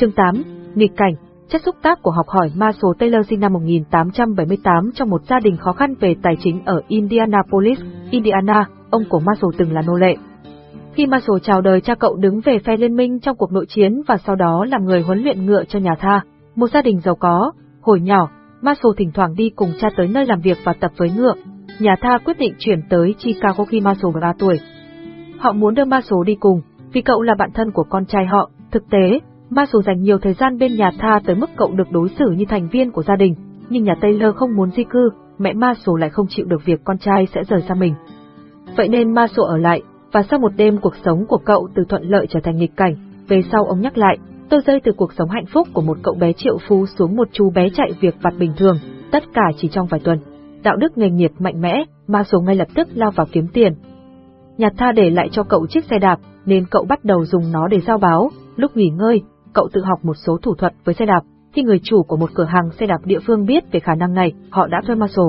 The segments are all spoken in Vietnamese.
Chương 8, nghịch cảnh, chất xúc tác của học hỏi Ma số Taylor sinh năm 1878 trong một gia đình khó khăn về tài chính ở Indianapolis, Indiana, ông của Ma số từng là nô lệ. Khi Ma số chào đời cha cậu đứng về phe liên minh trong cuộc nội chiến và sau đó làm người huấn luyện ngựa cho nhà tha, một gia đình giàu có, hồi nhỏ, Ma số thỉnh thoảng đi cùng cha tới nơi làm việc và tập với ngựa. Nhà tha quyết định chuyển tới Chicago khi Ma số 13 tuổi. Họ muốn đưa Ma số đi cùng, vì cậu là bạn thân của con trai họ. Thực tế, Ma Marshall dành nhiều thời gian bên nhà tha tới mức cậu được đối xử như thành viên của gia đình, nhưng nhà Taylor không muốn di cư, mẹ Ma Marshall lại không chịu được việc con trai sẽ rời xa mình. Vậy nên Ma Marshall ở lại, và sau một đêm cuộc sống của cậu từ thuận lợi trở thành nghịch cảnh, về sau ông nhắc lại, tôi rơi từ cuộc sống hạnh phúc của một cậu bé triệu phú xuống một chú bé chạy việc vặt bình thường, tất cả chỉ trong vài tuần. Đạo đức nghề nghiệp mạnh mẽ, Ma Marshall ngay lập tức lao vào kiếm tiền. Nhà tha để lại cho cậu chiếc xe đạp, nên cậu bắt đầu dùng nó để giao báo, lúc nghỉ ngơi, cậu tự học một số thủ thuật với xe đạp. Khi người chủ của một cửa hàng xe đạp địa phương biết về khả năng này, họ đã thuê Marshall.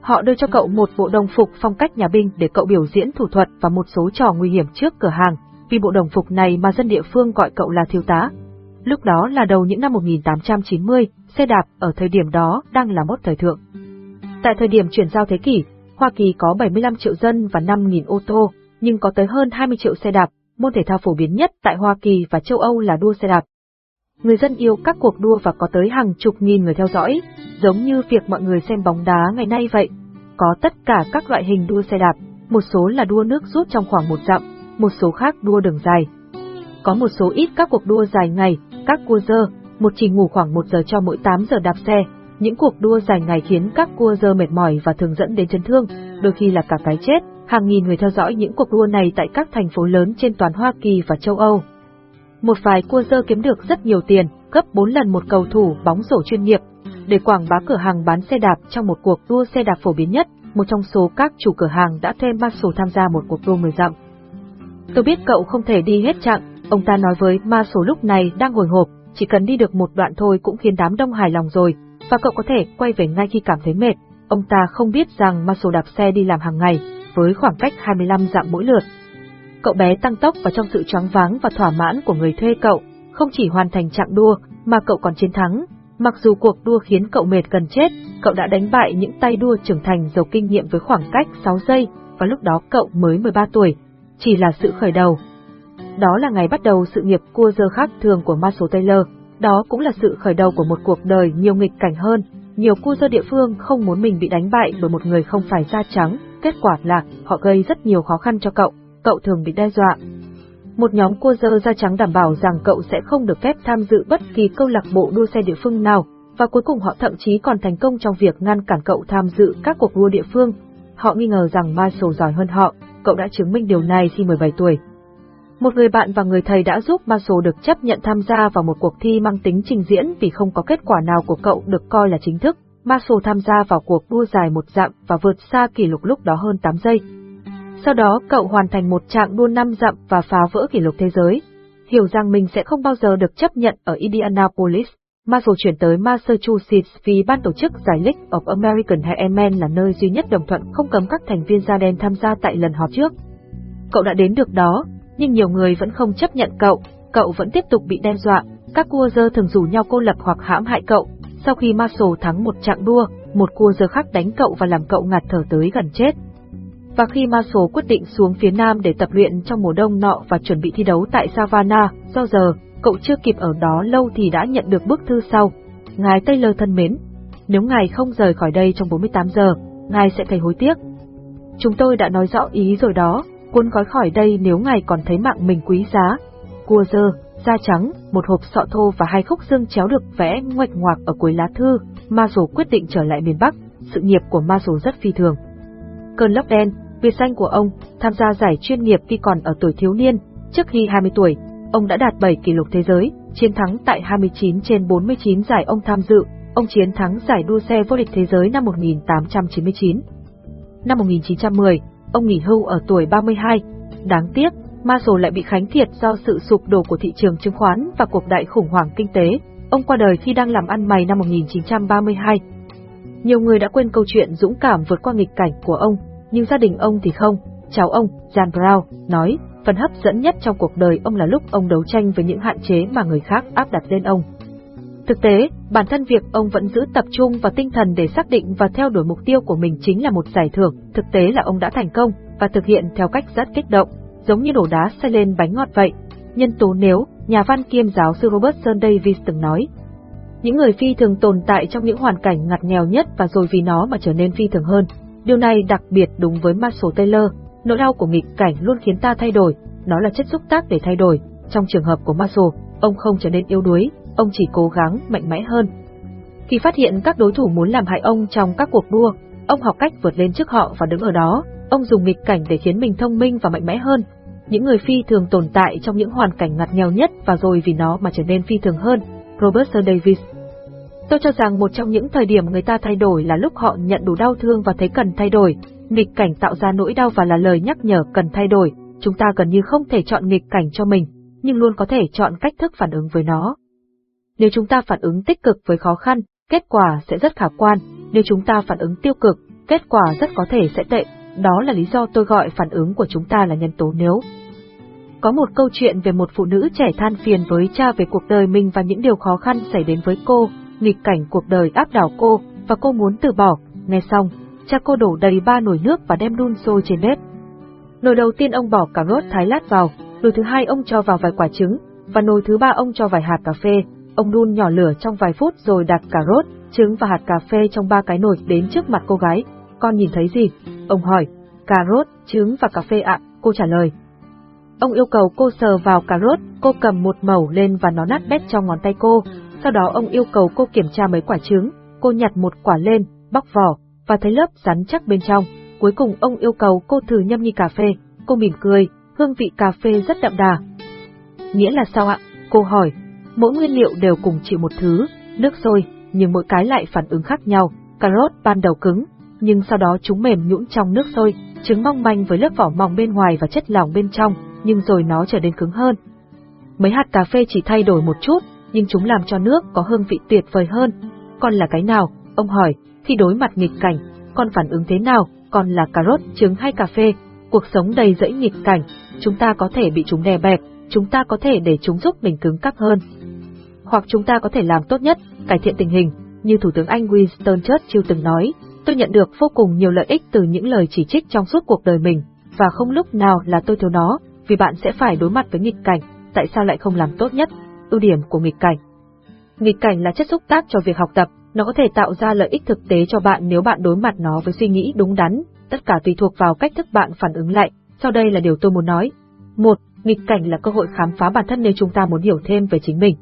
Họ đưa cho cậu một bộ đồng phục phong cách nhà binh để cậu biểu diễn thủ thuật và một số trò nguy hiểm trước cửa hàng, vì bộ đồng phục này mà dân địa phương gọi cậu là thiếu tá. Lúc đó là đầu những năm 1890, xe đạp ở thời điểm đó đang là mốt thời thượng. Tại thời điểm chuyển giao thế kỷ, Hoa Kỳ có 75 triệu dân và 5.000 ô tô, nhưng có tới hơn 20 triệu xe đạp, môn thể thao phổ biến nhất tại Hoa Kỳ và châu Âu là đua xe đạp. Người dân yêu các cuộc đua và có tới hàng chục nghìn người theo dõi, giống như việc mọi người xem bóng đá ngày nay vậy. Có tất cả các loại hình đua xe đạp, một số là đua nước rút trong khoảng một dặm, một số khác đua đường dài. Có một số ít các cuộc đua dài ngày, các cua dơ, một trình ngủ khoảng một giờ cho mỗi 8 giờ đạp xe. Những cuộc đua dài ngày khiến các cua dơ mệt mỏi và thường dẫn đến chấn thương, đôi khi là cả cái chết. Hàng nghìn người theo dõi những cuộc đua này tại các thành phố lớn trên toàn Hoa Kỳ và châu Âu. Một vài cua dơ kiếm được rất nhiều tiền, gấp 4 lần một cầu thủ bóng rổ chuyên nghiệp. Để quảng bá cửa hàng bán xe đạp trong một cuộc đua xe đạp phổ biến nhất, một trong số các chủ cửa hàng đã thuê Marshall tham gia một cuộc đua 10 dặm. Tôi biết cậu không thể đi hết chặng, ông ta nói với Marshall lúc này đang hồi hộp, chỉ cần đi được một đoạn thôi cũng khiến đám đông hài lòng rồi, và cậu có thể quay về ngay khi cảm thấy mệt. Ông ta không biết rằng Marshall đạp xe đi làm hàng ngày, với khoảng cách 25 dặm mỗi lượt. Cậu bé tăng tốc và trong sự choáng váng và thỏa mãn của người thuê cậu, không chỉ hoàn thành chặng đua, mà cậu còn chiến thắng. Mặc dù cuộc đua khiến cậu mệt gần chết, cậu đã đánh bại những tay đua trưởng thành giàu kinh nghiệm với khoảng cách 6 giây, và lúc đó cậu mới 13 tuổi. Chỉ là sự khởi đầu. Đó là ngày bắt đầu sự nghiệp cua dơ khác thường của Marshall Taylor. Đó cũng là sự khởi đầu của một cuộc đời nhiều nghịch cảnh hơn. Nhiều cua dơ địa phương không muốn mình bị đánh bại bởi một người không phải da trắng, kết quả là họ gây rất nhiều khó khăn cho cậu, cậu thường bị đe dọa. Một nhóm cua dơ da trắng đảm bảo rằng cậu sẽ không được phép tham dự bất kỳ câu lạc bộ đua xe địa phương nào, và cuối cùng họ thậm chí còn thành công trong việc ngăn cản cậu tham dự các cuộc đua địa phương. Họ nghi ngờ rằng Marshall giỏi hơn họ, cậu đã chứng minh điều này khi 17 tuổi. Một người bạn và người thầy đã giúp Marshall được chấp nhận tham gia vào một cuộc thi mang tính trình diễn vì không có kết quả nào của cậu được coi là chính thức. Marshall tham gia vào cuộc đua dài một dặm và vượt xa kỷ lục lúc đó hơn 8 giây. Sau đó cậu hoàn thành một trạng đua 5 dặm và phá vỡ kỷ lục thế giới. Hiểu rằng mình sẽ không bao giờ được chấp nhận ở Indianapolis, Marshall chuyển tới Massachusetts vì ban tổ chức giải League of American Airmen là nơi duy nhất đồng thuận không cấm các thành viên da đen tham gia tại lần họp trước. Cậu đã đến được đó, nhưng nhiều người vẫn không chấp nhận cậu, cậu vẫn tiếp tục bị đe dọa, các cua dơ thường rủ nhau cô lập hoặc hãm hại cậu. Sau khi Marshall thắng một trạng đua, một cua giờ khác đánh cậu và làm cậu ngạt thở tới gần chết. Và khi Marshall quyết định xuống phía nam để tập luyện trong mùa đông nọ và chuẩn bị thi đấu tại Savannah, do giờ, cậu chưa kịp ở đó lâu thì đã nhận được bức thư sau. Ngài Taylor thân mến, nếu ngài không rời khỏi đây trong 48 giờ, ngài sẽ thấy hối tiếc. Chúng tôi đã nói rõ ý rồi đó, cuốn gói khỏi đây nếu ngài còn thấy mạng mình quý giá. Cua dơ, da trắng, một hộp sọ thô và hai khúc xương chéo được vẽ ngoạch ngoạc ở cuối lá thư, Mazo quyết định trở lại miền Bắc, sự nghiệp của Mazo rất phi thường. Cơn lốc đen, biệt danh của ông, tham gia giải chuyên nghiệp khi còn ở tuổi thiếu niên, trước khi 20 tuổi, ông đã đạt 7 kỷ lục thế giới, chiến thắng tại 29 trên 49 giải ông tham dự, ông chiến thắng giải đua xe vô địch thế giới năm 1899. Năm 1910, ông nghỉ hưu ở tuổi 32. Đáng tiếc, Marshall lại bị khánh thiệt do sự sụp đổ của thị trường chứng khoán và cuộc đại khủng hoảng kinh tế. Ông qua đời khi đang làm ăn mày năm 1932. Nhiều người đã quên câu chuyện dũng cảm vượt qua nghịch cảnh của ông, nhưng gia đình ông thì không. Cháu ông, Jan Brown, nói, Phần hấp dẫn nhất trong cuộc đời ông là lúc ông đấu tranh với những hạn chế mà người khác áp đặt lên ông. Thực tế, bản thân việc ông vẫn giữ tập trung và tinh thần để xác định và theo đuổi mục tiêu của mình chính là một giải thưởng, thực tế là ông đã thành công và thực hiện theo cách rất kích động, giống như đổ đá xây lên bánh ngọt vậy. Nhân tố nếu, nhà văn kiêm giáo sư Robert Sơn Davis từng nói, những người phi thường tồn tại trong những hoàn cảnh ngặt nghèo nhất và rồi vì nó mà trở nên phi thường hơn. Điều này đặc biệt đúng với Marshall Taylor, nỗi đau của nghịch cảnh luôn khiến ta thay đổi, nó là chất xúc tác để thay đổi. Trong trường hợp của Marshall, ông không trở nên yếu đuối, ông chỉ cố gắng mạnh mẽ hơn. Khi phát hiện các đối thủ muốn làm hại ông trong các cuộc đua, ông học cách vượt lên trước họ và đứng ở đó, ông dùng nghịch cảnh để khiến mình thông minh và mạnh mẽ hơn. Những người phi thường tồn tại trong những hoàn cảnh ngặt nghèo nhất và rồi vì nó mà trở nên phi thường hơn. Robert Sir Davis Tôi cho rằng một trong những thời điểm người ta thay đổi là lúc họ nhận đủ đau thương và thấy cần thay đổi. Nghịch cảnh tạo ra nỗi đau và là lời nhắc nhở cần thay đổi. Chúng ta gần như không thể chọn nghịch cảnh cho mình, nhưng luôn có thể chọn cách thức phản ứng với nó. Nếu chúng ta phản ứng tích cực với khó khăn, kết quả sẽ rất khả quan. Nếu chúng ta phản ứng tiêu cực, kết quả rất có thể sẽ tệ. Đó là lý do tôi gọi phản ứng của chúng ta là nhân tố nếu. Có một câu chuyện về một phụ nữ trẻ than phiền với cha về cuộc đời mình và những điều khó khăn xảy đến với cô, nghịch cảnh cuộc đời áp đảo cô, và cô muốn từ bỏ. Nghe xong, cha cô đổ đầy ba nồi nước và đem đun sôi trên bếp. Nồi đầu tiên ông bỏ cà rốt thái lát vào, nồi thứ hai ông cho vào vài quả trứng, và nồi thứ ba ông cho vài hạt cà phê. Ông đun nhỏ lửa trong vài phút rồi đặt cà rốt, trứng và hạt cà phê trong ba cái nồi đến trước mặt cô gái. Con nhìn thấy gì? Ông hỏi. Cà rốt, trứng và cà phê ạ, cô trả lời. Ông yêu cầu cô sờ vào cà rốt, cô cầm một mẩu lên và nó nát bét trong ngón tay cô, sau đó ông yêu cầu cô kiểm tra mấy quả trứng, cô nhặt một quả lên, bóc vỏ, và thấy lớp rắn chắc bên trong. Cuối cùng ông yêu cầu cô thử nhâm nhi cà phê, cô mỉm cười, hương vị cà phê rất đậm đà. Nghĩa là sao ạ? Cô hỏi. Mỗi nguyên liệu đều cùng chịu một thứ, nước sôi, nhưng mỗi cái lại phản ứng khác nhau. Cà rốt ban đầu cứng, nhưng sau đó chúng mềm nhũn trong nước sôi, trứng mong manh với lớp vỏ mỏng bên ngoài và chất lỏng bên trong, nhưng rồi nó trở nên cứng hơn. Mấy hạt cà phê chỉ thay đổi một chút, nhưng chúng làm cho nước có hương vị tuyệt vời hơn. Con là cái nào? Ông hỏi, khi đối mặt nghịch cảnh, con phản ứng thế nào? Con là cà rốt, trứng hay cà phê? Cuộc sống đầy rẫy nghịch cảnh, chúng ta có thể bị chúng đè bẹp, chúng ta có thể để chúng giúp mình cứng cáp hơn. Hoặc chúng ta có thể làm tốt nhất, cải thiện tình hình, như Thủ tướng Anh Winston Churchill từng nói, tôi nhận được vô cùng nhiều lợi ích từ những lời chỉ trích trong suốt cuộc đời mình, và không lúc nào là tôi thiếu nó, vì bạn sẽ phải đối mặt với nghịch cảnh, tại sao lại không làm tốt nhất? ưu điểm của nghịch cảnh. Nghịch cảnh là chất xúc tác cho việc học tập, nó có thể tạo ra lợi ích thực tế cho bạn nếu bạn đối mặt nó với suy nghĩ đúng đắn, tất cả tùy thuộc vào cách thức bạn phản ứng lại. Sau đây là điều tôi muốn nói. Một, Nghịch cảnh là cơ hội khám phá bản thân nếu chúng ta muốn hiểu thêm về chính mình.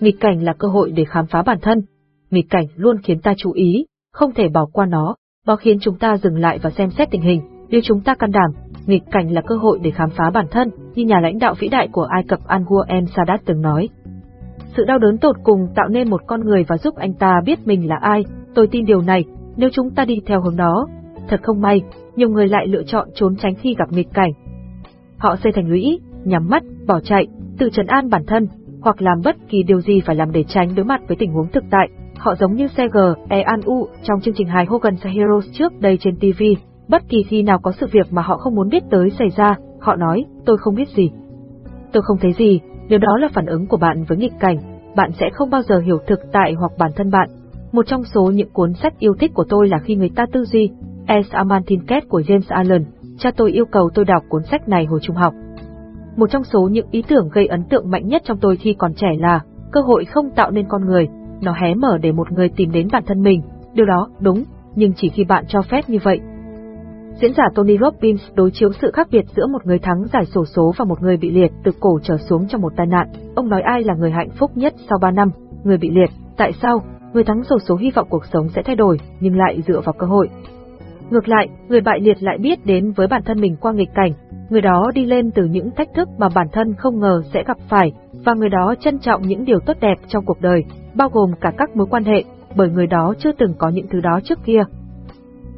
Nghịch cảnh là cơ hội để khám phá bản thân. Nghịch cảnh luôn khiến ta chú ý, không thể bỏ qua nó, nó khiến chúng ta dừng lại và xem xét tình hình. Nếu chúng ta can đảm, nghịch cảnh là cơ hội để khám phá bản thân, như nhà lãnh đạo vĩ đại của Ai Cập Anwar El Sadat từng nói. Sự đau đớn tột cùng tạo nên một con người và giúp anh ta biết mình là ai, tôi tin điều này, nếu chúng ta đi theo hướng đó. Thật không may, nhiều người lại lựa chọn trốn tránh khi gặp nghịch cảnh. Họ xây thành lũy, nhắm mắt, bỏ chạy, tự trấn an bản thân, hoặc làm bất kỳ điều gì phải làm để tránh đối mặt với tình huống thực tại. Họ giống như Seger E An U trong chương trình hài Hogan Heroes trước đây trên TV, Bất kỳ khi nào có sự việc mà họ không muốn biết tới xảy ra, họ nói, tôi không biết gì. Tôi không thấy gì, nếu đó là phản ứng của bạn với nghịch cảnh, bạn sẽ không bao giờ hiểu thực tại hoặc bản thân bạn. Một trong số những cuốn sách yêu thích của tôi là khi người ta tư duy, S. a của James Allen, cha tôi yêu cầu tôi đọc cuốn sách này hồi trung học. Một trong số những ý tưởng gây ấn tượng mạnh nhất trong tôi khi còn trẻ là, cơ hội không tạo nên con người, nó hé mở để một người tìm đến bản thân mình, điều đó đúng, nhưng chỉ khi bạn cho phép như vậy, Diễn giả Tony Robbins đối chiếu sự khác biệt giữa một người thắng giải sổ số và một người bị liệt từ cổ trở xuống trong một tai nạn. Ông nói ai là người hạnh phúc nhất sau 3 năm, người bị liệt, tại sao? Người thắng sổ số hy vọng cuộc sống sẽ thay đổi, nhưng lại dựa vào cơ hội. Ngược lại, người bại liệt lại biết đến với bản thân mình qua nghịch cảnh, người đó đi lên từ những thách thức mà bản thân không ngờ sẽ gặp phải, và người đó trân trọng những điều tốt đẹp trong cuộc đời, bao gồm cả các mối quan hệ, bởi người đó chưa từng có những thứ đó trước kia.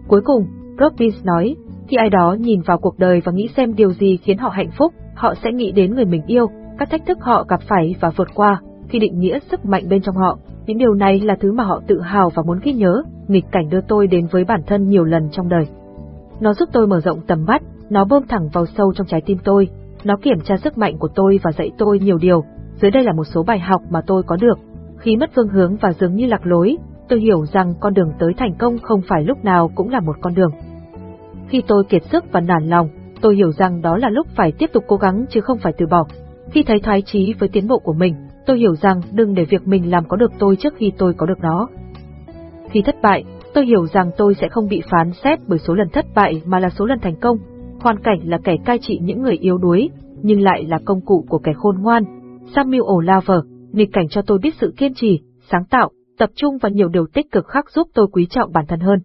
Cuối cùng, Robbins nói, khi ai đó nhìn vào cuộc đời và nghĩ xem điều gì khiến họ hạnh phúc, họ sẽ nghĩ đến người mình yêu, các thách thức họ gặp phải và vượt qua, khi định nghĩa sức mạnh bên trong họ. Những điều này là thứ mà họ tự hào và muốn ghi nhớ, nghịch cảnh đưa tôi đến với bản thân nhiều lần trong đời. Nó giúp tôi mở rộng tầm mắt, nó bơm thẳng vào sâu trong trái tim tôi, nó kiểm tra sức mạnh của tôi và dạy tôi nhiều điều, dưới đây là một số bài học mà tôi có được. Khi mất phương hướng và dường như lạc lối, tôi hiểu rằng con đường tới thành công không phải lúc nào cũng là một con đường. Khi tôi kiệt sức và nản lòng, tôi hiểu rằng đó là lúc phải tiếp tục cố gắng chứ không phải từ bỏ. Khi thấy thoái chí với tiến bộ của mình, tôi hiểu rằng đừng để việc mình làm có được tôi trước khi tôi có được nó. Khi thất bại, tôi hiểu rằng tôi sẽ không bị phán xét bởi số lần thất bại mà là số lần thành công. Hoàn cảnh là kẻ cai trị những người yếu đuối, nhưng lại là công cụ của kẻ khôn ngoan. Samuel Oliver, nghịch cảnh cho tôi biết sự kiên trì, sáng tạo, tập trung và nhiều điều tích cực khác giúp tôi quý trọng bản thân hơn.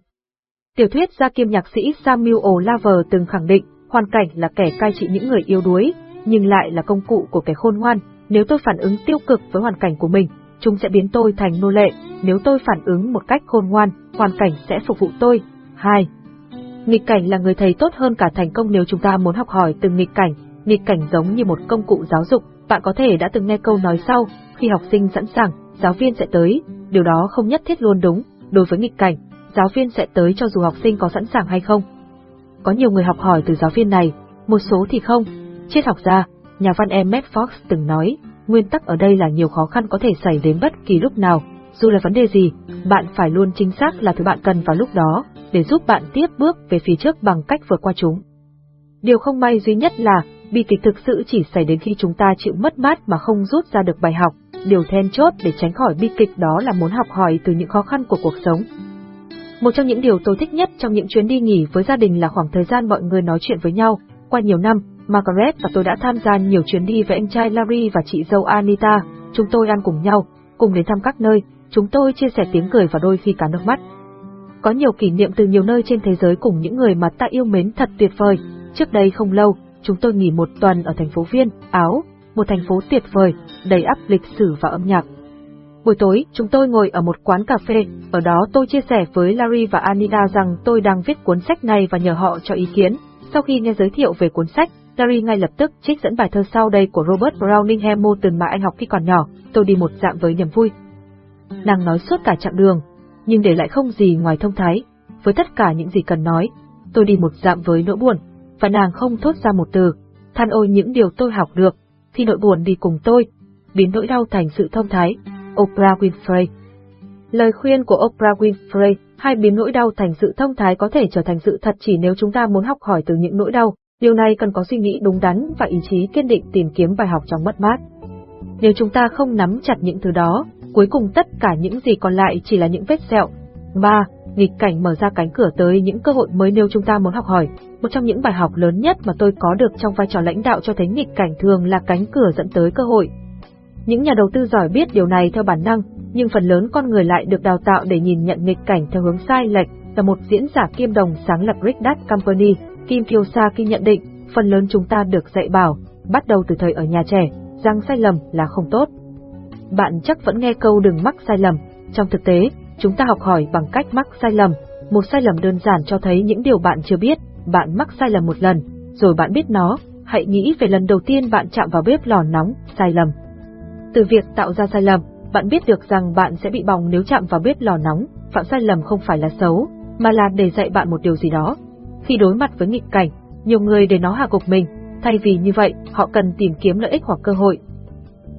Tiểu thuyết gia kiêm nhạc sĩ Samuel Oliver từng khẳng định, hoàn cảnh là kẻ cai trị những người yếu đuối, nhưng lại là công cụ của kẻ khôn ngoan. Nếu tôi phản ứng tiêu cực với hoàn cảnh của mình, chúng sẽ biến tôi thành nô lệ, nếu tôi phản ứng một cách khôn ngoan, hoàn cảnh sẽ phục vụ tôi. 2. Nghịch cảnh là người thầy tốt hơn cả thành công nếu chúng ta muốn học hỏi từ nghịch cảnh. Nghịch cảnh giống như một công cụ giáo dục, bạn có thể đã từng nghe câu nói sau, khi học sinh sẵn sàng, giáo viên sẽ tới, điều đó không nhất thiết luôn đúng, đối với nghịch cảnh, giáo viên sẽ tới cho dù học sinh có sẵn sàng hay không. Có nhiều người học hỏi từ giáo viên này, một số thì không. Triết học gia, nhà văn em Matt Fox từng nói, nguyên tắc ở đây là nhiều khó khăn có thể xảy đến bất kỳ lúc nào, dù là vấn đề gì, bạn phải luôn chính xác là thứ bạn cần vào lúc đó, để giúp bạn tiếp bước về phía trước bằng cách vượt qua chúng. Điều không may duy nhất là, bi kịch thực sự chỉ xảy đến khi chúng ta chịu mất mát mà không rút ra được bài học, điều then chốt để tránh khỏi bi kịch đó là muốn học hỏi từ những khó khăn của cuộc sống. Một trong những điều tôi thích nhất trong những chuyến đi nghỉ với gia đình là khoảng thời gian mọi người nói chuyện với nhau. Qua nhiều năm, Margaret và tôi đã tham gia nhiều chuyến đi với anh trai Larry và chị dâu Anita. Chúng tôi ăn cùng nhau, cùng đến thăm các nơi, chúng tôi chia sẻ tiếng cười và đôi khi cả nước mắt. Có nhiều kỷ niệm từ nhiều nơi trên thế giới cùng những người mà ta yêu mến thật tuyệt vời. Trước đây không lâu, chúng tôi nghỉ một tuần ở thành phố Viên, Áo, một thành phố tuyệt vời, đầy ắp lịch sử và âm nhạc. Buổi tối, chúng tôi ngồi ở một quán cà phê, ở đó tôi chia sẻ với Larry và Anita rằng tôi đang viết cuốn sách này và nhờ họ cho ý kiến. Sau khi nghe giới thiệu về cuốn sách, Larry ngay lập tức trích dẫn bài thơ sau đây của Robert Browning Hamilton mà anh học khi còn nhỏ, tôi đi một dạng với niềm vui. Nàng nói suốt cả chặng đường, nhưng để lại không gì ngoài thông thái. Với tất cả những gì cần nói, tôi đi một dạm với nỗi buồn, và nàng không thốt ra một từ. Than ôi những điều tôi học được, khi nỗi buồn đi cùng tôi, biến nỗi đau thành sự thông thái. Oprah Winfrey Lời khuyên của Oprah Winfrey, hai biến nỗi đau thành sự thông thái có thể trở thành sự thật chỉ nếu chúng ta muốn học hỏi từ những nỗi đau. Điều này cần có suy nghĩ đúng đắn và ý chí kiên định tìm kiếm bài học trong mất mát. Nếu chúng ta không nắm chặt những thứ đó, cuối cùng tất cả những gì còn lại chỉ là những vết sẹo. 3. Nghịch cảnh mở ra cánh cửa tới những cơ hội mới nếu chúng ta muốn học hỏi. Một trong những bài học lớn nhất mà tôi có được trong vai trò lãnh đạo cho thấy nghịch cảnh thường là cánh cửa dẫn tới cơ hội. Những nhà đầu tư giỏi biết điều này theo bản năng, nhưng phần lớn con người lại được đào tạo để nhìn nhận nghịch cảnh theo hướng sai lệch, là một diễn giả kiêm đồng sáng lập Rick Dad Company, Kim Kiyosaki nhận định, phần lớn chúng ta được dạy bảo, bắt đầu từ thời ở nhà trẻ, rằng sai lầm là không tốt. Bạn chắc vẫn nghe câu đừng mắc sai lầm, trong thực tế, chúng ta học hỏi bằng cách mắc sai lầm. Một sai lầm đơn giản cho thấy những điều bạn chưa biết, bạn mắc sai lầm một lần, rồi bạn biết nó, hãy nghĩ về lần đầu tiên bạn chạm vào bếp lò nóng, sai lầm. Từ việc tạo ra sai lầm, bạn biết được rằng bạn sẽ bị bỏng nếu chạm vào bếp lò nóng, phạm sai lầm không phải là xấu, mà là để dạy bạn một điều gì đó. Khi đối mặt với nghịch cảnh, nhiều người để nó hạ gục mình, thay vì như vậy, họ cần tìm kiếm lợi ích hoặc cơ hội.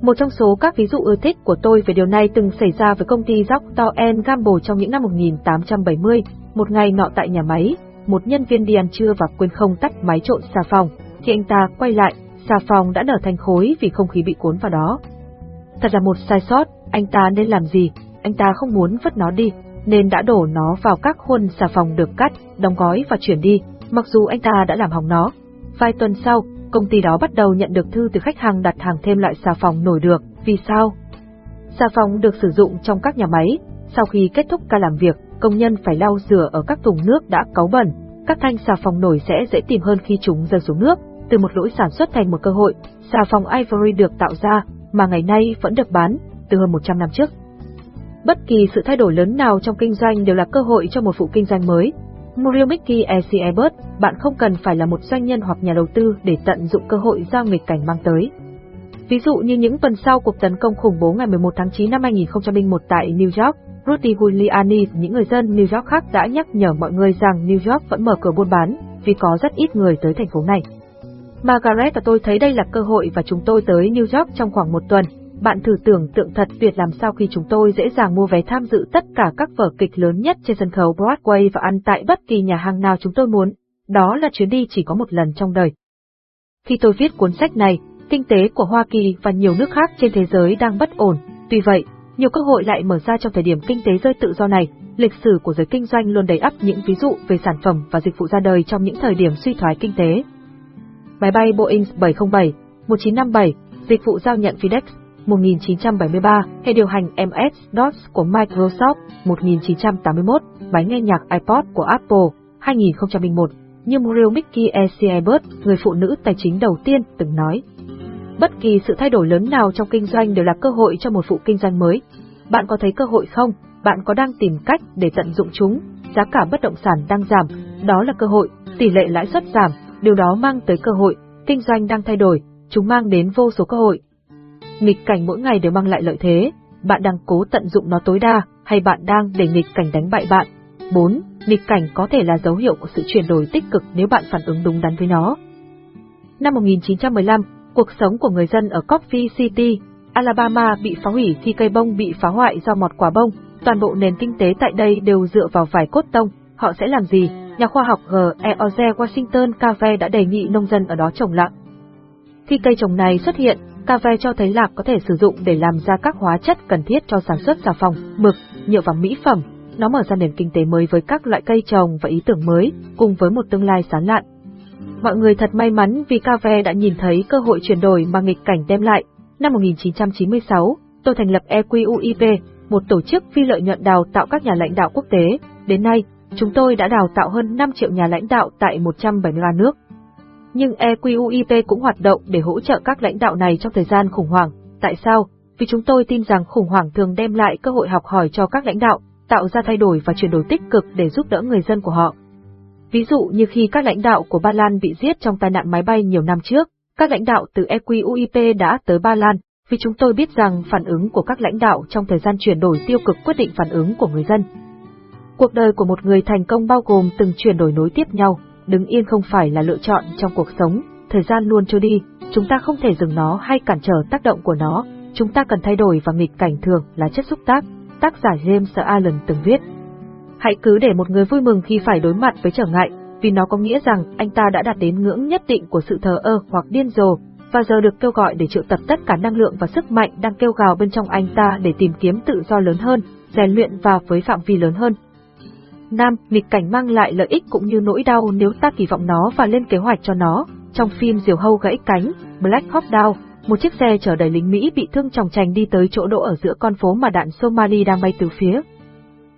Một trong số các ví dụ ưa thích của tôi về điều này từng xảy ra với công ty Procter Gamble trong những năm 1870, một ngày nọ tại nhà máy, một nhân viên đi ăn trưa và quên không tắt máy trộn xà phòng. Khi anh ta quay lại, xà phòng đã nở thành khối vì không khí bị cuốn vào đó. Thật là một sai sót, anh ta nên làm gì? Anh ta không muốn vứt nó đi, nên đã đổ nó vào các khuôn xà phòng được cắt, đóng gói và chuyển đi, mặc dù anh ta đã làm hỏng nó. Vài tuần sau, công ty đó bắt đầu nhận được thư từ khách hàng đặt hàng thêm loại xà phòng nổi được, vì sao? Xà phòng được sử dụng trong các nhà máy, sau khi kết thúc ca làm việc, công nhân phải lau rửa ở các thùng nước đã cáu bẩn, các thanh xà phòng nổi sẽ dễ tìm hơn khi chúng rơi xuống nước, từ một lỗi sản xuất thành một cơ hội, xà phòng Ivory được tạo ra, mà ngày nay vẫn được bán, từ hơn 100 năm trước. Bất kỳ sự thay đổi lớn nào trong kinh doanh đều là cơ hội cho một vụ kinh doanh mới. Muriel EC Airbus, bạn không cần phải là một doanh nhân hoặc nhà đầu tư để tận dụng cơ hội do nghịch cảnh mang tới. Ví dụ như những tuần sau cuộc tấn công khủng bố ngày 11 tháng 9 năm 2001 tại New York, Rudy Giuliani những người dân New York khác đã nhắc nhở mọi người rằng New York vẫn mở cửa buôn bán, vì có rất ít người tới thành phố này. Margaret và tôi thấy đây là cơ hội và chúng tôi tới New York trong khoảng một tuần. Bạn thử tưởng tượng thật tuyệt làm sao khi chúng tôi dễ dàng mua vé tham dự tất cả các vở kịch lớn nhất trên sân khấu Broadway và ăn tại bất kỳ nhà hàng nào chúng tôi muốn. Đó là chuyến đi chỉ có một lần trong đời. Khi tôi viết cuốn sách này, kinh tế của Hoa Kỳ và nhiều nước khác trên thế giới đang bất ổn. Tuy vậy, nhiều cơ hội lại mở ra trong thời điểm kinh tế rơi tự do này. Lịch sử của giới kinh doanh luôn đầy ắp những ví dụ về sản phẩm và dịch vụ ra đời trong những thời điểm suy thoái kinh tế. Máy bay Boeing 707, 1957, dịch vụ giao nhận FedEx, 1973, hệ điều hành MS-DOS của Microsoft, 1981, máy nghe nhạc iPod của Apple, 2001, như Muriel Mickey E. Seibert, người phụ nữ tài chính đầu tiên, từng nói. Bất kỳ sự thay đổi lớn nào trong kinh doanh đều là cơ hội cho một vụ kinh doanh mới. Bạn có thấy cơ hội không? Bạn có đang tìm cách để tận dụng chúng? Giá cả bất động sản đang giảm, đó là cơ hội, tỷ lệ lãi suất giảm, điều đó mang tới cơ hội, kinh doanh đang thay đổi, chúng mang đến vô số cơ hội. Nghịch cảnh mỗi ngày đều mang lại lợi thế, bạn đang cố tận dụng nó tối đa, hay bạn đang để nghịch cảnh đánh bại bạn? 4. Nghịch cảnh có thể là dấu hiệu của sự chuyển đổi tích cực nếu bạn phản ứng đúng đắn với nó. Năm 1915, cuộc sống của người dân ở Coffee City, Alabama bị phá hủy khi cây bông bị phá hoại do mọt quả bông. Toàn bộ nền kinh tế tại đây đều dựa vào vải cốt tông. Họ sẽ làm gì? Nhà khoa học G. E. Oze Washington Cave đã đề nghị nông dân ở đó trồng lặng. Khi cây trồng này xuất hiện, Cà phê cho thấy lạc có thể sử dụng để làm ra các hóa chất cần thiết cho sản xuất xà phòng, mực, nhựa và mỹ phẩm. Nó mở ra nền kinh tế mới với các loại cây trồng và ý tưởng mới, cùng với một tương lai sáng lạn. Mọi người thật may mắn vì cà phê đã nhìn thấy cơ hội chuyển đổi mà nghịch cảnh đem lại. Năm 1996, tôi thành lập EQUIP, một tổ chức phi lợi nhuận đào tạo các nhà lãnh đạo quốc tế. Đến nay, chúng tôi đã đào tạo hơn 5 triệu nhà lãnh đạo tại 173 nước. Nhưng EQUIP cũng hoạt động để hỗ trợ các lãnh đạo này trong thời gian khủng hoảng. Tại sao? Vì chúng tôi tin rằng khủng hoảng thường đem lại cơ hội học hỏi cho các lãnh đạo, tạo ra thay đổi và chuyển đổi tích cực để giúp đỡ người dân của họ. Ví dụ như khi các lãnh đạo của Ba Lan bị giết trong tai nạn máy bay nhiều năm trước, các lãnh đạo từ EQUIP đã tới Ba Lan, vì chúng tôi biết rằng phản ứng của các lãnh đạo trong thời gian chuyển đổi tiêu cực quyết định phản ứng của người dân. Cuộc đời của một người thành công bao gồm từng chuyển đổi nối tiếp nhau, đứng yên không phải là lựa chọn trong cuộc sống, thời gian luôn trôi đi, chúng ta không thể dừng nó hay cản trở tác động của nó, chúng ta cần thay đổi và nghịch cảnh thường là chất xúc tác, tác giả James Allen từng viết. Hãy cứ để một người vui mừng khi phải đối mặt với trở ngại, vì nó có nghĩa rằng anh ta đã đạt đến ngưỡng nhất định của sự thờ ơ hoặc điên rồ, và giờ được kêu gọi để triệu tập tất cả năng lượng và sức mạnh đang kêu gào bên trong anh ta để tìm kiếm tự do lớn hơn, rèn luyện và với phạm vi lớn hơn. Nam, nghịch cảnh mang lại lợi ích cũng như nỗi đau nếu ta kỳ vọng nó và lên kế hoạch cho nó. Trong phim Diều Hâu gãy cánh, Black Hawk Down, một chiếc xe chở đầy lính Mỹ bị thương trọng trành đi tới chỗ đỗ ở giữa con phố mà đạn Somali đang bay từ phía.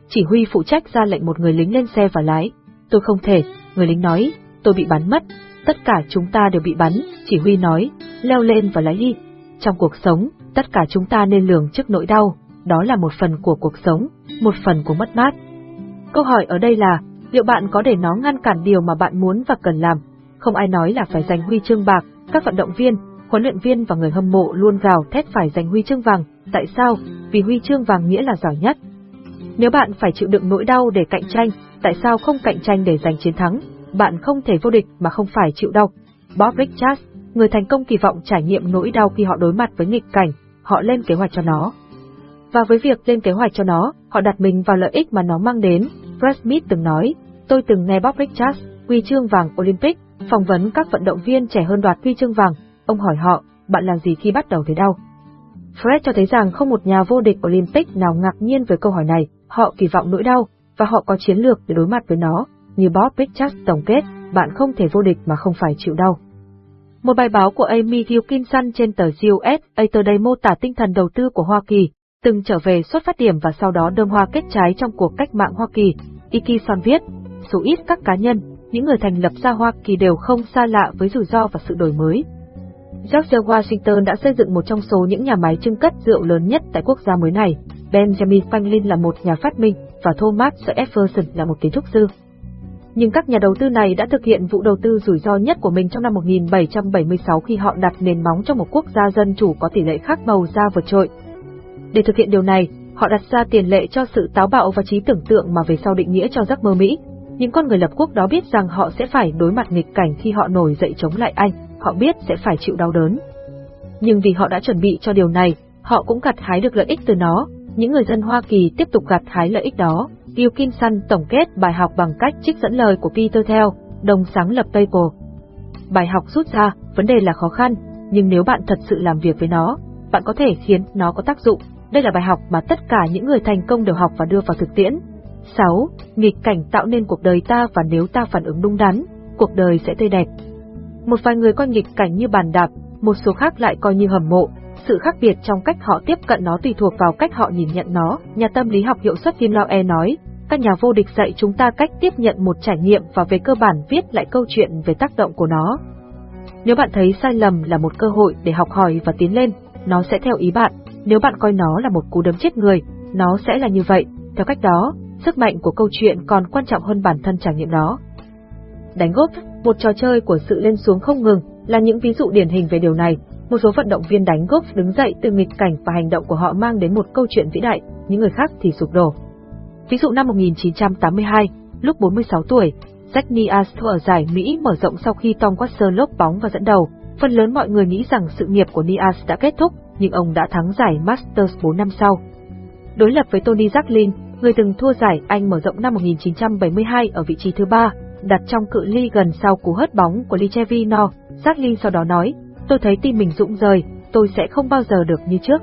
Chỉ huy phụ trách ra lệnh một người lính lên xe và lái. Tôi không thể, người lính nói, tôi bị bắn mất. Tất cả chúng ta đều bị bắn, chỉ huy nói, leo lên và lái đi. Trong cuộc sống, tất cả chúng ta nên lường trước nỗi đau, đó là một phần của cuộc sống, một phần của mất mát. Câu hỏi ở đây là, liệu bạn có để nó ngăn cản điều mà bạn muốn và cần làm? Không ai nói là phải giành huy chương bạc, các vận động viên, huấn luyện viên và người hâm mộ luôn gào thét phải giành huy chương vàng. Tại sao? Vì huy chương vàng nghĩa là giỏi nhất. Nếu bạn phải chịu đựng nỗi đau để cạnh tranh, tại sao không cạnh tranh để giành chiến thắng? Bạn không thể vô địch mà không phải chịu đau. Bob Richards, người thành công kỳ vọng trải nghiệm nỗi đau khi họ đối mặt với nghịch cảnh, họ lên kế hoạch cho nó. Và với việc lên kế hoạch cho nó, họ đặt mình vào lợi ích mà nó mang đến. Brad Smith từng nói, tôi từng nghe Bob Richards, huy chương vàng Olympic, phỏng vấn các vận động viên trẻ hơn đoạt huy chương vàng. Ông hỏi họ, bạn làm gì khi bắt đầu thấy đau? Fred cho thấy rằng không một nhà vô địch Olympic nào ngạc nhiên với câu hỏi này, họ kỳ vọng nỗi đau, và họ có chiến lược để đối mặt với nó. Như Bob Richards tổng kết, bạn không thể vô địch mà không phải chịu đau. Một bài báo của Amy Gilkinson trên tờ USA Today mô tả tinh thần đầu tư của Hoa Kỳ, từng trở về xuất phát điểm và sau đó đơm hoa kết trái trong cuộc cách mạng Hoa Kỳ. Ikison viết, số ít các cá nhân, những người thành lập ra Hoa Kỳ đều không xa lạ với rủi ro và sự đổi mới. George Washington đã xây dựng một trong số những nhà máy trưng cất rượu lớn nhất tại quốc gia mới này. Benjamin Franklin là một nhà phát minh và Thomas Jefferson là một kiến trúc sư. Nhưng các nhà đầu tư này đã thực hiện vụ đầu tư rủi ro nhất của mình trong năm 1776 khi họ đặt nền móng cho một quốc gia dân chủ có tỷ lệ khác màu da vượt trội. Để thực hiện điều này, họ đặt ra tiền lệ cho sự táo bạo và trí tưởng tượng mà về sau định nghĩa cho giấc mơ Mỹ. Những con người lập quốc đó biết rằng họ sẽ phải đối mặt nghịch cảnh khi họ nổi dậy chống lại Anh. họ biết sẽ phải chịu đau đớn. Nhưng vì họ đã chuẩn bị cho điều này, họ cũng gặt hái được lợi ích từ nó. Những người dân Hoa Kỳ tiếp tục gặt hái lợi ích đó. Wilkinson tổng kết bài học bằng cách trích dẫn lời của Peter Thiel, đồng sáng lập PayPal. Bài học rút ra, vấn đề là khó khăn, nhưng nếu bạn thật sự làm việc với nó, bạn có thể khiến nó có tác dụng. Đây là bài học mà tất cả những người thành công đều học và đưa vào thực tiễn. 6. Nghịch cảnh tạo nên cuộc đời ta và nếu ta phản ứng đúng đắn, cuộc đời sẽ tươi đẹp. Một vài người coi nghịch cảnh như bàn đạp, một số khác lại coi như hầm mộ. Sự khác biệt trong cách họ tiếp cận nó tùy thuộc vào cách họ nhìn nhận nó. Nhà tâm lý học hiệu suất Tim Lao E nói, các nhà vô địch dạy chúng ta cách tiếp nhận một trải nghiệm và về cơ bản viết lại câu chuyện về tác động của nó. Nếu bạn thấy sai lầm là một cơ hội để học hỏi và tiến lên, nó sẽ theo ý bạn. Nếu bạn coi nó là một cú đấm chết người, nó sẽ là như vậy. Theo cách đó, sức mạnh của câu chuyện còn quan trọng hơn bản thân trải nghiệm đó. Đánh gốc, một trò chơi của sự lên xuống không ngừng, là những ví dụ điển hình về điều này. Một số vận động viên đánh gốc đứng dậy từ nghịch cảnh và hành động của họ mang đến một câu chuyện vĩ đại, những người khác thì sụp đổ. Ví dụ năm 1982, lúc 46 tuổi, Jack Nias thua ở giải Mỹ mở rộng sau khi Tom Watson lốp bóng và dẫn đầu. Phần lớn mọi người nghĩ rằng sự nghiệp của Nias đã kết thúc, nhưng ông đã thắng giải Masters 4 năm sau. Đối lập với Tony Jacklin, người từng thua giải Anh mở rộng năm 1972 ở vị trí thứ ba, đặt trong cự ly gần sau cú hất bóng của Lichevino, Jacklin sau đó nói, tôi thấy tim mình rụng rời, tôi sẽ không bao giờ được như trước.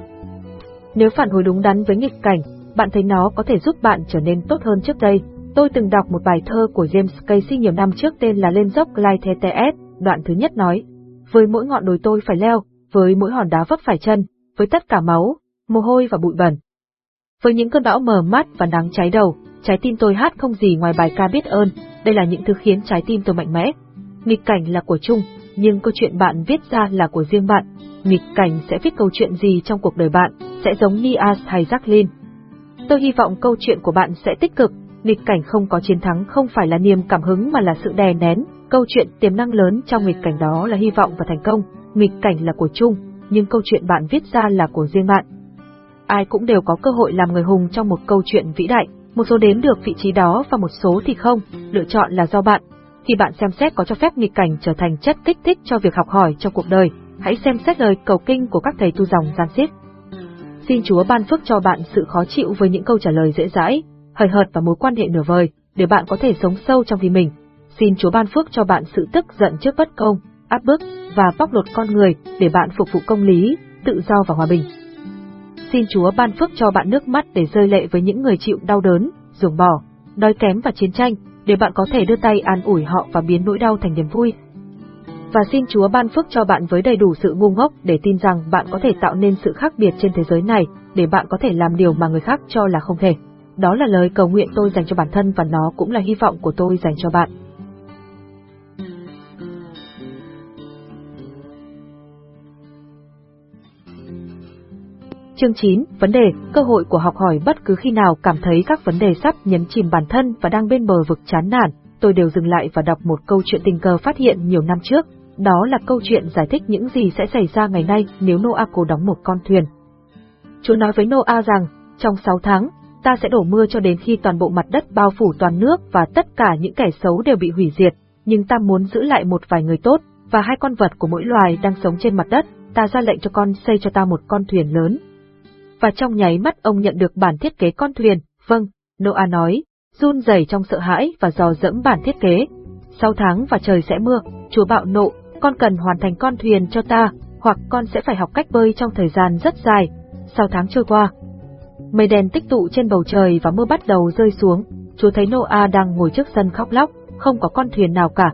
Nếu phản hồi đúng đắn với nghịch cảnh, bạn thấy nó có thể giúp bạn trở nên tốt hơn trước đây. Tôi từng đọc một bài thơ của James Casey nhiều năm trước tên là Lên dốc Clyde TTS, đoạn thứ nhất nói, với mỗi ngọn đồi tôi phải leo, với mỗi hòn đá vấp phải chân, với tất cả máu, mồ hôi và bụi bẩn. Với những cơn bão mờ mắt và nắng cháy đầu, trái tim tôi hát không gì ngoài bài ca biết ơn, đây là những thứ khiến trái tim tôi mạnh mẽ. Nghịch cảnh là của chung, nhưng câu chuyện bạn viết ra là của riêng bạn. Nghịch cảnh sẽ viết câu chuyện gì trong cuộc đời bạn, sẽ giống Nias hay Jacqueline. Tôi hy vọng câu chuyện của bạn sẽ tích cực, nghịch cảnh không có chiến thắng không phải là niềm cảm hứng mà là sự đè nén, câu chuyện tiềm năng lớn trong nghịch cảnh đó là hy vọng và thành công, nghịch cảnh là của chung, nhưng câu chuyện bạn viết ra là của riêng bạn. Ai cũng đều có cơ hội làm người hùng trong một câu chuyện vĩ đại, một số đến được vị trí đó và một số thì không, lựa chọn là do bạn. Khi bạn xem xét có cho phép nghịch cảnh trở thành chất kích thích cho việc học hỏi trong cuộc đời, hãy xem xét lời cầu kinh của các thầy tu dòng gian xiết. Xin Chúa ban phước cho bạn sự khó chịu với những câu trả lời dễ dãi, hời hợt và mối quan hệ nửa vời, để bạn có thể sống sâu trong vì mình. Xin Chúa ban phước cho bạn sự tức giận trước bất công, áp bức và bóc lột con người để bạn phục vụ công lý, tự do và hòa bình. Xin Chúa ban phước cho bạn nước mắt để rơi lệ với những người chịu đau đớn, ruồng bỏ, đói kém và chiến tranh, để bạn có thể đưa tay an ủi họ và biến nỗi đau thành niềm vui. Và xin Chúa ban phước cho bạn với đầy đủ sự ngu ngốc để tin rằng bạn có thể tạo nên sự khác biệt trên thế giới này, để bạn có thể làm điều mà người khác cho là không thể. Đó là lời cầu nguyện tôi dành cho bản thân và nó cũng là hy vọng của tôi dành cho bạn. Chương 9, vấn đề, cơ hội của học hỏi bất cứ khi nào cảm thấy các vấn đề sắp nhấn chìm bản thân và đang bên bờ vực chán nản, tôi đều dừng lại và đọc một câu chuyện tình cờ phát hiện nhiều năm trước. Đó là câu chuyện giải thích những gì sẽ xảy ra ngày nay nếu Noah cố đóng một con thuyền. Chúa nói với Noah rằng, trong 6 tháng, ta sẽ đổ mưa cho đến khi toàn bộ mặt đất bao phủ toàn nước và tất cả những kẻ xấu đều bị hủy diệt, nhưng ta muốn giữ lại một vài người tốt, và hai con vật của mỗi loài đang sống trên mặt đất, ta ra lệnh cho con xây cho ta một con thuyền lớn, và trong nháy mắt ông nhận được bản thiết kế con thuyền, vâng, Noah nói, run rẩy trong sợ hãi và dò dẫm bản thiết kế. Sau tháng và trời sẽ mưa, chúa bạo nộ, con cần hoàn thành con thuyền cho ta, hoặc con sẽ phải học cách bơi trong thời gian rất dài. Sau tháng trôi qua, mây đen tích tụ trên bầu trời và mưa bắt đầu rơi xuống, chúa thấy Noah đang ngồi trước sân khóc lóc, không có con thuyền nào cả.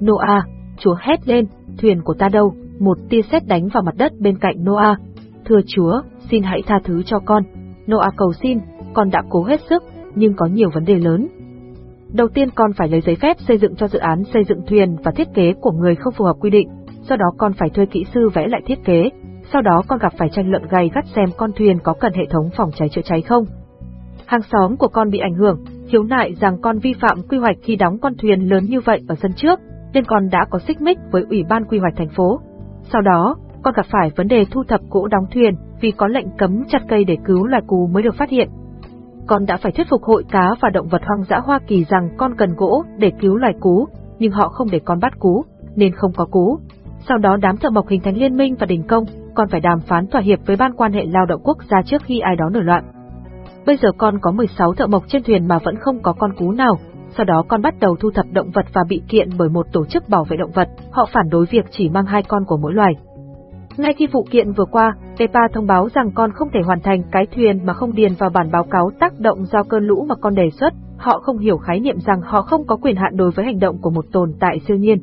Noah, chúa hét lên, thuyền của ta đâu? Một tia sét đánh vào mặt đất bên cạnh Noah. Thưa chúa, xin hãy tha thứ cho con. Noah cầu xin, con đã cố hết sức, nhưng có nhiều vấn đề lớn. Đầu tiên con phải lấy giấy phép xây dựng cho dự án xây dựng thuyền và thiết kế của người không phù hợp quy định, sau đó con phải thuê kỹ sư vẽ lại thiết kế, sau đó con gặp phải tranh luận gay gắt xem con thuyền có cần hệ thống phòng cháy chữa cháy không. Hàng xóm của con bị ảnh hưởng, hiếu nại rằng con vi phạm quy hoạch khi đóng con thuyền lớn như vậy ở sân trước, nên con đã có xích mích với Ủy ban quy hoạch thành phố. Sau đó, con gặp phải vấn đề thu thập gỗ đóng thuyền, vì có lệnh cấm chặt cây để cứu loài cú mới được phát hiện. Con đã phải thuyết phục hội cá và động vật hoang dã Hoa Kỳ rằng con cần gỗ để cứu loài cú, nhưng họ không để con bắt cú, nên không có cú. Sau đó đám thợ mộc hình thành liên minh và đình công, con phải đàm phán thỏa hiệp với ban quan hệ lao động quốc gia trước khi ai đó nổi loạn. Bây giờ con có 16 thợ mộc trên thuyền mà vẫn không có con cú nào, sau đó con bắt đầu thu thập động vật và bị kiện bởi một tổ chức bảo vệ động vật, họ phản đối việc chỉ mang hai con của mỗi loài. Ngay khi vụ kiện vừa qua, EPA thông báo rằng con không thể hoàn thành cái thuyền mà không điền vào bản báo cáo tác động do cơn lũ mà con đề xuất, họ không hiểu khái niệm rằng họ không có quyền hạn đối với hành động của một tồn tại siêu nhiên.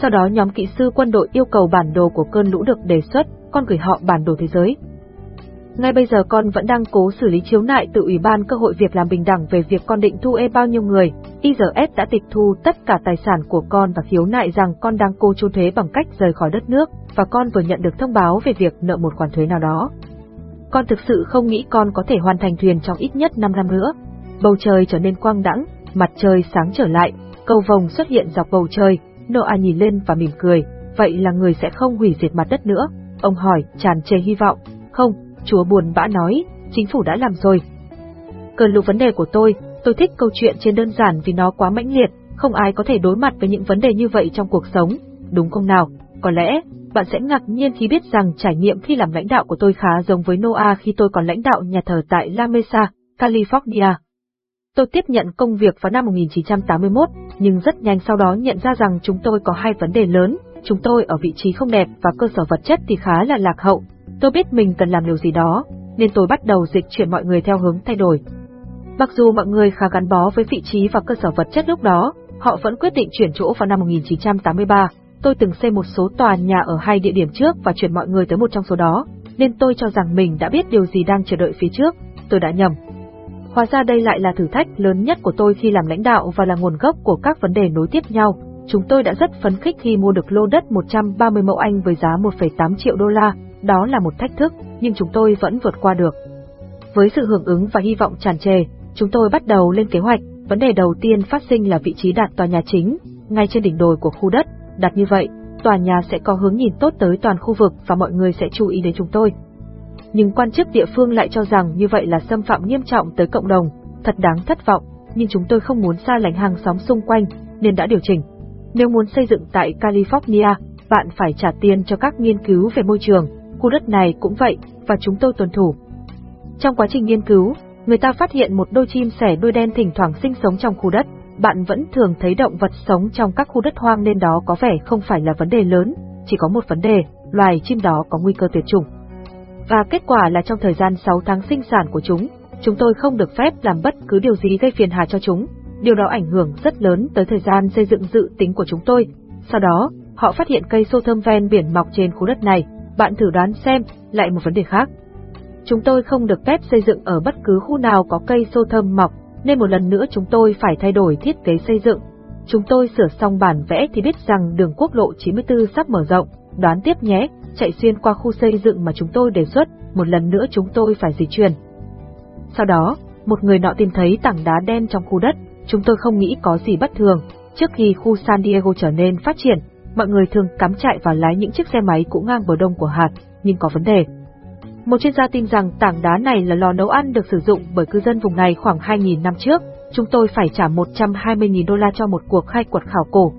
Sau đó nhóm kỹ sư quân đội yêu cầu bản đồ của cơn lũ được đề xuất, con gửi họ bản đồ thế giới. Ngay bây giờ con vẫn đang cố xử lý chiếu nại từ Ủy ban cơ hội việc làm bình đẳng về việc con định thu e bao nhiêu người. IRS đã tịch thu tất cả tài sản của con và khiếu nại rằng con đang cô trốn thuế bằng cách rời khỏi đất nước, và con vừa nhận được thông báo về việc nợ một khoản thuế nào đó. Con thực sự không nghĩ con có thể hoàn thành thuyền trong ít nhất 5 năm nữa. Bầu trời trở nên quang đãng, mặt trời sáng trở lại, cầu vồng xuất hiện dọc bầu trời, Noah nhìn lên và mỉm cười, vậy là người sẽ không hủy diệt mặt đất nữa. Ông hỏi, tràn trề hy vọng. Không, chúa buồn bã nói, chính phủ đã làm rồi. Cơn lũ vấn đề của tôi, tôi thích câu chuyện trên đơn giản vì nó quá mãnh liệt, không ai có thể đối mặt với những vấn đề như vậy trong cuộc sống, đúng không nào? Có lẽ, bạn sẽ ngạc nhiên khi biết rằng trải nghiệm khi làm lãnh đạo của tôi khá giống với Noah khi tôi còn lãnh đạo nhà thờ tại La Mesa, California. Tôi tiếp nhận công việc vào năm 1981, nhưng rất nhanh sau đó nhận ra rằng chúng tôi có hai vấn đề lớn, chúng tôi ở vị trí không đẹp và cơ sở vật chất thì khá là lạc hậu. Tôi biết mình cần làm điều gì đó, nên tôi bắt đầu dịch chuyển mọi người theo hướng thay đổi. Mặc dù mọi người khá gắn bó với vị trí và cơ sở vật chất lúc đó, họ vẫn quyết định chuyển chỗ vào năm 1983. Tôi từng xây một số tòa nhà ở hai địa điểm trước và chuyển mọi người tới một trong số đó, nên tôi cho rằng mình đã biết điều gì đang chờ đợi phía trước. Tôi đã nhầm. Hóa ra đây lại là thử thách lớn nhất của tôi khi làm lãnh đạo và là nguồn gốc của các vấn đề nối tiếp nhau. Chúng tôi đã rất phấn khích khi mua được lô đất 130 mẫu Anh với giá 1,8 triệu đô la, đó là một thách thức, nhưng chúng tôi vẫn vượt qua được. Với sự hưởng ứng và hy vọng tràn trề, chúng tôi bắt đầu lên kế hoạch, vấn đề đầu tiên phát sinh là vị trí đặt tòa nhà chính, ngay trên đỉnh đồi của khu đất, đặt như vậy, tòa nhà sẽ có hướng nhìn tốt tới toàn khu vực và mọi người sẽ chú ý đến chúng tôi. Nhưng quan chức địa phương lại cho rằng như vậy là xâm phạm nghiêm trọng tới cộng đồng, thật đáng thất vọng, nhưng chúng tôi không muốn xa lánh hàng xóm xung quanh, nên đã điều chỉnh. Nếu muốn xây dựng tại California, bạn phải trả tiền cho các nghiên cứu về môi trường, khu đất này cũng vậy, và chúng tôi tuân thủ. Trong quá trình nghiên cứu, người ta phát hiện một đôi chim sẻ đuôi đen thỉnh thoảng sinh sống trong khu đất. Bạn vẫn thường thấy động vật sống trong các khu đất hoang nên đó có vẻ không phải là vấn đề lớn, chỉ có một vấn đề, loài chim đó có nguy cơ tuyệt chủng. Và kết quả là trong thời gian 6 tháng sinh sản của chúng, chúng tôi không được phép làm bất cứ điều gì gây phiền hà cho chúng. Điều đó ảnh hưởng rất lớn tới thời gian xây dựng dự tính của chúng tôi. Sau đó, họ phát hiện cây sô thơm ven biển mọc trên khu đất này. Bạn thử đoán xem, lại một vấn đề khác. Chúng tôi không được phép xây dựng ở bất cứ khu nào có cây sô thơm mọc, nên một lần nữa chúng tôi phải thay đổi thiết kế xây dựng. Chúng tôi sửa xong bản vẽ thì biết rằng đường quốc lộ 94 sắp mở rộng, đoán tiếp nhé, chạy xuyên qua khu xây dựng mà chúng tôi đề xuất, một lần nữa chúng tôi phải di chuyển. Sau đó, một người nọ tìm thấy tảng đá đen trong khu đất, chúng tôi không nghĩ có gì bất thường. Trước khi khu San Diego trở nên phát triển, mọi người thường cắm trại và lái những chiếc xe máy cũ ngang bờ đông của hạt, nhưng có vấn đề. Một chuyên gia tin rằng tảng đá này là lò nấu ăn được sử dụng bởi cư dân vùng này khoảng 2.000 năm trước, chúng tôi phải trả 120.000 đô la cho một cuộc khai quật khảo cổ.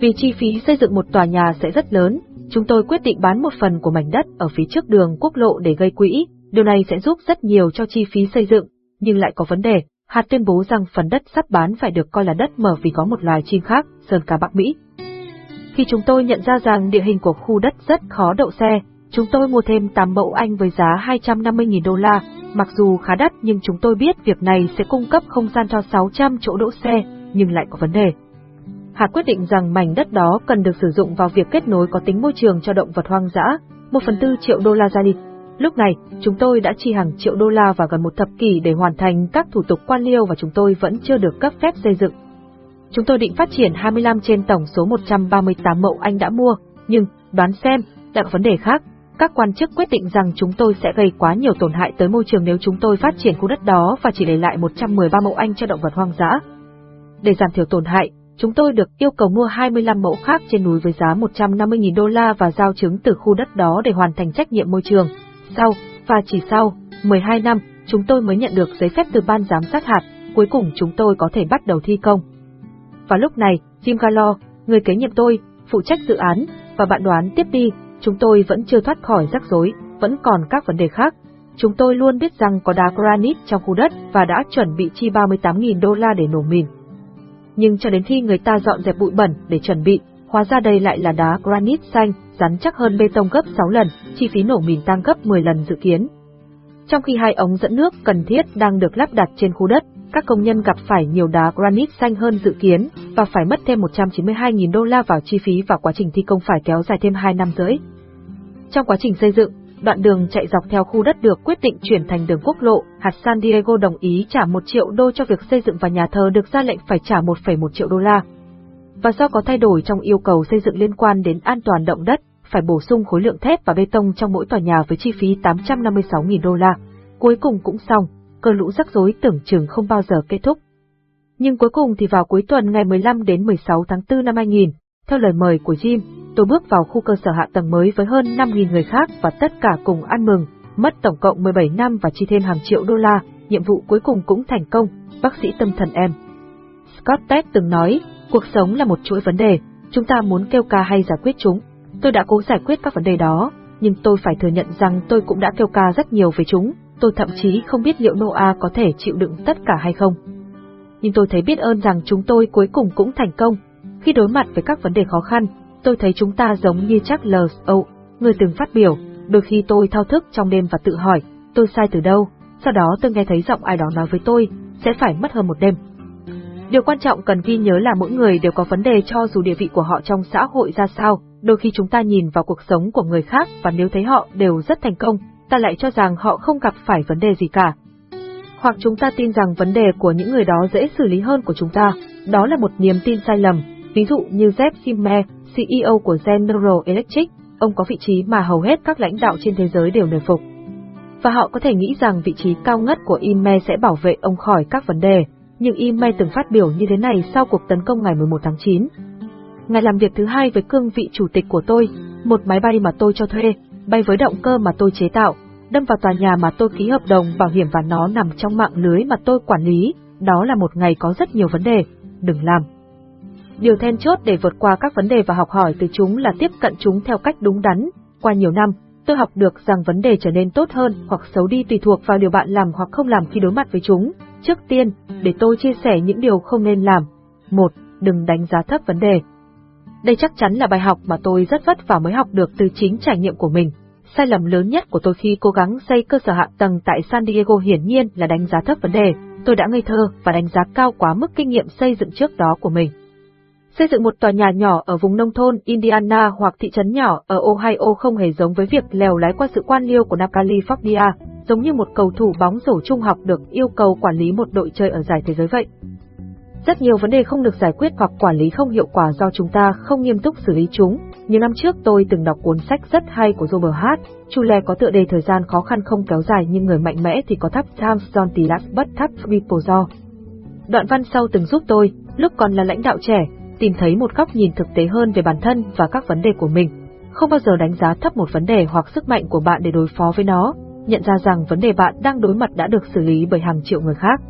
Vì chi phí xây dựng một tòa nhà sẽ rất lớn, chúng tôi quyết định bán một phần của mảnh đất ở phía trước đường quốc lộ để gây quỹ, điều này sẽ giúp rất nhiều cho chi phí xây dựng, nhưng lại có vấn đề, hạt tuyên bố rằng phần đất sắp bán phải được coi là đất mở vì có một loài chim khác, sơn cá Bắc Mỹ. Khi chúng tôi nhận ra rằng địa hình của khu đất rất khó đậu xe, chúng tôi mua thêm 8 mẫu Anh với giá 250.000 đô la, mặc dù khá đắt nhưng chúng tôi biết việc này sẽ cung cấp không gian cho 600 chỗ đỗ xe, nhưng lại có vấn đề. Hà quyết định rằng mảnh đất đó cần được sử dụng vào việc kết nối có tính môi trường cho động vật hoang dã, một phần tư triệu đô la ra đi. Lúc này, chúng tôi đã chi hàng triệu đô la và gần một thập kỷ để hoàn thành các thủ tục quan liêu và chúng tôi vẫn chưa được cấp phép xây dựng. Chúng tôi định phát triển 25 trên tổng số 138 mẫu anh đã mua, nhưng, đoán xem, đã có vấn đề khác. Các quan chức quyết định rằng chúng tôi sẽ gây quá nhiều tổn hại tới môi trường nếu chúng tôi phát triển khu đất đó và chỉ để lại 113 mẫu anh cho động vật hoang dã. Để giảm thiểu tổn hại, chúng tôi được yêu cầu mua 25 mẫu khác trên núi với giá 150.000 đô la và giao chứng từ khu đất đó để hoàn thành trách nhiệm môi trường. Sau, và chỉ sau, 12 năm, chúng tôi mới nhận được giấy phép từ ban giám sát hạt, cuối cùng chúng tôi có thể bắt đầu thi công. Và lúc này, Jim Gallo, người kế nhiệm tôi, phụ trách dự án, Và bạn đoán tiếp đi, chúng tôi vẫn chưa thoát khỏi rắc rối, vẫn còn các vấn đề khác. Chúng tôi luôn biết rằng có đá granite trong khu đất và đã chuẩn bị chi 38.000 đô la để nổ mìn. Nhưng cho đến khi người ta dọn dẹp bụi bẩn để chuẩn bị, hóa ra đây lại là đá granite xanh, rắn chắc hơn bê tông gấp 6 lần, chi phí nổ mìn tăng gấp 10 lần dự kiến. Trong khi hai ống dẫn nước cần thiết đang được lắp đặt trên khu đất, các công nhân gặp phải nhiều đá granite xanh hơn dự kiến và phải mất thêm 192.000 đô la vào chi phí và quá trình thi công phải kéo dài thêm 2 năm rưỡi. Trong quá trình xây dựng, đoạn đường chạy dọc theo khu đất được quyết định chuyển thành đường quốc lộ, hạt San Diego đồng ý trả 1 triệu đô cho việc xây dựng và nhà thờ được ra lệnh phải trả 1,1 triệu đô la. Và do có thay đổi trong yêu cầu xây dựng liên quan đến an toàn động đất, phải bổ sung khối lượng thép và bê tông trong mỗi tòa nhà với chi phí 856.000 đô la. Cuối cùng cũng xong, cơn lũ rắc rối tưởng chừng không bao giờ kết thúc. Nhưng cuối cùng thì vào cuối tuần ngày 15 đến 16 tháng 4 năm 2000, theo lời mời của Jim, tôi bước vào khu cơ sở hạ tầng mới với hơn 5.000 người khác và tất cả cùng ăn mừng, mất tổng cộng 17 năm và chi thêm hàng triệu đô la, nhiệm vụ cuối cùng cũng thành công, bác sĩ tâm thần em. Scott Peck từng nói, cuộc sống là một chuỗi vấn đề, chúng ta muốn kêu ca hay giải quyết chúng. Tôi đã cố giải quyết các vấn đề đó, nhưng tôi phải thừa nhận rằng tôi cũng đã kêu ca rất nhiều về chúng, tôi thậm chí không biết liệu Noah có thể chịu đựng tất cả hay không. Nhưng tôi thấy biết ơn rằng chúng tôi cuối cùng cũng thành công. Khi đối mặt với các vấn đề khó khăn, tôi thấy chúng ta giống như Charles O, người từng phát biểu, đôi khi tôi thao thức trong đêm và tự hỏi, tôi sai từ đâu, sau đó tôi nghe thấy giọng ai đó nói với tôi, sẽ phải mất hơn một đêm. Điều quan trọng cần ghi nhớ là mỗi người đều có vấn đề cho dù địa vị của họ trong xã hội ra sao, đôi khi chúng ta nhìn vào cuộc sống của người khác và nếu thấy họ đều rất thành công, ta lại cho rằng họ không gặp phải vấn đề gì cả. Hoặc chúng ta tin rằng vấn đề của những người đó dễ xử lý hơn của chúng ta, đó là một niềm tin sai lầm. Ví dụ như Jeff Immelt, CEO của General Electric, ông có vị trí mà hầu hết các lãnh đạo trên thế giới đều nề phục. Và họ có thể nghĩ rằng vị trí cao ngất của Immelt sẽ bảo vệ ông khỏi các vấn đề, nhưng Immelt từng phát biểu như thế này sau cuộc tấn công ngày 11 tháng 9. Ngày làm việc thứ hai với cương vị chủ tịch của tôi, một máy bay mà tôi cho thuê, bay với động cơ mà tôi chế tạo, đâm vào tòa nhà mà tôi ký hợp đồng bảo hiểm và nó nằm trong mạng lưới mà tôi quản lý, đó là một ngày có rất nhiều vấn đề, đừng làm. Điều then chốt để vượt qua các vấn đề và học hỏi từ chúng là tiếp cận chúng theo cách đúng đắn. Qua nhiều năm, tôi học được rằng vấn đề trở nên tốt hơn hoặc xấu đi tùy thuộc vào điều bạn làm hoặc không làm khi đối mặt với chúng. Trước tiên, để tôi chia sẻ những điều không nên làm. 1. Đừng đánh giá thấp vấn đề. Đây chắc chắn là bài học mà tôi rất vất vả mới học được từ chính trải nghiệm của mình. Sai lầm lớn nhất của tôi khi cố gắng xây cơ sở hạ tầng tại San Diego hiển nhiên là đánh giá thấp vấn đề. Tôi đã ngây thơ và đánh giá cao quá mức kinh nghiệm xây dựng trước đó của mình. Xây dựng một tòa nhà nhỏ ở vùng nông thôn Indiana hoặc thị trấn nhỏ ở Ohio không hề giống với việc lèo lái qua sự quan liêu của Nam California, giống như một cầu thủ bóng rổ trung học được yêu cầu quản lý một đội chơi ở giải thế giới vậy. Rất nhiều vấn đề không được giải quyết hoặc quản lý không hiệu quả do chúng ta không nghiêm túc xử lý chúng. Nhiều năm trước tôi từng đọc cuốn sách rất hay của Robert Hart, Chule có tựa đề thời gian khó khăn không kéo dài nhưng người mạnh mẽ thì có thấp times John the bất but thấp people do. Đoạn văn sau từng giúp tôi, lúc còn là lãnh đạo trẻ, tìm thấy một góc nhìn thực tế hơn về bản thân và các vấn đề của mình. Không bao giờ đánh giá thấp một vấn đề hoặc sức mạnh của bạn để đối phó với nó, nhận ra rằng vấn đề bạn đang đối mặt đã được xử lý bởi hàng triệu người khác.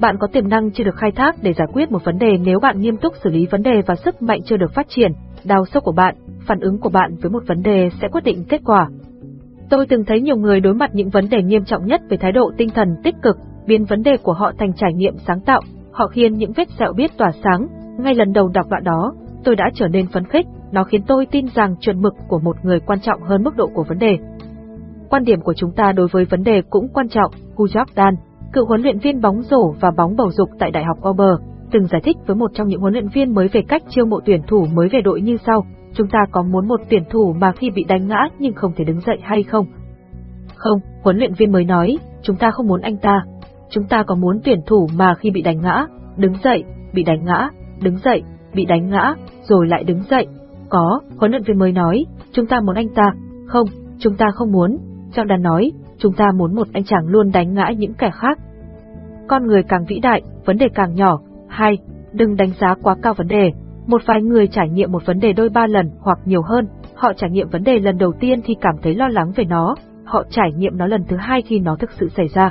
Bạn có tiềm năng chưa được khai thác để giải quyết một vấn đề nếu bạn nghiêm túc xử lý vấn đề và sức mạnh chưa được phát triển, đào sâu của bạn, phản ứng của bạn với một vấn đề sẽ quyết định kết quả. Tôi từng thấy nhiều người đối mặt những vấn đề nghiêm trọng nhất về thái độ tinh thần tích cực, biến vấn đề của họ thành trải nghiệm sáng tạo, họ khiến những vết sẹo biết tỏa sáng. Ngay lần đầu đọc đoạn đó, tôi đã trở nên phấn khích, nó khiến tôi tin rằng chuẩn mực của một người quan trọng hơn mức độ của vấn đề. Quan điểm của chúng ta đối với vấn đề cũng quan trọng, Hugh Jordan, cựu huấn luyện viên bóng rổ và bóng bầu dục tại Đại học Auburn, từng giải thích với một trong những huấn luyện viên mới về cách chiêu mộ tuyển thủ mới về đội như sau, chúng ta có muốn một tuyển thủ mà khi bị đánh ngã nhưng không thể đứng dậy hay không? Không, huấn luyện viên mới nói, chúng ta không muốn anh ta. Chúng ta có muốn tuyển thủ mà khi bị đánh ngã, đứng dậy, bị đánh ngã, đứng dậy, bị đánh ngã, rồi lại đứng dậy. Có, huấn luyện viên mới nói, chúng ta muốn anh ta. Không, chúng ta không muốn. Jordan nói, chúng ta muốn một anh chàng luôn đánh ngã những kẻ khác. Con người càng vĩ đại, vấn đề càng nhỏ. Hai, đừng đánh giá quá cao vấn đề. Một vài người trải nghiệm một vấn đề đôi ba lần hoặc nhiều hơn, họ trải nghiệm vấn đề lần đầu tiên thì cảm thấy lo lắng về nó, họ trải nghiệm nó lần thứ hai khi nó thực sự xảy ra.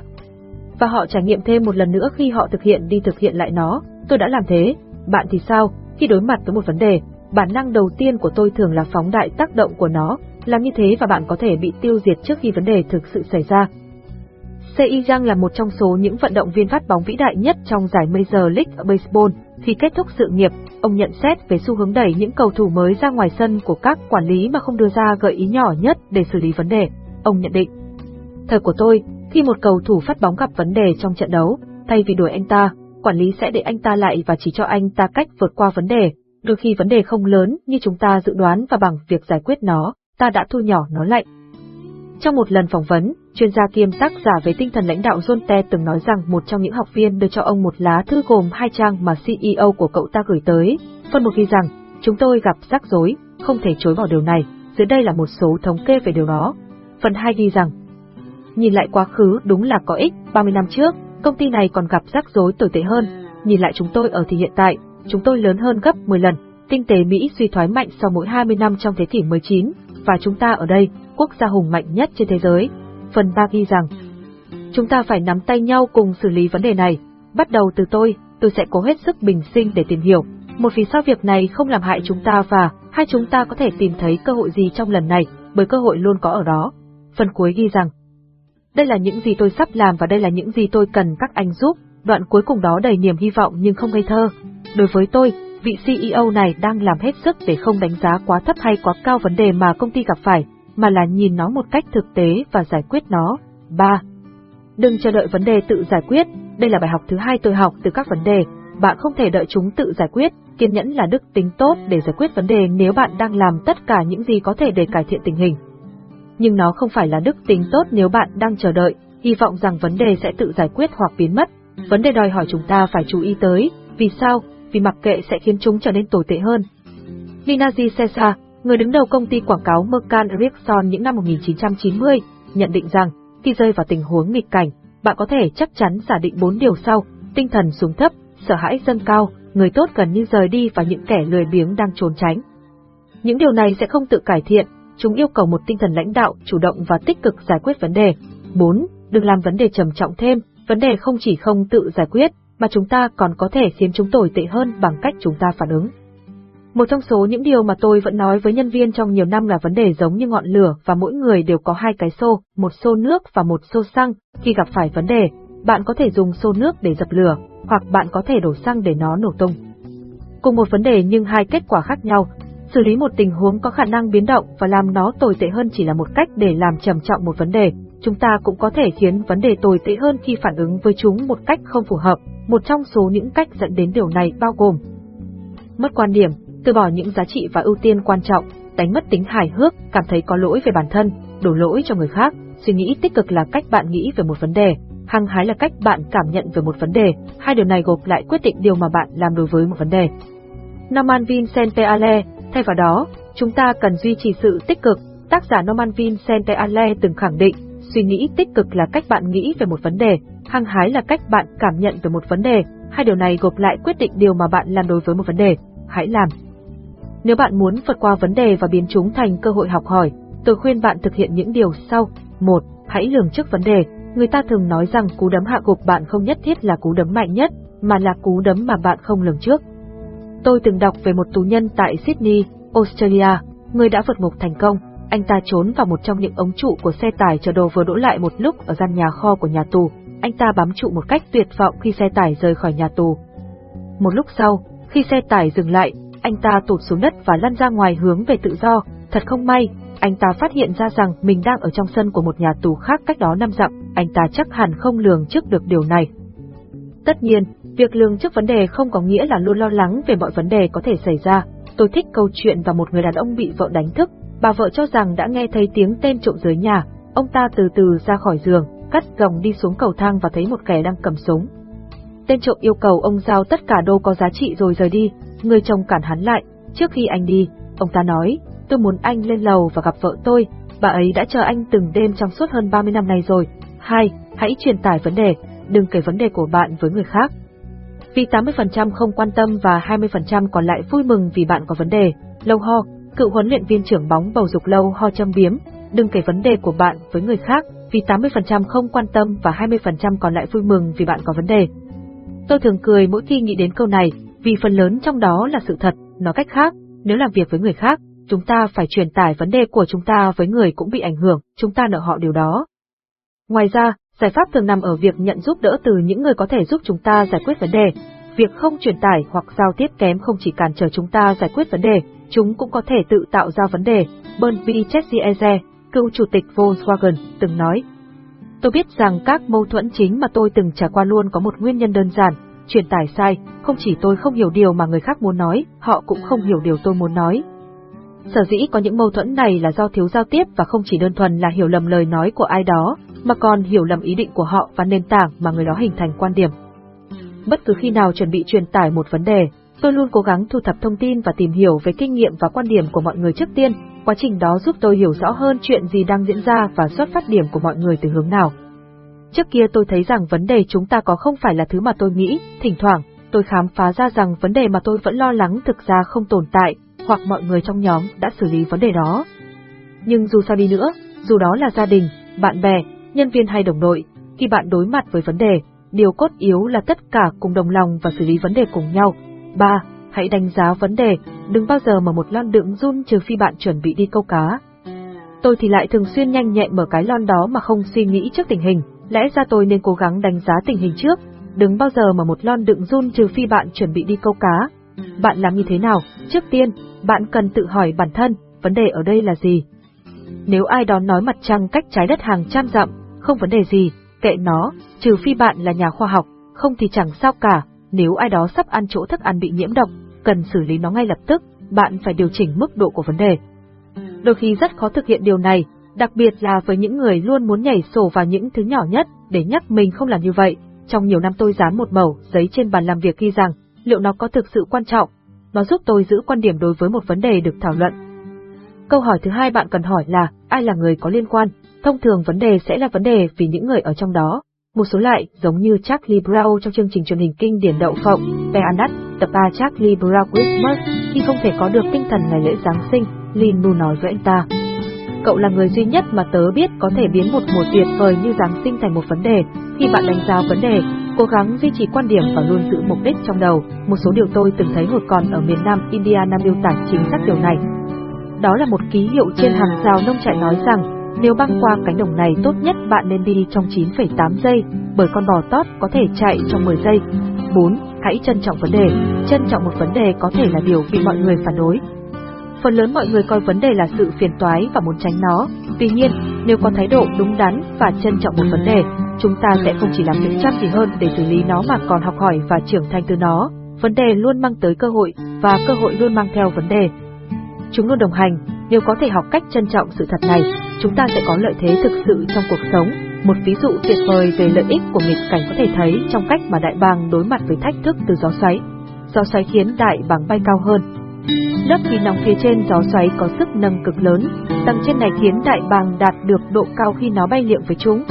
Và họ trải nghiệm thêm một lần nữa khi họ thực hiện đi thực hiện lại nó, tôi đã làm thế, bạn thì sao, khi đối mặt với một vấn đề, Bản năng đầu tiên của tôi thường là phóng đại tác động của nó, làm như thế và bạn có thể bị tiêu diệt trước khi vấn đề thực sự xảy ra. C.I. Giang là một trong số những vận động viên phát bóng vĩ đại nhất trong giải Major League Baseball. Khi kết thúc sự nghiệp, ông nhận xét về xu hướng đẩy những cầu thủ mới ra ngoài sân của các quản lý mà không đưa ra gợi ý nhỏ nhất để xử lý vấn đề. Ông nhận định, Thời của tôi, khi một cầu thủ phát bóng gặp vấn đề trong trận đấu, thay vì đuổi anh ta, quản lý sẽ để anh ta lại và chỉ cho anh ta cách vượt qua vấn đề. Đôi khi vấn đề không lớn như chúng ta dự đoán và bằng việc giải quyết nó, ta đã thu nhỏ nó lại. Trong một lần phỏng vấn, chuyên gia kiêm tác giả về tinh thần lãnh đạo John Te từng nói rằng một trong những học viên đưa cho ông một lá thư gồm hai trang mà CEO của cậu ta gửi tới. Phần một ghi rằng, chúng tôi gặp rắc rối, không thể chối bỏ điều này, dưới đây là một số thống kê về điều đó. Phần hai ghi rằng, nhìn lại quá khứ đúng là có ích, 30 năm trước, công ty này còn gặp rắc rối tồi tệ hơn, nhìn lại chúng tôi ở thì hiện tại, chúng tôi lớn hơn gấp 10 lần, kinh tế Mỹ suy thoái mạnh sau mỗi 20 năm trong thế kỷ 19, và chúng ta ở đây, quốc gia hùng mạnh nhất trên thế giới. Phần 3 ghi rằng, chúng ta phải nắm tay nhau cùng xử lý vấn đề này, bắt đầu từ tôi, tôi sẽ cố hết sức bình sinh để tìm hiểu, một vì sao việc này không làm hại chúng ta và hai chúng ta có thể tìm thấy cơ hội gì trong lần này, bởi cơ hội luôn có ở đó. Phần cuối ghi rằng, đây là những gì tôi sắp làm và đây là những gì tôi cần các anh giúp, đoạn cuối cùng đó đầy niềm hy vọng nhưng không ngây thơ. Đối với tôi, vị CEO này đang làm hết sức để không đánh giá quá thấp hay quá cao vấn đề mà công ty gặp phải, mà là nhìn nó một cách thực tế và giải quyết nó. 3. Đừng chờ đợi vấn đề tự giải quyết, đây là bài học thứ hai tôi học từ các vấn đề, bạn không thể đợi chúng tự giải quyết, kiên nhẫn là đức tính tốt để giải quyết vấn đề nếu bạn đang làm tất cả những gì có thể để cải thiện tình hình nhưng nó không phải là đức tính tốt nếu bạn đang chờ đợi, hy vọng rằng vấn đề sẽ tự giải quyết hoặc biến mất. Vấn đề đòi hỏi chúng ta phải chú ý tới, vì sao? Vì mặc kệ sẽ khiến chúng trở nên tồi tệ hơn. Ninaji Sesa, người đứng đầu công ty quảng cáo Mercan Erickson những năm 1990, nhận định rằng, khi rơi vào tình huống nghịch cảnh, bạn có thể chắc chắn giả định bốn điều sau, tinh thần xuống thấp, sợ hãi dâng cao, người tốt gần như rời đi và những kẻ lười biếng đang trốn tránh. Những điều này sẽ không tự cải thiện, chúng yêu cầu một tinh thần lãnh đạo, chủ động và tích cực giải quyết vấn đề. 4. Đừng làm vấn đề trầm trọng thêm, vấn đề không chỉ không tự giải quyết, mà chúng ta còn có thể khiến chúng tồi tệ hơn bằng cách chúng ta phản ứng. Một trong số những điều mà tôi vẫn nói với nhân viên trong nhiều năm là vấn đề giống như ngọn lửa và mỗi người đều có hai cái xô, một xô nước và một xô xăng. Khi gặp phải vấn đề, bạn có thể dùng xô nước để dập lửa, hoặc bạn có thể đổ xăng để nó nổ tung. Cùng một vấn đề nhưng hai kết quả khác nhau, xử lý một tình huống có khả năng biến động và làm nó tồi tệ hơn chỉ là một cách để làm trầm trọng một vấn đề. Chúng ta cũng có thể khiến vấn đề tồi tệ hơn khi phản ứng với chúng một cách không phù hợp. Một trong số những cách dẫn đến điều này bao gồm mất quan điểm, từ bỏ những giá trị và ưu tiên quan trọng, đánh mất tính hài hước, cảm thấy có lỗi về bản thân, đổ lỗi cho người khác, suy nghĩ tích cực là cách bạn nghĩ về một vấn đề, hăng hái là cách bạn cảm nhận về một vấn đề, hai điều này gộp lại quyết định điều mà bạn làm đối với một vấn đề. Norman Vincent Peale, Thay vào đó, chúng ta cần duy trì sự tích cực. Tác giả Norman Vincent Peale từng khẳng định, suy nghĩ tích cực là cách bạn nghĩ về một vấn đề, hăng hái là cách bạn cảm nhận về một vấn đề, hai điều này gộp lại quyết định điều mà bạn làm đối với một vấn đề. Hãy làm. Nếu bạn muốn vượt qua vấn đề và biến chúng thành cơ hội học hỏi, tôi khuyên bạn thực hiện những điều sau. một, Hãy lường trước vấn đề. Người ta thường nói rằng cú đấm hạ gục bạn không nhất thiết là cú đấm mạnh nhất, mà là cú đấm mà bạn không lường trước. Tôi từng đọc về một tù nhân tại Sydney, Australia, người đã vượt ngục thành công. Anh ta trốn vào một trong những ống trụ của xe tải chở đồ vừa đỗ lại một lúc ở gian nhà kho của nhà tù. Anh ta bám trụ một cách tuyệt vọng khi xe tải rời khỏi nhà tù. Một lúc sau, khi xe tải dừng lại, anh ta tụt xuống đất và lăn ra ngoài hướng về tự do. Thật không may, anh ta phát hiện ra rằng mình đang ở trong sân của một nhà tù khác cách đó năm dặm. Anh ta chắc hẳn không lường trước được điều này. Tất nhiên, Việc lường trước vấn đề không có nghĩa là luôn lo lắng về mọi vấn đề có thể xảy ra. Tôi thích câu chuyện và một người đàn ông bị vợ đánh thức, bà vợ cho rằng đã nghe thấy tiếng tên trộm dưới nhà, ông ta từ từ ra khỏi giường, cắt gồng đi xuống cầu thang và thấy một kẻ đang cầm súng. Tên trộm yêu cầu ông giao tất cả đồ có giá trị rồi rời đi, người chồng cản hắn lại, trước khi anh đi, ông ta nói, tôi muốn anh lên lầu và gặp vợ tôi, bà ấy đã chờ anh từng đêm trong suốt hơn 30 năm nay rồi. Hai, hãy truyền tải vấn đề, đừng kể vấn đề của bạn với người khác. Vì 80% không quan tâm và 20% còn lại vui mừng vì bạn có vấn đề. Lâu ho, cựu huấn luyện viên trưởng bóng bầu dục lâu ho châm biếm, đừng kể vấn đề của bạn với người khác, vì 80% không quan tâm và 20% còn lại vui mừng vì bạn có vấn đề. Tôi thường cười mỗi khi nghĩ đến câu này, vì phần lớn trong đó là sự thật, nói cách khác, Nếu làm việc với người khác, chúng ta phải truyền tải vấn đề của chúng ta với người cũng bị ảnh hưởng, chúng ta nợ họ điều đó. Ngoài ra, giải pháp thường nằm ở việc nhận giúp đỡ từ những người có thể giúp chúng ta giải quyết vấn đề. Việc không truyền tải hoặc giao tiếp kém không chỉ cản trở chúng ta giải quyết vấn đề, chúng cũng có thể tự tạo ra vấn đề. Bernby Chessieze, cựu chủ tịch Volkswagen, từng nói. Tôi biết rằng các mâu thuẫn chính mà tôi từng trải qua luôn có một nguyên nhân đơn giản, truyền tải sai, không chỉ tôi không hiểu điều mà người khác muốn nói, họ cũng không hiểu điều tôi muốn nói. Sở dĩ có những mâu thuẫn này là do thiếu giao tiếp và không chỉ đơn thuần là hiểu lầm lời nói của ai đó, mà còn hiểu lầm ý định của họ và nền tảng mà người đó hình thành quan điểm. Bất cứ khi nào chuẩn bị truyền tải một vấn đề, tôi luôn cố gắng thu thập thông tin và tìm hiểu về kinh nghiệm và quan điểm của mọi người trước tiên, quá trình đó giúp tôi hiểu rõ hơn chuyện gì đang diễn ra và xuất phát điểm của mọi người từ hướng nào. Trước kia tôi thấy rằng vấn đề chúng ta có không phải là thứ mà tôi nghĩ, thỉnh thoảng, tôi khám phá ra rằng vấn đề mà tôi vẫn lo lắng thực ra không tồn tại, hoặc mọi người trong nhóm đã xử lý vấn đề đó. Nhưng dù sao đi nữa, dù đó là gia đình, bạn bè, nhân viên hay đồng đội, khi bạn đối mặt với vấn đề, điều cốt yếu là tất cả cùng đồng lòng và xử lý vấn đề cùng nhau. 3. Hãy đánh giá vấn đề, đừng bao giờ mở một lon đựng run trừ phi bạn chuẩn bị đi câu cá. Tôi thì lại thường xuyên nhanh nhẹn mở cái lon đó mà không suy nghĩ trước tình hình, lẽ ra tôi nên cố gắng đánh giá tình hình trước, đừng bao giờ mở một lon đựng run trừ phi bạn chuẩn bị đi câu cá. Bạn làm như thế nào? Trước tiên, bạn cần tự hỏi bản thân, vấn đề ở đây là gì? Nếu ai đó nói mặt trăng cách trái đất hàng trăm dặm, không vấn đề gì, kệ nó, trừ phi bạn là nhà khoa học, không thì chẳng sao cả, nếu ai đó sắp ăn chỗ thức ăn bị nhiễm độc, cần xử lý nó ngay lập tức, bạn phải điều chỉnh mức độ của vấn đề. Đôi khi rất khó thực hiện điều này, đặc biệt là với những người luôn muốn nhảy sổ vào những thứ nhỏ nhất để nhắc mình không làm như vậy. Trong nhiều năm tôi dán một mẩu giấy trên bàn làm việc ghi rằng, liệu nó có thực sự quan trọng, nó giúp tôi giữ quan điểm đối với một vấn đề được thảo luận. Câu hỏi thứ hai bạn cần hỏi là, ai là người có liên quan? Thông thường vấn đề sẽ là vấn đề vì những người ở trong đó. Một số lại, giống như Charlie Brown trong chương trình truyền hình kinh điển Đậu Phộng, Peanut, tập 3 Charlie Brown Christmas, khi không thể có được tinh thần ngày lễ Giáng sinh, Lin Nu nói với anh ta. Cậu là người duy nhất mà tớ biết có thể biến một mùa tuyệt vời như Giáng sinh thành một vấn đề. Khi bạn đánh giá vấn đề, cố gắng duy trì quan điểm và luôn giữ mục đích trong đầu. Một số điều tôi từng thấy hồi còn ở miền Nam Indiana miêu tả chính xác điều này. Đó là một ký hiệu trên hàng rào nông trại nói rằng, nếu băng qua cánh đồng này tốt nhất bạn nên đi trong 9,8 giây, bởi con bò tót có thể chạy trong 10 giây. 4. Hãy trân trọng vấn đề. Trân trọng một vấn đề có thể là điều bị mọi người phản đối. Phần lớn mọi người coi vấn đề là sự phiền toái và muốn tránh nó. Tuy nhiên, nếu có thái độ đúng đắn và trân trọng một vấn đề, chúng ta sẽ không chỉ làm việc chăm chỉ hơn để xử lý nó mà còn học hỏi và trưởng thành từ nó. Vấn đề luôn mang tới cơ hội, và cơ hội luôn mang theo vấn đề. Chúng luôn đồng hành, nếu có thể học cách trân trọng sự thật này, chúng ta sẽ có lợi thế thực sự trong cuộc sống. Một ví dụ tuyệt vời về lợi ích của nghịch cảnh có thể thấy trong cách mà đại bàng đối mặt với thách thức từ gió xoáy. Gió xoáy khiến đại bàng bay cao hơn. Lớp khí nóng phía trên gió xoáy có sức nâng cực lớn, tầng trên này khiến đại bàng đạt được độ cao khi nó bay liệng với chúng.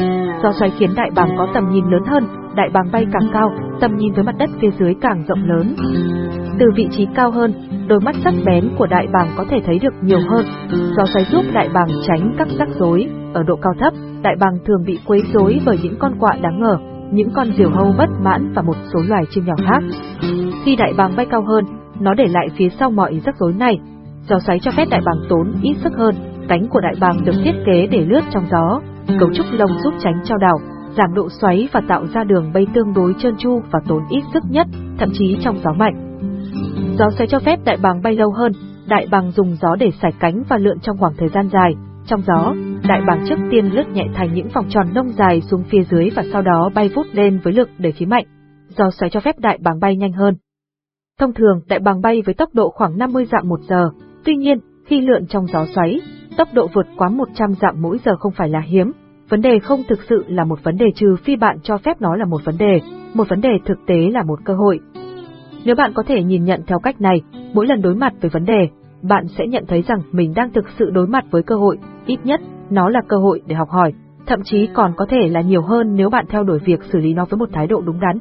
Gió xoáy khiến đại bàng có tầm nhìn lớn hơn, đại bàng bay càng cao, tầm nhìn với mặt đất phía dưới càng rộng lớn. Từ vị trí cao hơn, đôi mắt sắc bén của đại bàng có thể thấy được nhiều hơn. Gió xoáy giúp đại bàng tránh các rắc rối. Ở độ cao thấp, đại bàng thường bị quấy rối bởi những con quạ đáng ngờ, những con diều hâu bất mãn và một số loài chim nhỏ khác. Khi đại bàng bay cao hơn, nó để lại phía sau mọi rắc rối này. Gió xoáy cho phép đại bàng tốn ít sức hơn, cánh của đại bàng được thiết kế để lướt trong gió, cấu trúc lông giúp tránh trao đảo, giảm độ xoáy và tạo ra đường bay tương đối trơn tru và tốn ít sức nhất, thậm chí trong gió mạnh. Gió xoáy cho phép đại bàng bay lâu hơn, đại bàng dùng gió để sải cánh và lượn trong khoảng thời gian dài. Trong gió, đại bàng trước tiên lướt nhẹ thành những vòng tròn nông dài xuống phía dưới và sau đó bay vút lên với lực để khí mạnh. Gió xoáy cho phép đại bàng bay nhanh hơn. Thông thường, đại bàng bay với tốc độ khoảng 50 dặm một giờ. Tuy nhiên, khi lượn trong gió xoáy, tốc độ vượt quá 100 dặm mỗi giờ không phải là hiếm. Vấn đề không thực sự là một vấn đề trừ phi bạn cho phép nó là một vấn đề, một vấn đề thực tế là một cơ hội. Nếu bạn có thể nhìn nhận theo cách này, mỗi lần đối mặt với vấn đề, bạn sẽ nhận thấy rằng mình đang thực sự đối mặt với cơ hội, ít nhất, nó là cơ hội để học hỏi, thậm chí còn có thể là nhiều hơn nếu bạn theo đuổi việc xử lý nó với một thái độ đúng đắn.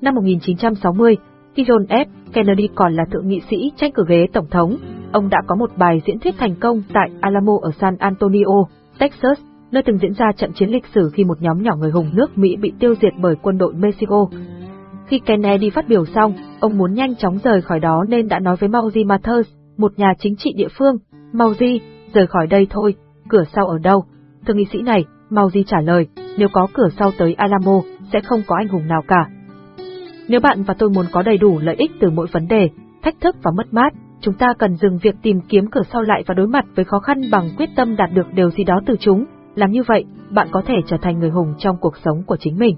Năm 1960, khi John F. Kennedy còn là thượng nghị sĩ tranh cử ghế tổng thống, ông đã có một bài diễn thuyết thành công tại Alamo ở San Antonio, Texas, nơi từng diễn ra trận chiến lịch sử khi một nhóm nhỏ người hùng nước Mỹ bị tiêu diệt bởi quân đội Mexico. Khi Kennedy phát biểu xong, ông muốn nhanh chóng rời khỏi đó nên đã nói với Maury Mathers, một nhà chính trị địa phương, mau rời khỏi đây thôi, cửa sau ở đâu? Thượng nghị sĩ này, mau trả lời, nếu có cửa sau tới Alamo, sẽ không có anh hùng nào cả. Nếu bạn và tôi muốn có đầy đủ lợi ích từ mỗi vấn đề, thách thức và mất mát, chúng ta cần dừng việc tìm kiếm cửa sau lại và đối mặt với khó khăn bằng quyết tâm đạt được điều gì đó từ chúng. Làm như vậy, bạn có thể trở thành người hùng trong cuộc sống của chính mình.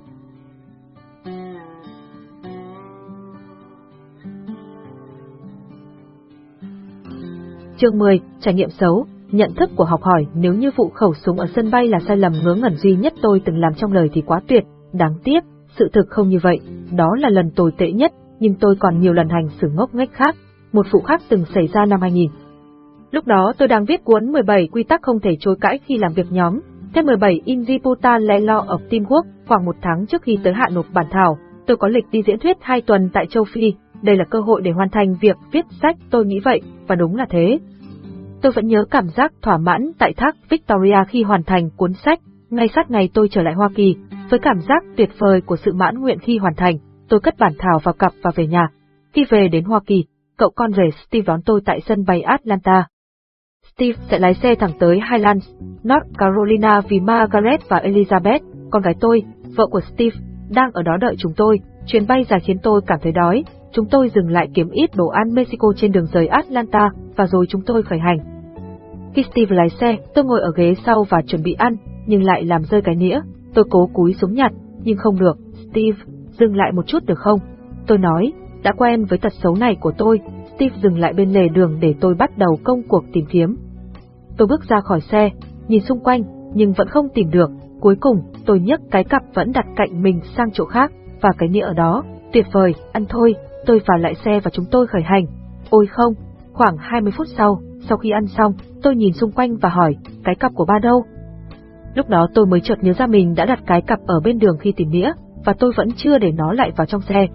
Chương 10, trải nghiệm xấu, nhận thức của học hỏi nếu như vụ khẩu súng ở sân bay là sai lầm ngớ ngẩn duy nhất tôi từng làm trong lời thì quá tuyệt, đáng tiếc, sự thực không như vậy, đó là lần tồi tệ nhất, nhưng tôi còn nhiều lần hành xử ngốc nghếch khác, một vụ khác từng xảy ra năm 2000. Lúc đó tôi đang viết cuốn 17 quy tắc không thể chối cãi khi làm việc nhóm, theo 17 Injiputa Le lo of Teamwork, khoảng một tháng trước khi tới hạn nộp bản thảo, tôi có lịch đi diễn thuyết 2 tuần tại châu Phi, đây là cơ hội để hoàn thành việc viết sách, tôi nghĩ vậy, và đúng là thế. Tôi vẫn nhớ cảm giác thỏa mãn tại thác Victoria khi hoàn thành cuốn sách, ngay sát ngày tôi trở lại Hoa Kỳ, với cảm giác tuyệt vời của sự mãn nguyện khi hoàn thành, tôi cất bản thảo vào cặp và về nhà. Khi về đến Hoa Kỳ, cậu con rể Steve đón tôi tại sân bay Atlanta. Steve sẽ lái xe thẳng tới Highlands, North Carolina vì Margaret và Elizabeth, con gái tôi, vợ của Steve, đang ở đó đợi chúng tôi. Chuyến bay dài khiến tôi cảm thấy đói, chúng tôi dừng lại kiếm ít đồ ăn Mexico trên đường rời Atlanta, và rồi chúng tôi khởi hành. Khi Steve lái xe, tôi ngồi ở ghế sau và chuẩn bị ăn, nhưng lại làm rơi cái nĩa. Tôi cố cúi xuống nhặt, nhưng không được. Steve, dừng lại một chút được không? Tôi nói, đã quen với tật xấu này của tôi, Steve dừng lại bên lề đường để tôi bắt đầu công cuộc tìm kiếm. Tôi bước ra khỏi xe, nhìn xung quanh, nhưng vẫn không tìm được. Cuối cùng, tôi nhấc cái cặp vẫn đặt cạnh mình sang chỗ khác, và cái nĩa ở đó. Tuyệt vời, ăn thôi, tôi vào lại xe và chúng tôi khởi hành. Ôi không, khoảng 20 phút sau, sau khi ăn xong, tôi nhìn xung quanh và hỏi, cái cặp của ba đâu? Lúc đó tôi mới chợt nhớ ra mình đã đặt cái cặp ở bên đường khi tìm nghĩa, và tôi vẫn chưa để nó lại vào trong xe.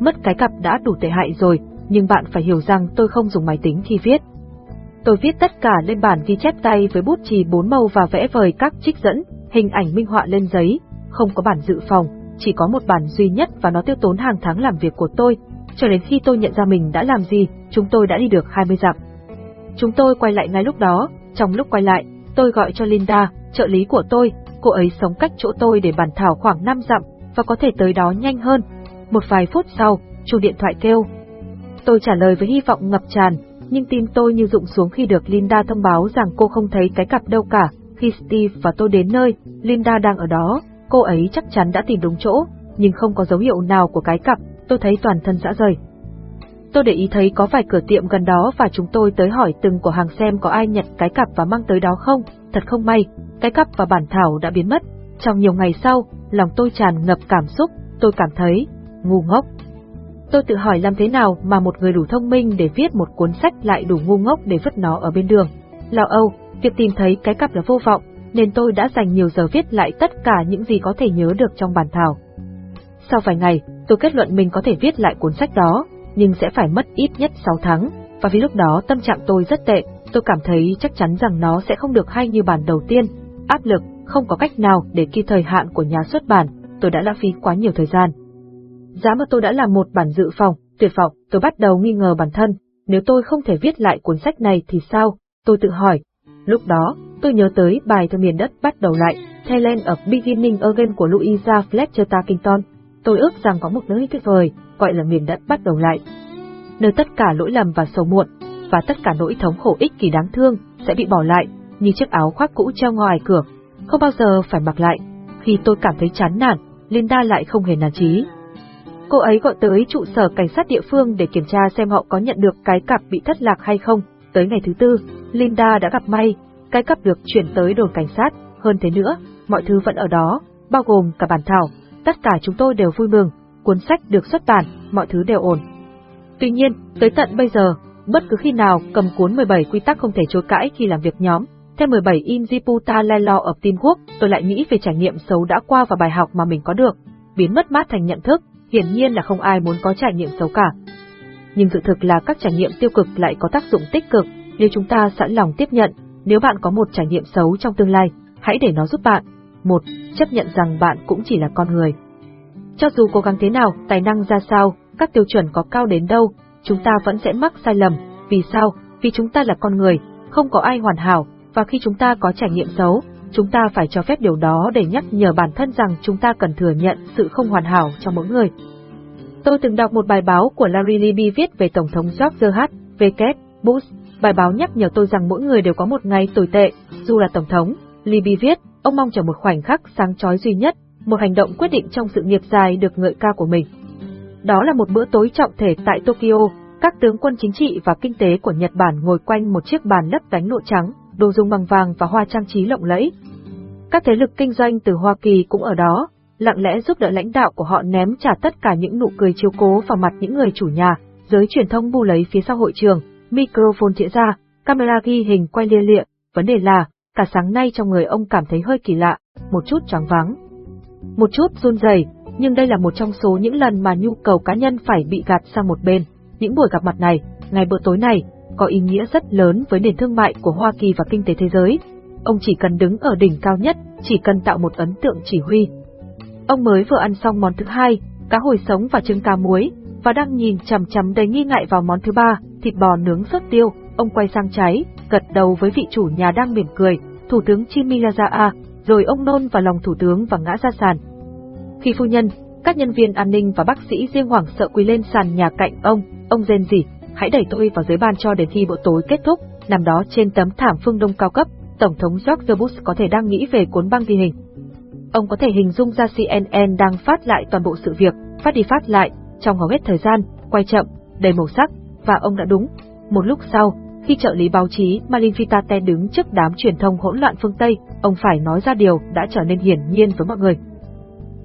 Mất cái cặp đã đủ tệ hại rồi, nhưng bạn phải hiểu rằng tôi không dùng máy tính khi viết. Tôi viết tất cả lên bản ghi chép tay với bút chì bốn màu và vẽ vời các trích dẫn, hình ảnh minh họa lên giấy, không có bản dự phòng, chỉ có một bản duy nhất và nó tiêu tốn hàng tháng làm việc của tôi, cho đến khi tôi nhận ra mình đã làm gì, chúng tôi đã đi được 20 dặm. Chúng tôi quay lại ngay lúc đó, trong lúc quay lại, tôi gọi cho Linda, trợ lý của tôi, cô ấy sống cách chỗ tôi để bàn thảo khoảng 5 dặm, và có thể tới đó nhanh hơn. Một vài phút sau, chuông điện thoại kêu. Tôi trả lời với hy vọng ngập tràn, nhưng tim tôi như rụng xuống khi được Linda thông báo rằng cô không thấy cái cặp đâu cả. Khi Steve và tôi đến nơi, Linda đang ở đó, cô ấy chắc chắn đã tìm đúng chỗ, nhưng không có dấu hiệu nào của cái cặp, tôi thấy toàn thân rã rời. Tôi để ý thấy có vài cửa tiệm gần đó và chúng tôi tới hỏi từng của hàng xem có ai nhặt cái cặp và mang tới đó không, thật không may, cái cặp và bản thảo đã biến mất. Trong nhiều ngày sau, lòng tôi tràn ngập cảm xúc, tôi cảm thấy ngu ngốc. Tôi tự hỏi làm thế nào mà một người đủ thông minh để viết một cuốn sách lại đủ ngu ngốc để vứt nó ở bên đường. Lào Âu, việc tìm thấy cái cặp là vô vọng, nên tôi đã dành nhiều giờ viết lại tất cả những gì có thể nhớ được trong bản thảo. Sau vài ngày, tôi kết luận mình có thể viết lại cuốn sách đó, nhưng sẽ phải mất ít nhất 6 tháng, và vì lúc đó tâm trạng tôi rất tệ, tôi cảm thấy chắc chắn rằng nó sẽ không được hay như bản đầu tiên. Áp lực, không có cách nào để kịp thời hạn của nhà xuất bản, tôi đã lãng phí quá nhiều thời gian. Giá mà tôi đã làm một bản dự phòng, tuyệt vọng, tôi bắt đầu nghi ngờ bản thân, nếu tôi không thể viết lại cuốn sách này thì sao? Tôi tự hỏi. Lúc đó, tôi nhớ tới bài thơ miền đất bắt đầu lại, Thailand of Beginning Again của Louisa Fletcher Tarkington. Tôi ước rằng có một nơi tuyệt vời, gọi là miền đất bắt đầu lại. Nơi tất cả lỗi lầm và sầu muộn, và tất cả nỗi thống khổ ích kỷ đáng thương, sẽ bị bỏ lại, như chiếc áo khoác cũ treo ngoài cửa, không bao giờ phải mặc lại. Khi tôi cảm thấy chán nản, Linda lại không hề nản chí. Cô ấy gọi tới trụ sở cảnh sát địa phương để kiểm tra xem họ có nhận được cái cặp bị thất lạc hay không. Tới ngày thứ tư, Linda đã gặp may, cái cặp được chuyển tới đồn cảnh sát, hơn thế nữa, mọi thứ vẫn ở đó, bao gồm cả bản thảo. Tất cả chúng tôi đều vui mừng, cuốn sách được xuất bản, mọi thứ đều ổn. Tuy nhiên, tới tận bây giờ, bất cứ khi nào cầm cuốn 17 quy tắc không thể chối cãi khi làm việc nhóm, theo 17 Injiputa Le Law of Teamwork, tôi lại nghĩ về trải nghiệm xấu đã qua và bài học mà mình có được, biến mất mát thành nhận thức, hiển nhiên là không ai muốn có trải nghiệm xấu cả. Nhưng sự thực là các trải nghiệm tiêu cực lại có tác dụng tích cực, nếu chúng ta sẵn lòng tiếp nhận, nếu bạn có một trải nghiệm xấu trong tương lai, hãy để nó giúp bạn. Một, chấp nhận rằng bạn cũng chỉ là con người. Cho dù cố gắng thế nào, tài năng ra sao, các tiêu chuẩn có cao đến đâu, chúng ta vẫn sẽ mắc sai lầm. Vì sao? Vì chúng ta là con người, không có ai hoàn hảo, và khi chúng ta có trải nghiệm xấu, chúng ta phải cho phép điều đó để nhắc nhở bản thân rằng chúng ta cần thừa nhận sự không hoàn hảo trong mỗi người. Tôi từng đọc một bài báo của Larry Libby viết về Tổng thống George H. W. Bush. Bài báo nhắc nhở tôi rằng mỗi người đều có một ngày tồi tệ, dù là Tổng thống. Libby viết, ông mong chờ một khoảnh khắc sáng chói duy nhất, một hành động quyết định trong sự nghiệp dài được ngợi ca của mình. Đó là một bữa tối trọng thể tại Tokyo, các tướng quân chính trị và kinh tế của Nhật Bản ngồi quanh một chiếc bàn lấp đánh lụa trắng, đồ dùng bằng vàng và hoa trang trí lộng lẫy. Các thế lực kinh doanh từ Hoa Kỳ cũng ở đó, lặng lẽ giúp đỡ lãnh đạo của họ ném trả tất cả những nụ cười chiếu cố vào mặt những người chủ nhà, giới truyền thông bu lấy phía sau hội trường, microphone chĩa ra, camera ghi hình quay lia lịa, vấn đề là, cả sáng nay trong người ông cảm thấy hơi kỳ lạ, một chút choáng váng. Một chút run rẩy, nhưng đây là một trong số những lần mà nhu cầu cá nhân phải bị gạt sang một bên. Những buổi gặp mặt này, ngày bữa tối này, có ý nghĩa rất lớn với nền thương mại của Hoa Kỳ và kinh tế thế giới. Ông chỉ cần đứng ở đỉnh cao nhất, chỉ cần tạo một ấn tượng chỉ huy. Ông mới vừa ăn xong món thứ hai, cá hồi sống và trứng cá muối, và đang nhìn chằm chằm đầy nghi ngại vào món thứ ba, thịt bò nướng sốt tiêu. Ông quay sang trái, gật đầu với vị chủ nhà đang mỉm cười, Thủ tướng Chimilaza rồi ông nôn vào lòng thủ tướng và ngã ra sàn. Khi phu nhân, các nhân viên an ninh và bác sĩ riêng hoảng sợ quỳ lên sàn nhà cạnh ông, ông rên rỉ, hãy đẩy tôi vào dưới ban cho đến khi bữa tối kết thúc, nằm đó trên tấm thảm phương đông cao cấp, Tổng thống George Bush có thể đang nghĩ về cuốn băng ghi hình. Ông có thể hình dung ra CNN đang phát lại toàn bộ sự việc, phát đi phát lại, trong hầu hết thời gian, quay chậm, đầy màu sắc, và ông đã đúng. Một lúc sau, khi trợ lý báo chí Malin Vitate đứng trước đám truyền thông hỗn loạn phương Tây, ông phải nói ra điều đã trở nên hiển nhiên với mọi người.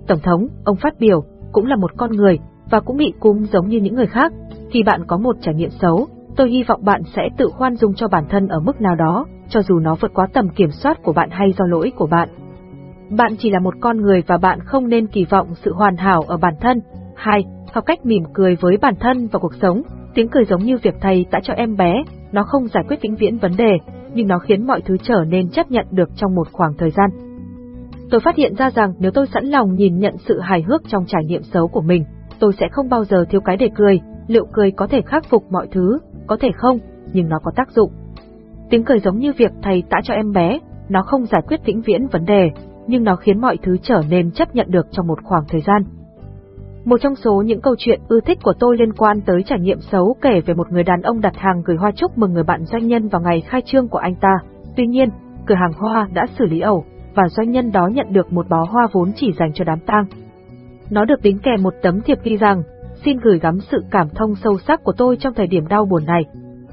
Tổng thống, ông phát biểu, cũng là một con người, và cũng bị cúm giống như những người khác. Khi bạn có một trải nghiệm xấu, tôi hy vọng bạn sẽ tự khoan dung cho bản thân ở mức nào đó, cho dù nó vượt quá tầm kiểm soát của bạn hay do lỗi của bạn. Bạn chỉ là một con người và bạn không nên kỳ vọng sự hoàn hảo ở bản thân. 2. Học cách mỉm cười với bản thân và cuộc sống. Tiếng cười giống như việc thầy đã cho em bé, nó không giải quyết vĩnh viễn vấn đề, nhưng nó khiến mọi thứ trở nên chấp nhận được trong một khoảng thời gian. Tôi phát hiện ra rằng nếu tôi sẵn lòng nhìn nhận sự hài hước trong trải nghiệm xấu của mình, tôi sẽ không bao giờ thiếu cái để cười, liệu cười có thể khắc phục mọi thứ, có thể không, nhưng nó có tác dụng. Tiếng cười giống như việc thầy tã cho em bé, nó không giải quyết vĩnh viễn vấn đề, nhưng nó khiến mọi thứ trở nên chấp nhận được trong một khoảng thời gian. Một trong số những câu chuyện ưa thích của tôi liên quan tới trải nghiệm xấu kể về một người đàn ông đặt hàng gửi hoa chúc mừng người bạn doanh nhân vào ngày khai trương của anh ta. Tuy nhiên, cửa hàng hoa đã xử lý ẩu, và doanh nhân đó nhận được một bó hoa vốn chỉ dành cho đám tang. Nó được đính kèm một tấm thiệp ghi rằng, xin gửi gắm sự cảm thông sâu sắc của tôi trong thời điểm đau buồn này.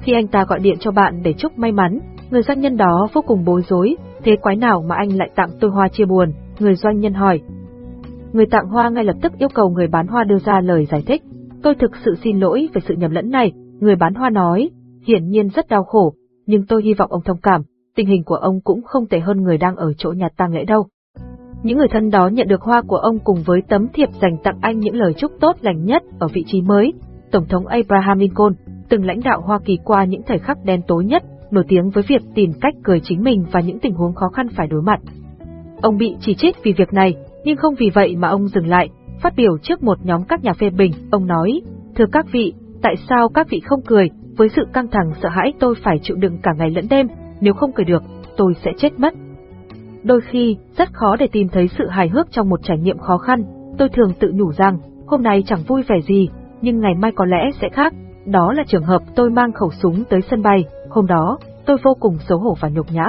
Khi anh ta gọi điện cho bạn để chúc may mắn, người doanh nhân đó vô cùng bối rối, thế quái nào mà anh lại tặng tôi hoa chia buồn, người doanh nhân hỏi. Người tặng hoa ngay lập tức yêu cầu người bán hoa đưa ra lời giải thích. Tôi thực sự xin lỗi về sự nhầm lẫn này, người bán hoa nói, hiển nhiên rất đau khổ, nhưng tôi hy vọng ông thông cảm, tình hình của ông cũng không tệ hơn người đang ở chỗ nhà tang lễ đâu. Những người thân đó nhận được hoa của ông cùng với tấm thiệp dành tặng anh những lời chúc tốt lành nhất ở vị trí mới. Tổng thống Abraham Lincoln, từng lãnh đạo Hoa Kỳ qua những thời khắc đen tối nhất, nổi tiếng với việc tìm cách cười chính mình và những tình huống khó khăn phải đối mặt. Ông bị chỉ trích vì việc này, nhưng không vì vậy mà ông dừng lại, phát biểu trước một nhóm các nhà phê bình, ông nói, Thưa các vị, tại sao các vị không cười, với sự căng thẳng sợ hãi tôi phải chịu đựng cả ngày lẫn đêm, nếu không cười được, tôi sẽ chết mất. Đôi khi, rất khó để tìm thấy sự hài hước trong một trải nghiệm khó khăn, tôi thường tự nhủ rằng, hôm nay chẳng vui vẻ gì, nhưng ngày mai có lẽ sẽ khác. Đó là trường hợp tôi mang khẩu súng tới sân bay, hôm đó, tôi vô cùng xấu hổ và nhục nhã.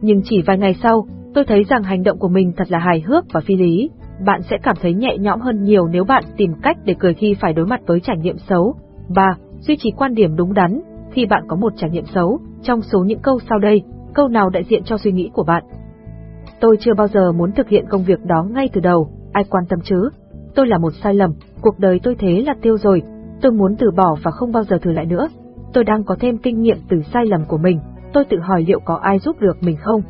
Nhưng chỉ vài ngày sau, tôi thấy rằng hành động của mình thật là hài hước và phi lý. Bạn sẽ cảm thấy nhẹ nhõm hơn nhiều nếu bạn tìm cách để cười khi phải đối mặt với trải nghiệm xấu. 3. Duy trì quan điểm đúng đắn. Khi bạn có một trải nghiệm xấu, trong số những câu sau đây, câu nào đại diện cho suy nghĩ của bạn? Tôi chưa bao giờ muốn thực hiện công việc đó ngay từ đầu, ai quan tâm chứ? Tôi là một sai lầm, cuộc đời tôi thế là tiêu rồi, tôi muốn từ bỏ và không bao giờ thử lại nữa. Tôi đang có thêm kinh nghiệm từ sai lầm của mình, tôi tự hỏi liệu có ai giúp được mình không?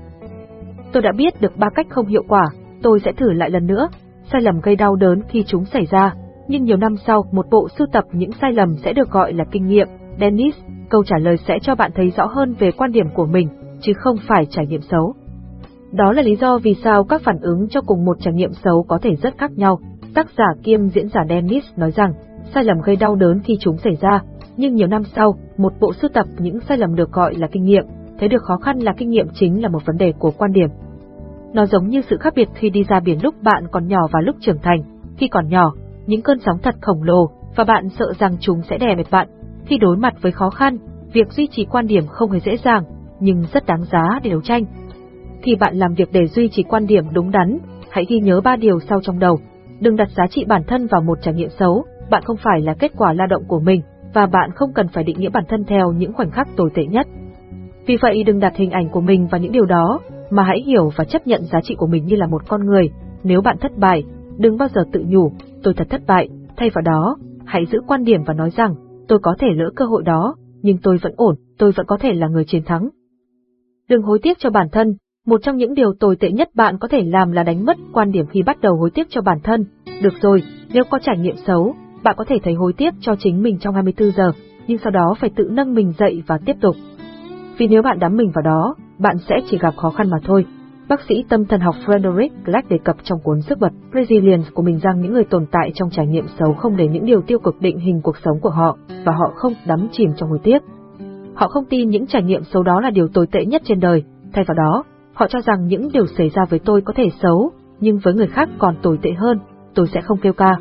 Tôi đã biết được ba cách không hiệu quả, tôi sẽ thử lại lần nữa. Sai lầm gây đau đớn khi chúng xảy ra, nhưng nhiều năm sau một bộ sưu tập những sai lầm sẽ được gọi là kinh nghiệm. Dennis, câu trả lời sẽ cho bạn thấy rõ hơn về quan điểm của mình, chứ không phải trải nghiệm xấu. Đó là lý do vì sao các phản ứng cho cùng một trải nghiệm xấu có thể rất khác nhau. Tác giả kiêm diễn giả Dennis nói rằng, sai lầm gây đau đớn khi chúng xảy ra, Nhưng nhiều năm sau, một bộ sưu tập những sai lầm được gọi là kinh nghiệm, thấy được khó khăn là kinh nghiệm chính là một vấn đề của quan điểm. Nó giống như sự khác biệt khi đi ra biển lúc bạn còn nhỏ và lúc trưởng thành. Khi còn nhỏ, những cơn sóng thật khổng lồ, và bạn sợ rằng chúng sẽ đè bẹp bạn. Khi đối mặt với khó khăn, việc duy trì quan điểm không hề dễ dàng, nhưng rất đáng giá để đấu tranh. Khi bạn làm việc để duy trì quan điểm đúng đắn, hãy ghi nhớ ba điều sau trong đầu. Đừng đặt giá trị bản thân vào một trải nghiệm xấu, bạn không phải là kết quả lao động của mình, và bạn không cần phải định nghĩa bản thân theo những khoảnh khắc tồi tệ nhất. Vì vậy đừng đặt hình ảnh của mình vào những điều đó, mà hãy hiểu và chấp nhận giá trị của mình như là một con người. Nếu bạn thất bại, đừng bao giờ tự nhủ, tôi thật thất bại, thay vào đó, hãy giữ quan điểm và nói rằng, tôi có thể lỡ cơ hội đó, nhưng tôi vẫn ổn, tôi vẫn có thể là người chiến thắng. Đừng hối tiếc cho bản thân, một trong những điều tồi tệ nhất bạn có thể làm là đánh mất quan điểm khi bắt đầu hối tiếc cho bản thân. Được rồi, nếu có trải nghiệm xấu, bạn có thể thấy hối tiếc cho chính mình trong 24 giờ, nhưng sau đó phải tự nâng mình dậy và tiếp tục. Vì nếu bạn đắm mình vào đó, bạn sẽ chỉ gặp khó khăn mà thôi. Bác sĩ tâm thần học Frederick Black đề cập trong cuốn sức bật Resilience của mình rằng những người tồn tại trong trải nghiệm xấu không để những điều tiêu cực định hình cuộc sống của họ, và họ không đắm chìm trong hối tiếc. Họ không tin những trải nghiệm xấu đó là điều tồi tệ nhất trên đời, thay vào đó, họ cho rằng những điều xảy ra với tôi có thể xấu, nhưng với người khác còn tồi tệ hơn, tôi sẽ không kêu ca.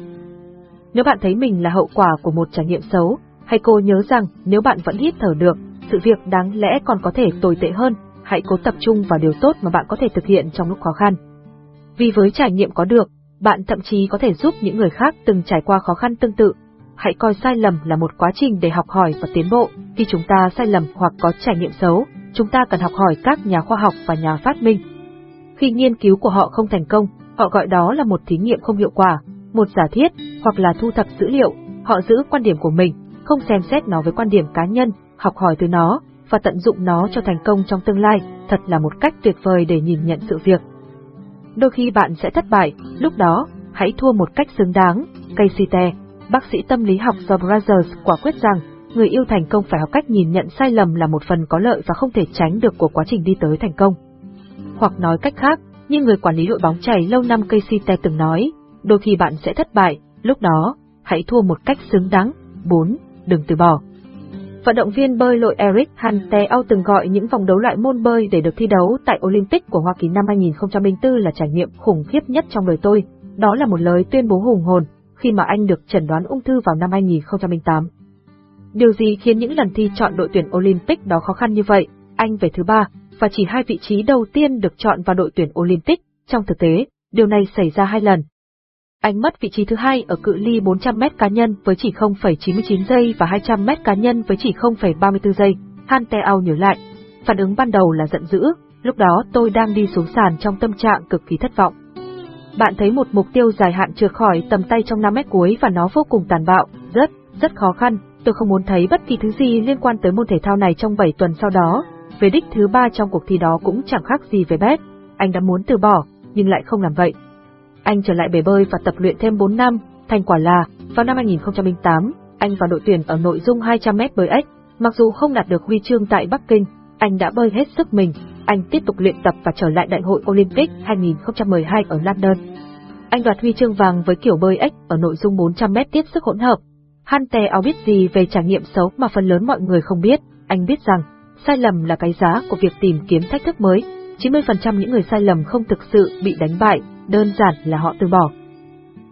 Nếu bạn thấy mình là hậu quả của một trải nghiệm xấu, hãy cô nhớ rằng nếu bạn vẫn hít thở được, sự việc đáng lẽ còn có thể tồi tệ hơn, hãy cố tập trung vào điều tốt mà bạn có thể thực hiện trong lúc khó khăn. Vì với trải nghiệm có được, bạn thậm chí có thể giúp những người khác từng trải qua khó khăn tương tự. Hãy coi sai lầm là một quá trình để học hỏi và tiến bộ. Khi chúng ta sai lầm hoặc có trải nghiệm xấu, chúng ta cần học hỏi các nhà khoa học và nhà phát minh. Khi nghiên cứu của họ không thành công, họ gọi đó là một thí nghiệm không hiệu quả, một giả thiết, hoặc là thu thập dữ liệu, họ giữ quan điểm của mình, không xem xét nó với quan điểm cá nhân, học hỏi từ nó, và tận dụng nó cho thành công trong tương lai, thật là một cách tuyệt vời để nhìn nhận sự việc. Đôi khi bạn sẽ thất bại, lúc đó, hãy thua một cách xứng đáng. Casey Te, bác sĩ tâm lý học do Brothers quả quyết rằng, người yêu thành công phải học cách nhìn nhận sai lầm là một phần có lợi và không thể tránh được của quá trình đi tới thành công. Hoặc nói cách khác, như người quản lý đội bóng chày lâu năm Casey Te từng nói, đôi khi bạn sẽ thất bại, lúc đó, hãy thua một cách xứng đáng. 4. Đừng từ bỏ. Vận động viên bơi lội Eric Hanteau từng gọi những vòng đấu loại môn bơi để được thi đấu tại Olympic của Hoa Kỳ năm 2004 là trải nghiệm khủng khiếp nhất trong đời tôi. Đó là một lời tuyên bố hùng hồn khi mà anh được chẩn đoán ung thư vào năm 2008. Điều gì khiến những lần thi chọn đội tuyển Olympic đó khó khăn như vậy? Anh về thứ ba, và chỉ hai vị trí đầu tiên được chọn vào đội tuyển Olympic. Trong thực tế, điều này xảy ra hai lần, anh mất vị trí thứ hai ở cự ly 400m cá nhân với chỉ 0,99 giây và 200m cá nhân với chỉ 0,34 giây. Han Teao nhớ lại, phản ứng ban đầu là giận dữ, lúc đó tôi đang đi xuống sàn trong tâm trạng cực kỳ thất vọng. Bạn thấy một mục tiêu dài hạn trượt khỏi tầm tay trong 5 mét cuối và nó vô cùng tàn bạo, rất, rất khó khăn. Tôi không muốn thấy bất kỳ thứ gì liên quan tới môn thể thao này trong 7 tuần sau đó. Về đích thứ ba trong cuộc thi đó cũng chẳng khác gì về Beth. Anh đã muốn từ bỏ, nhưng lại không làm vậy anh trở lại bể bơi và tập luyện thêm 4 năm, thành quả là, vào năm 2008, anh vào đội tuyển ở nội dung 200m bơi ếch, mặc dù không đạt được huy chương tại Bắc Kinh, anh đã bơi hết sức mình, anh tiếp tục luyện tập và trở lại đại hội Olympic 2012 ở London. Anh đoạt huy chương vàng với kiểu bơi ếch ở nội dung 400m tiếp sức hỗn hợp. Han Tae Ao biết gì về trải nghiệm xấu mà phần lớn mọi người không biết, anh biết rằng, sai lầm là cái giá của việc tìm kiếm thách thức mới. 90% những người sai lầm không thực sự bị đánh bại, đơn giản là họ từ bỏ.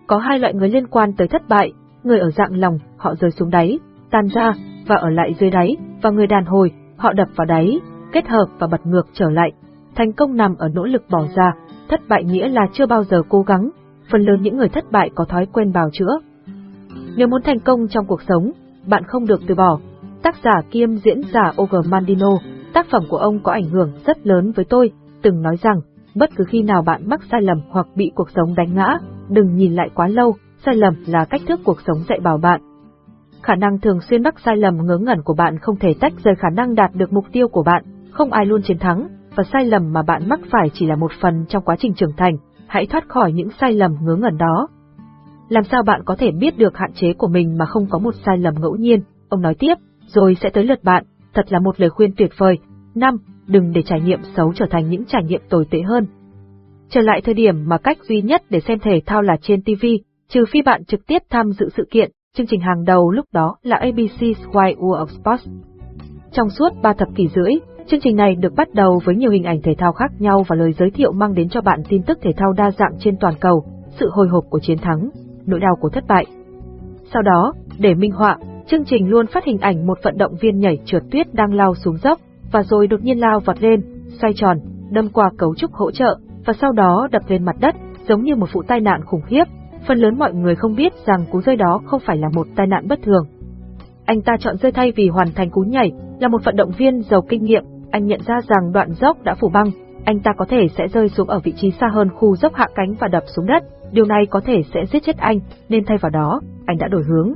Có hai loại người liên quan tới thất bại, người ở dạng lòng, họ rơi xuống đáy, tan ra, và ở lại dưới đáy, và người đàn hồi, họ đập vào đáy, kết hợp và bật ngược trở lại. Thành công nằm ở nỗ lực bỏ ra, thất bại nghĩa là chưa bao giờ cố gắng, phần lớn những người thất bại có thói quen bào chữa. Nếu muốn thành công trong cuộc sống, bạn không được từ bỏ. Tác giả kiêm diễn giả Oger Mandino, tác phẩm của ông có ảnh hưởng rất lớn với tôi, từng nói rằng, Bất cứ khi nào bạn mắc sai lầm hoặc bị cuộc sống đánh ngã, đừng nhìn lại quá lâu, sai lầm là cách thức cuộc sống dạy bảo bạn. Khả năng thường xuyên mắc sai lầm ngớ ngẩn của bạn không thể tách rời khả năng đạt được mục tiêu của bạn, không ai luôn chiến thắng, và sai lầm mà bạn mắc phải chỉ là một phần trong quá trình trưởng thành, hãy thoát khỏi những sai lầm ngớ ngẩn đó. Làm sao bạn có thể biết được hạn chế của mình mà không có một sai lầm ngẫu nhiên, ông nói tiếp, rồi sẽ tới lượt bạn, thật là một lời khuyên tuyệt vời. 5 đừng để trải nghiệm xấu trở thành những trải nghiệm tồi tệ hơn. Trở lại thời điểm mà cách duy nhất để xem thể thao là trên TV, trừ phi bạn trực tiếp tham dự sự kiện, chương trình hàng đầu lúc đó là ABC's Wide World of Sports. Trong suốt 3 thập kỷ rưỡi, chương trình này được bắt đầu với nhiều hình ảnh thể thao khác nhau và lời giới thiệu mang đến cho bạn tin tức thể thao đa dạng trên toàn cầu, sự hồi hộp của chiến thắng, nỗi đau của thất bại. Sau đó, để minh họa, chương trình luôn phát hình ảnh một vận động viên nhảy trượt tuyết đang lao xuống dốc, và rồi đột nhiên lao vọt lên, xoay tròn, đâm qua cấu trúc hỗ trợ, và sau đó đập lên mặt đất, giống như một vụ tai nạn khủng khiếp. Phần lớn mọi người không biết rằng cú rơi đó không phải là một tai nạn bất thường. Anh ta chọn rơi thay vì hoàn thành cú nhảy, là một vận động viên giàu kinh nghiệm, anh nhận ra rằng đoạn dốc đã phủ băng, anh ta có thể sẽ rơi xuống ở vị trí xa hơn khu dốc hạ cánh và đập xuống đất, điều này có thể sẽ giết chết anh, nên thay vào đó, anh đã đổi hướng.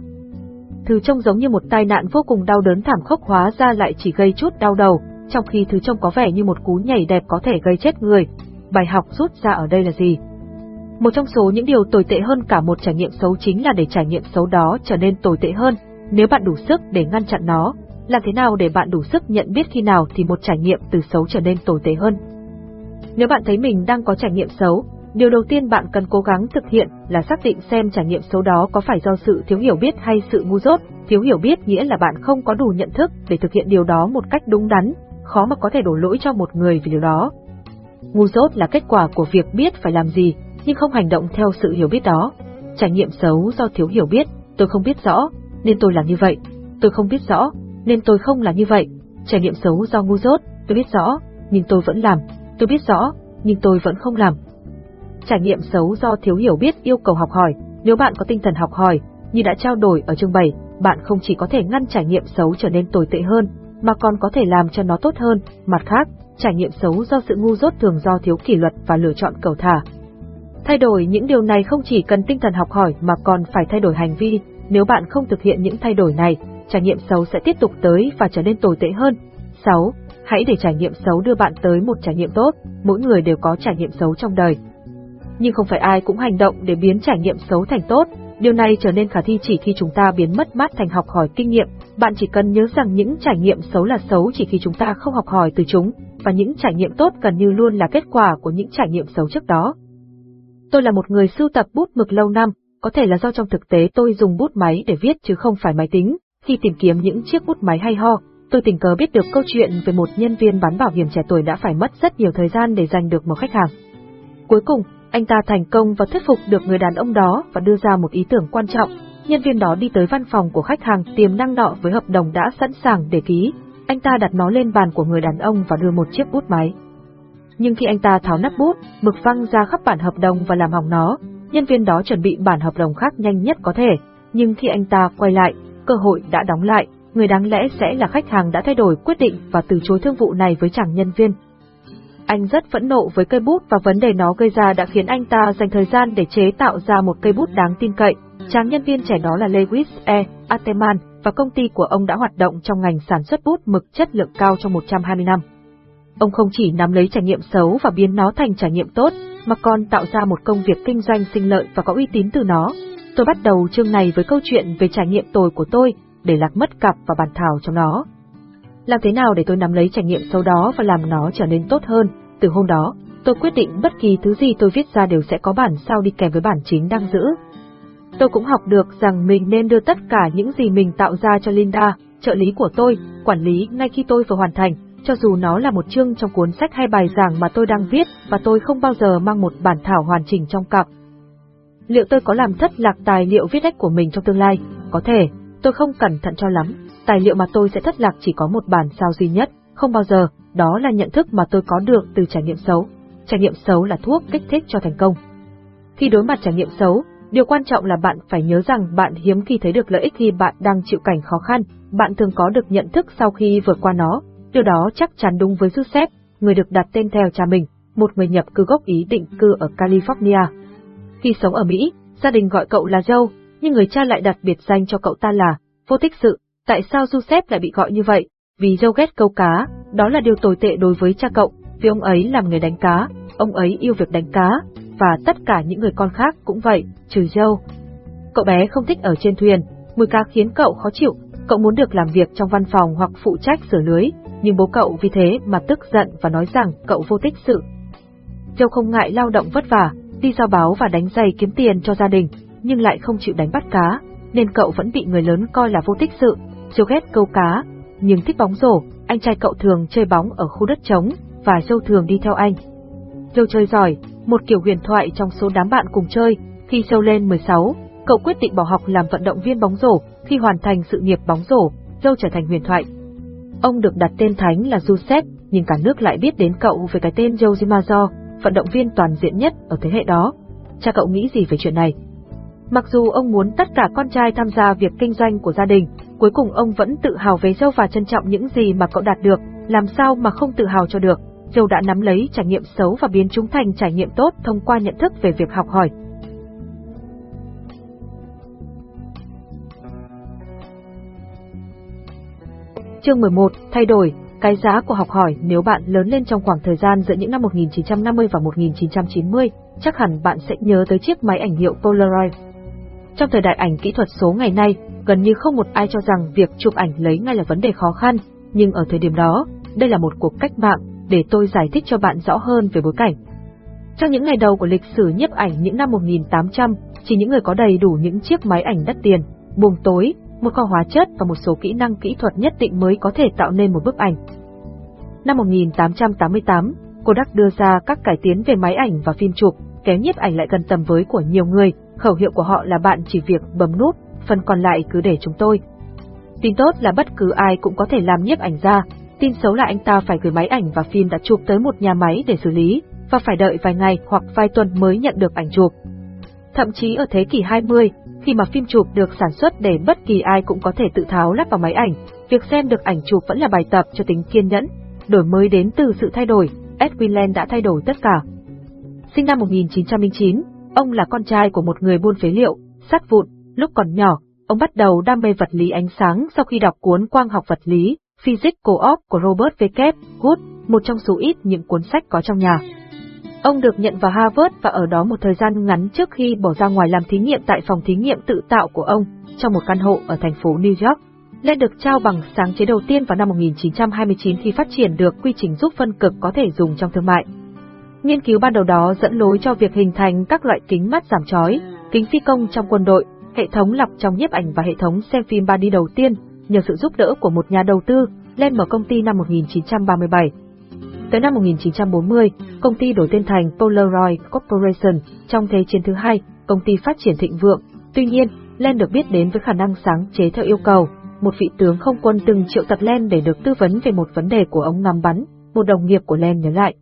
Thứ trông giống như một tai nạn vô cùng đau đớn thảm khốc hóa ra lại chỉ gây chút đau đầu, trong khi thứ trông có vẻ như một cú nhảy đẹp có thể gây chết người. Bài học rút ra ở đây là gì? Một trong số những điều tồi tệ hơn cả một trải nghiệm xấu chính là để trải nghiệm xấu đó trở nên tồi tệ hơn, nếu bạn đủ sức để ngăn chặn nó, làm thế nào để bạn đủ sức nhận biết khi nào thì một trải nghiệm từ xấu trở nên tồi tệ hơn. Nếu bạn thấy mình đang có trải nghiệm xấu, điều đầu tiên bạn cần cố gắng thực hiện là xác định xem trải nghiệm xấu đó có phải do sự thiếu hiểu biết hay sự ngu dốt. Thiếu hiểu biết nghĩa là bạn không có đủ nhận thức để thực hiện điều đó một cách đúng đắn, khó mà có thể đổ lỗi cho một người vì điều đó. Ngu dốt là kết quả của việc biết phải làm gì, nhưng không hành động theo sự hiểu biết đó. Trải nghiệm xấu do thiếu hiểu biết, tôi không biết rõ, nên tôi làm như vậy. Tôi không biết rõ, nên tôi không làm như vậy. Trải nghiệm xấu do ngu dốt, tôi biết rõ, nhưng tôi vẫn làm. Tôi biết rõ, nhưng tôi vẫn không làm. Trải nghiệm xấu do thiếu hiểu biết yêu cầu học hỏi. Nếu bạn có tinh thần học hỏi, như đã trao đổi ở chương 7, bạn không chỉ có thể ngăn trải nghiệm xấu trở nên tồi tệ hơn, mà còn có thể làm cho nó tốt hơn. Mặt khác, trải nghiệm xấu do sự ngu dốt thường do thiếu kỷ luật và lựa chọn cầu thả. Thay đổi những điều này không chỉ cần tinh thần học hỏi mà còn phải thay đổi hành vi, nếu bạn không thực hiện những thay đổi này, trải nghiệm xấu sẽ tiếp tục tới và trở nên tồi tệ hơn. 6. Hãy để trải nghiệm xấu đưa bạn tới một trải nghiệm tốt, mỗi người đều có trải nghiệm xấu trong đời. Nhưng không phải ai cũng hành động để biến trải nghiệm xấu thành tốt, điều này trở nên khả thi chỉ khi chúng ta biến mất mát thành học hỏi kinh nghiệm. Bạn chỉ cần nhớ rằng những trải nghiệm xấu là xấu chỉ khi chúng ta không học hỏi từ chúng, và những trải nghiệm tốt gần như luôn là kết quả của những trải nghiệm xấu trước đó. Tôi là một người sưu tập bút mực lâu năm, có thể là do trong thực tế tôi dùng bút máy để viết chứ không phải máy tính. Khi tìm kiếm những chiếc bút máy hay ho, tôi tình cờ biết được câu chuyện về một nhân viên bán bảo hiểm trẻ tuổi đã phải mất rất nhiều thời gian để giành được một khách hàng. Cuối cùng, anh ta thành công và thuyết phục được người đàn ông đó và đưa ra một ý tưởng quan trọng. Nhân viên đó đi tới văn phòng của khách hàng tiềm năng nọ với hợp đồng đã sẵn sàng để ký. Anh ta đặt nó lên bàn của người đàn ông và đưa một chiếc bút máy. Nhưng khi anh ta tháo nắp bút, mực văng ra khắp bản hợp đồng và làm hỏng nó, nhân viên đó chuẩn bị bản hợp đồng khác nhanh nhất có thể, nhưng khi anh ta quay lại, cơ hội đã đóng lại, người đáng lẽ sẽ là khách hàng đã thay đổi quyết định và từ chối thương vụ này với chàng nhân viên. Anh rất phẫn nộ với cây bút và vấn đề nó gây ra đã khiến anh ta dành thời gian để chế tạo ra một cây bút đáng tin cậy. Chàng nhân viên trẻ đó là Lewis E. Ateman và công ty của ông đã hoạt động trong ngành sản xuất bút mực chất lượng cao trong 120 năm. Ông không chỉ nắm lấy trải nghiệm xấu và biến nó thành trải nghiệm tốt, mà còn tạo ra một công việc kinh doanh sinh lợi và có uy tín từ nó. Tôi bắt đầu chương này với câu chuyện về trải nghiệm tồi của tôi, để lạc mất cặp và bàn thảo trong nó. Làm thế nào để tôi nắm lấy trải nghiệm sau đó và làm nó trở nên tốt hơn? Từ hôm đó, tôi quyết định bất kỳ thứ gì tôi viết ra đều sẽ có bản sao đi kèm với bản chính đang giữ. Tôi cũng học được rằng mình nên đưa tất cả những gì mình tạo ra cho Linda, trợ lý của tôi, quản lý ngay khi tôi vừa hoàn thành, cho dù nó là một chương trong cuốn sách hay bài giảng mà tôi đang viết và tôi không bao giờ mang một bản thảo hoàn chỉnh trong cặp. Liệu tôi có làm thất lạc tài liệu viết lách của mình trong tương lai? Có thể, tôi không cẩn thận cho lắm, tài liệu mà tôi sẽ thất lạc chỉ có một bản sao duy nhất, không bao giờ, đó là nhận thức mà tôi có được từ trải nghiệm xấu. Trải nghiệm xấu là thuốc kích thích cho thành công. Khi đối mặt trải nghiệm xấu, điều quan trọng là bạn phải nhớ rằng bạn hiếm khi thấy được lợi ích khi bạn đang chịu cảnh khó khăn, bạn thường có được nhận thức sau khi vượt qua nó, Điều đó chắc chắn đúng với Joseph, người được đặt tên theo cha mình, một người nhập cư gốc Ý định cư ở California. Khi sống ở Mỹ, gia đình gọi cậu là Joe, nhưng người cha lại đặt biệt danh cho cậu ta là vô tích sự. Tại sao Joseph lại bị gọi như vậy? Vì Joe ghét câu cá, đó là điều tồi tệ đối với cha cậu, vì ông ấy làm người đánh cá, ông ấy yêu việc đánh cá, và tất cả những người con khác cũng vậy, trừ Joe. Cậu bé không thích ở trên thuyền, mùi cá khiến cậu khó chịu, cậu muốn được làm việc trong văn phòng hoặc phụ trách sửa lưới, nhưng bố cậu vì thế mà tức giận và nói rằng cậu vô tích sự. Dâu không ngại lao động vất vả, đi giao báo và đánh giày kiếm tiền cho gia đình, nhưng lại không chịu đánh bắt cá. nên cậu vẫn bị người lớn coi là vô tích sự, siêu ghét câu cá, nhưng thích bóng rổ, anh trai cậu thường chơi bóng ở khu đất trống, và Joe thường đi theo anh. Joe chơi giỏi, một kiểu huyền thoại trong số đám bạn cùng chơi, khi Joe lên 16, cậu quyết định bỏ học làm vận động viên bóng rổ, khi hoàn thành sự nghiệp bóng rổ, Joe trở thành huyền thoại. Ông được đặt tên thánh là Giuseppe, nhưng cả nước lại biết đến cậu với cái tên Joe Zimazo, vận động viên toàn diện nhất ở thế hệ đó. Cha cậu nghĩ gì về chuyện này? Mặc dù ông muốn tất cả con trai tham gia việc kinh doanh của gia đình, cuối cùng ông vẫn tự hào về Châu và trân trọng những gì mà cậu đạt được, làm sao mà không tự hào cho được. Châu đã nắm lấy trải nghiệm xấu và biến chúng thành trải nghiệm tốt thông qua nhận thức về việc học hỏi. Chương 11, thay đổi, cái giá của học hỏi nếu bạn lớn lên trong khoảng thời gian giữa những năm 1950 và 1990, chắc hẳn bạn sẽ nhớ tới chiếc máy ảnh hiệu Polaroid. Trong thời đại ảnh kỹ thuật số ngày nay, gần như không một ai cho rằng việc chụp ảnh lấy ngay là vấn đề khó khăn, nhưng ở thời điểm đó, đây là một cuộc cách mạng, để tôi giải thích cho bạn rõ hơn về bối cảnh. Trong những ngày đầu của lịch sử nhiếp ảnh những năm 1800, chỉ những người có đầy đủ những chiếc máy ảnh đắt tiền, buồng tối, một kho hóa chất và một số kỹ năng kỹ thuật nhất định mới có thể tạo nên một bức ảnh. Năm 1888, Kodak đưa ra các cải tiến về máy ảnh và phim chụp, kéo nhiếp ảnh lại gần tầm với của nhiều người, khẩu hiệu của họ là bạn chỉ việc bấm nút, phần còn lại cứ để chúng tôi. Tin tốt là bất cứ ai cũng có thể làm nhiếp ảnh ra, tin xấu là anh ta phải gửi máy ảnh và phim đã chụp tới một nhà máy để xử lý, và phải đợi vài ngày hoặc vài tuần mới nhận được ảnh chụp. Thậm chí ở thế kỷ 20, khi mà phim chụp được sản xuất để bất kỳ ai cũng có thể tự tháo lắp vào máy ảnh, việc xem được ảnh chụp vẫn là bài tập cho tính kiên nhẫn. Đổi mới đến từ sự thay đổi, Edwin Land đã thay đổi tất cả. Sinh năm 1909, ông là con trai của một người buôn phế liệu, sắt vụn, lúc còn nhỏ, ông bắt đầu đam mê vật lý ánh sáng sau khi đọc cuốn Quang học vật lý, Physics Co-op của Robert W. Good, một trong số ít những cuốn sách có trong nhà. Ông được nhận vào Harvard và ở đó một thời gian ngắn trước khi bỏ ra ngoài làm thí nghiệm tại phòng thí nghiệm tự tạo của ông, trong một căn hộ ở thành phố New York. Lên được trao bằng sáng chế đầu tiên vào năm 1929 khi phát triển được quy trình giúp phân cực có thể dùng trong thương mại. Nghiên cứu ban đầu đó dẫn lối cho việc hình thành các loại kính mắt giảm chói, kính phi công trong quân đội, hệ thống lọc trong nhiếp ảnh và hệ thống xem phim 3D đầu tiên, nhờ sự giúp đỡ của một nhà đầu tư, lên mở công ty năm 1937. Tới năm 1940, công ty đổi tên thành Polaroid Corporation. Trong thế chiến thứ hai, công ty phát triển thịnh vượng. Tuy nhiên, Len được biết đến với khả năng sáng chế theo yêu cầu. Một vị tướng không quân từng triệu tập Len để được tư vấn về một vấn đề của ông ngắm bắn, một đồng nghiệp của Len nhớ lại.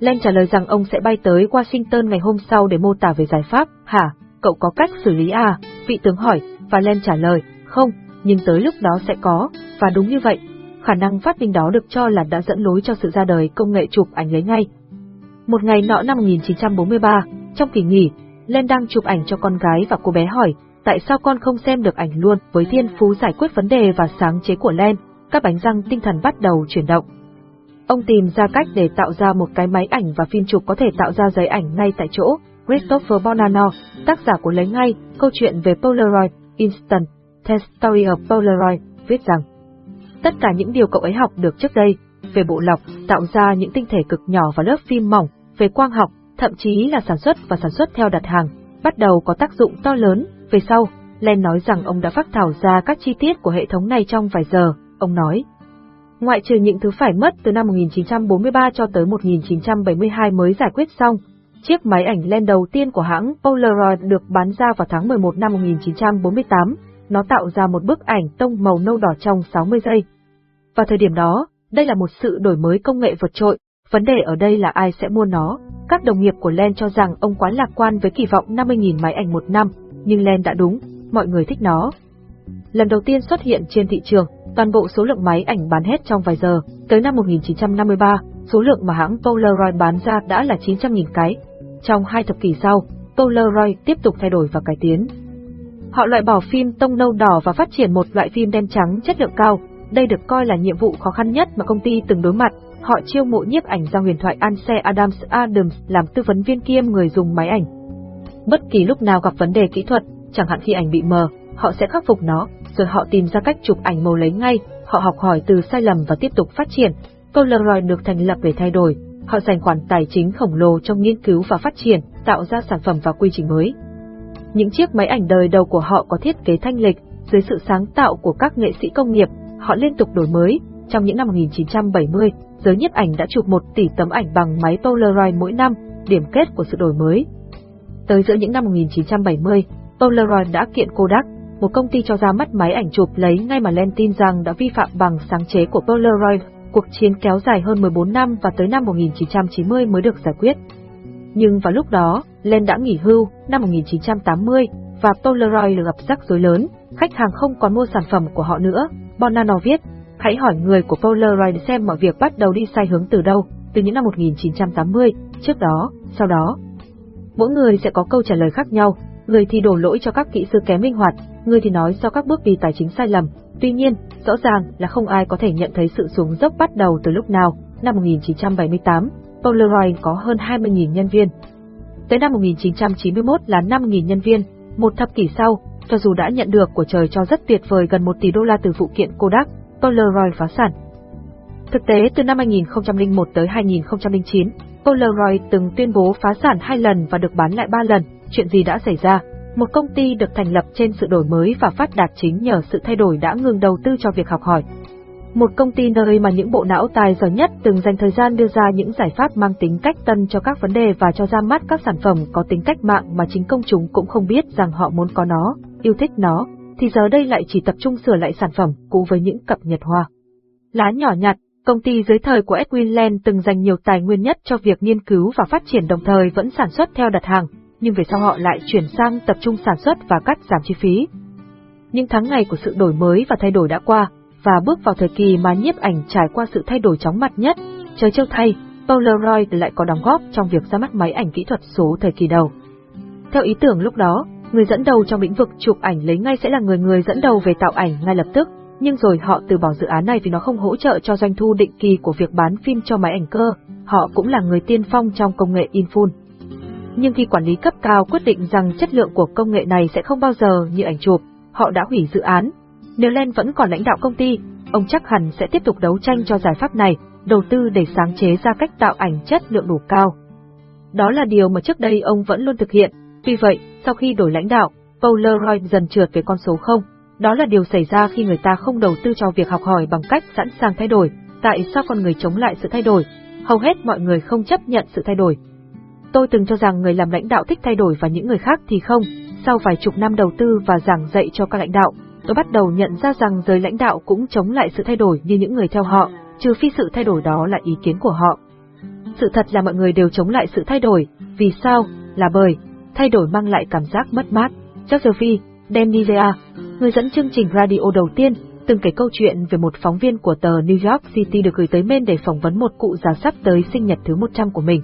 Len trả lời rằng ông sẽ bay tới Washington ngày hôm sau để mô tả về giải pháp. Hả, cậu có cách xử lý à? Vị tướng hỏi, và Len trả lời, không, nhưng tới lúc đó sẽ có, và đúng như vậy, khả năng phát minh đó được cho là đã dẫn lối cho sự ra đời công nghệ chụp ảnh lấy ngay. Một ngày nọ năm 1943, trong kỳ nghỉ, Len đang chụp ảnh cho con gái và cô bé hỏi, tại sao con không xem được ảnh luôn với thiên phú giải quyết vấn đề và sáng chế của Len, các bánh răng tinh thần bắt đầu chuyển động. Ông tìm ra cách để tạo ra một cái máy ảnh và phim chụp có thể tạo ra giấy ảnh ngay tại chỗ. Christopher Bonanno, tác giả của Lấy Ngay, câu chuyện về Polaroid, Instant, The Story of Polaroid, viết rằng Tất cả những điều cậu ấy học được trước đây, về bộ lọc, tạo ra những tinh thể cực nhỏ và lớp phim mỏng, về quang học, thậm chí là sản xuất và sản xuất theo đặt hàng, bắt đầu có tác dụng to lớn. Về sau, Len nói rằng ông đã phát thảo ra các chi tiết của hệ thống này trong vài giờ, ông nói. Ngoại trừ những thứ phải mất từ năm 1943 cho tới 1972 mới giải quyết xong, chiếc máy ảnh len đầu tiên của hãng Polaroid được bán ra vào tháng 11 năm 1948, nó tạo ra một bức ảnh tông màu nâu đỏ trong 60 giây. Vào thời điểm đó, đây là một sự đổi mới công nghệ vượt trội, vấn đề ở đây là ai sẽ mua nó. Các đồng nghiệp của Len cho rằng ông quá lạc quan với kỳ vọng 50.000 máy ảnh một năm, nhưng Len đã đúng, mọi người thích nó. Lần đầu tiên xuất hiện trên thị trường, toàn bộ số lượng máy ảnh bán hết trong vài giờ. Tới năm 1953, số lượng mà hãng Polaroid bán ra đã là 900.000 cái. Trong hai thập kỷ sau, Polaroid tiếp tục thay đổi và cải tiến. Họ loại bỏ phim tông nâu đỏ và phát triển một loại phim đen trắng chất lượng cao. Đây được coi là nhiệm vụ khó khăn nhất mà công ty từng đối mặt. Họ chiêu mộ nhiếp ảnh ra huyền thoại Anse Adams Adams làm tư vấn viên kiêm người dùng máy ảnh. Bất kỳ lúc nào gặp vấn đề kỹ thuật, chẳng hạn khi ảnh bị mờ, họ sẽ khắc phục nó, rồi họ tìm ra cách chụp ảnh màu lấy ngay, họ học hỏi từ sai lầm và tiếp tục phát triển. Polaroid được thành lập để thay đổi, họ dành khoản tài chính khổng lồ trong nghiên cứu và phát triển, tạo ra sản phẩm và quy trình mới. Những chiếc máy ảnh đời đầu của họ có thiết kế thanh lịch, dưới sự sáng tạo của các nghệ sĩ công nghiệp, họ liên tục đổi mới. Trong những năm 1970, giới nhiếp ảnh đã chụp 1 tỷ tấm ảnh bằng máy Polaroid mỗi năm, điểm kết của sự đổi mới. Tới giữa những năm 1970, Polaroid đã kiện Kodak, một công ty cho ra mắt máy ảnh chụp lấy ngay mà Len tin rằng đã vi phạm bằng sáng chế của Polaroid. Cuộc chiến kéo dài hơn 14 năm và tới năm 1990 mới được giải quyết. Nhưng vào lúc đó, Len đã nghỉ hưu, năm 1980, và Polaroid gặp rắc rối lớn, khách hàng không còn mua sản phẩm của họ nữa. Bonanno viết, hãy hỏi người của Polaroid xem mọi việc bắt đầu đi sai hướng từ đâu, từ những năm 1980, trước đó, sau đó. Mỗi người sẽ có câu trả lời khác nhau, người thì đổ lỗi cho các kỹ sư kém linh hoạt, người thì nói do các bước đi tài chính sai lầm. Tuy nhiên, rõ ràng là không ai có thể nhận thấy sự xuống dốc bắt đầu từ lúc nào. Năm 1978, Polaroid có hơn 20.000 nhân viên. Tới năm 1991 là 5.000 nhân viên, một thập kỷ sau, cho dù đã nhận được của trời cho rất tuyệt vời gần 1 tỷ đô la từ vụ kiện Kodak, Polaroid phá sản. Thực tế, từ năm 2001 tới 2009, Polaroid từng tuyên bố phá sản hai lần và được bán lại ba lần. Chuyện gì đã xảy ra? Một công ty được thành lập trên sự đổi mới và phát đạt chính nhờ sự thay đổi đã ngừng đầu tư cho việc học hỏi. Một công ty nơi mà những bộ não tài giỏi nhất từng dành thời gian đưa ra những giải pháp mang tính cách tân cho các vấn đề và cho ra mắt các sản phẩm có tính cách mạng mà chính công chúng cũng không biết rằng họ muốn có nó, yêu thích nó, thì giờ đây lại chỉ tập trung sửa lại sản phẩm cũ với những cập nhật hoa. Lá nhỏ nhặt, công ty dưới thời của Edwin Land từng dành nhiều tài nguyên nhất cho việc nghiên cứu và phát triển đồng thời vẫn sản xuất theo đặt hàng, nhưng về sau họ lại chuyển sang tập trung sản xuất và cắt giảm chi phí. Những tháng ngày của sự đổi mới và thay đổi đã qua, và bước vào thời kỳ mà nhiếp ảnh trải qua sự thay đổi chóng mặt nhất, trời trêu thay, Polaroid lại có đóng góp trong việc ra mắt máy ảnh kỹ thuật số thời kỳ đầu. Theo ý tưởng lúc đó, người dẫn đầu trong lĩnh vực chụp ảnh lấy ngay sẽ là người người dẫn đầu về tạo ảnh ngay lập tức, nhưng rồi họ từ bỏ dự án này vì nó không hỗ trợ cho doanh thu định kỳ của việc bán phim cho máy ảnh cơ, họ cũng là người tiên phong trong công nghệ in full. Nhưng khi quản lý cấp cao quyết định rằng chất lượng của công nghệ này sẽ không bao giờ như ảnh chụp, họ đã hủy dự án. Nếu Len vẫn còn lãnh đạo công ty, ông chắc hẳn sẽ tiếp tục đấu tranh cho giải pháp này, đầu tư để sáng chế ra cách tạo ảnh chất lượng đủ cao. Đó là điều mà trước đây ông vẫn luôn thực hiện, tuy vậy, sau khi đổi lãnh đạo, Polaroid dần trượt về con số 0. Đó là điều xảy ra khi người ta không đầu tư cho việc học hỏi bằng cách sẵn sàng thay đổi. Tại sao con người chống lại sự thay đổi? Hầu hết mọi người không chấp nhận sự thay đổi. Tôi từng cho rằng người làm lãnh đạo thích thay đổi và những người khác thì không. Sau vài chục năm đầu tư và giảng dạy cho các lãnh đạo, tôi bắt đầu nhận ra rằng giới lãnh đạo cũng chống lại sự thay đổi như những người theo họ, trừ phi sự thay đổi đó là ý kiến của họ. Sự thật là mọi người đều chống lại sự thay đổi, vì sao? Là bởi thay đổi mang lại cảm giác mất mát. Josephine, Denizea, người dẫn chương trình radio đầu tiên, từng kể câu chuyện về một phóng viên của tờ New York City được gửi tới Maine để phỏng vấn một cụ già sắp tới sinh nhật thứ 100 của mình.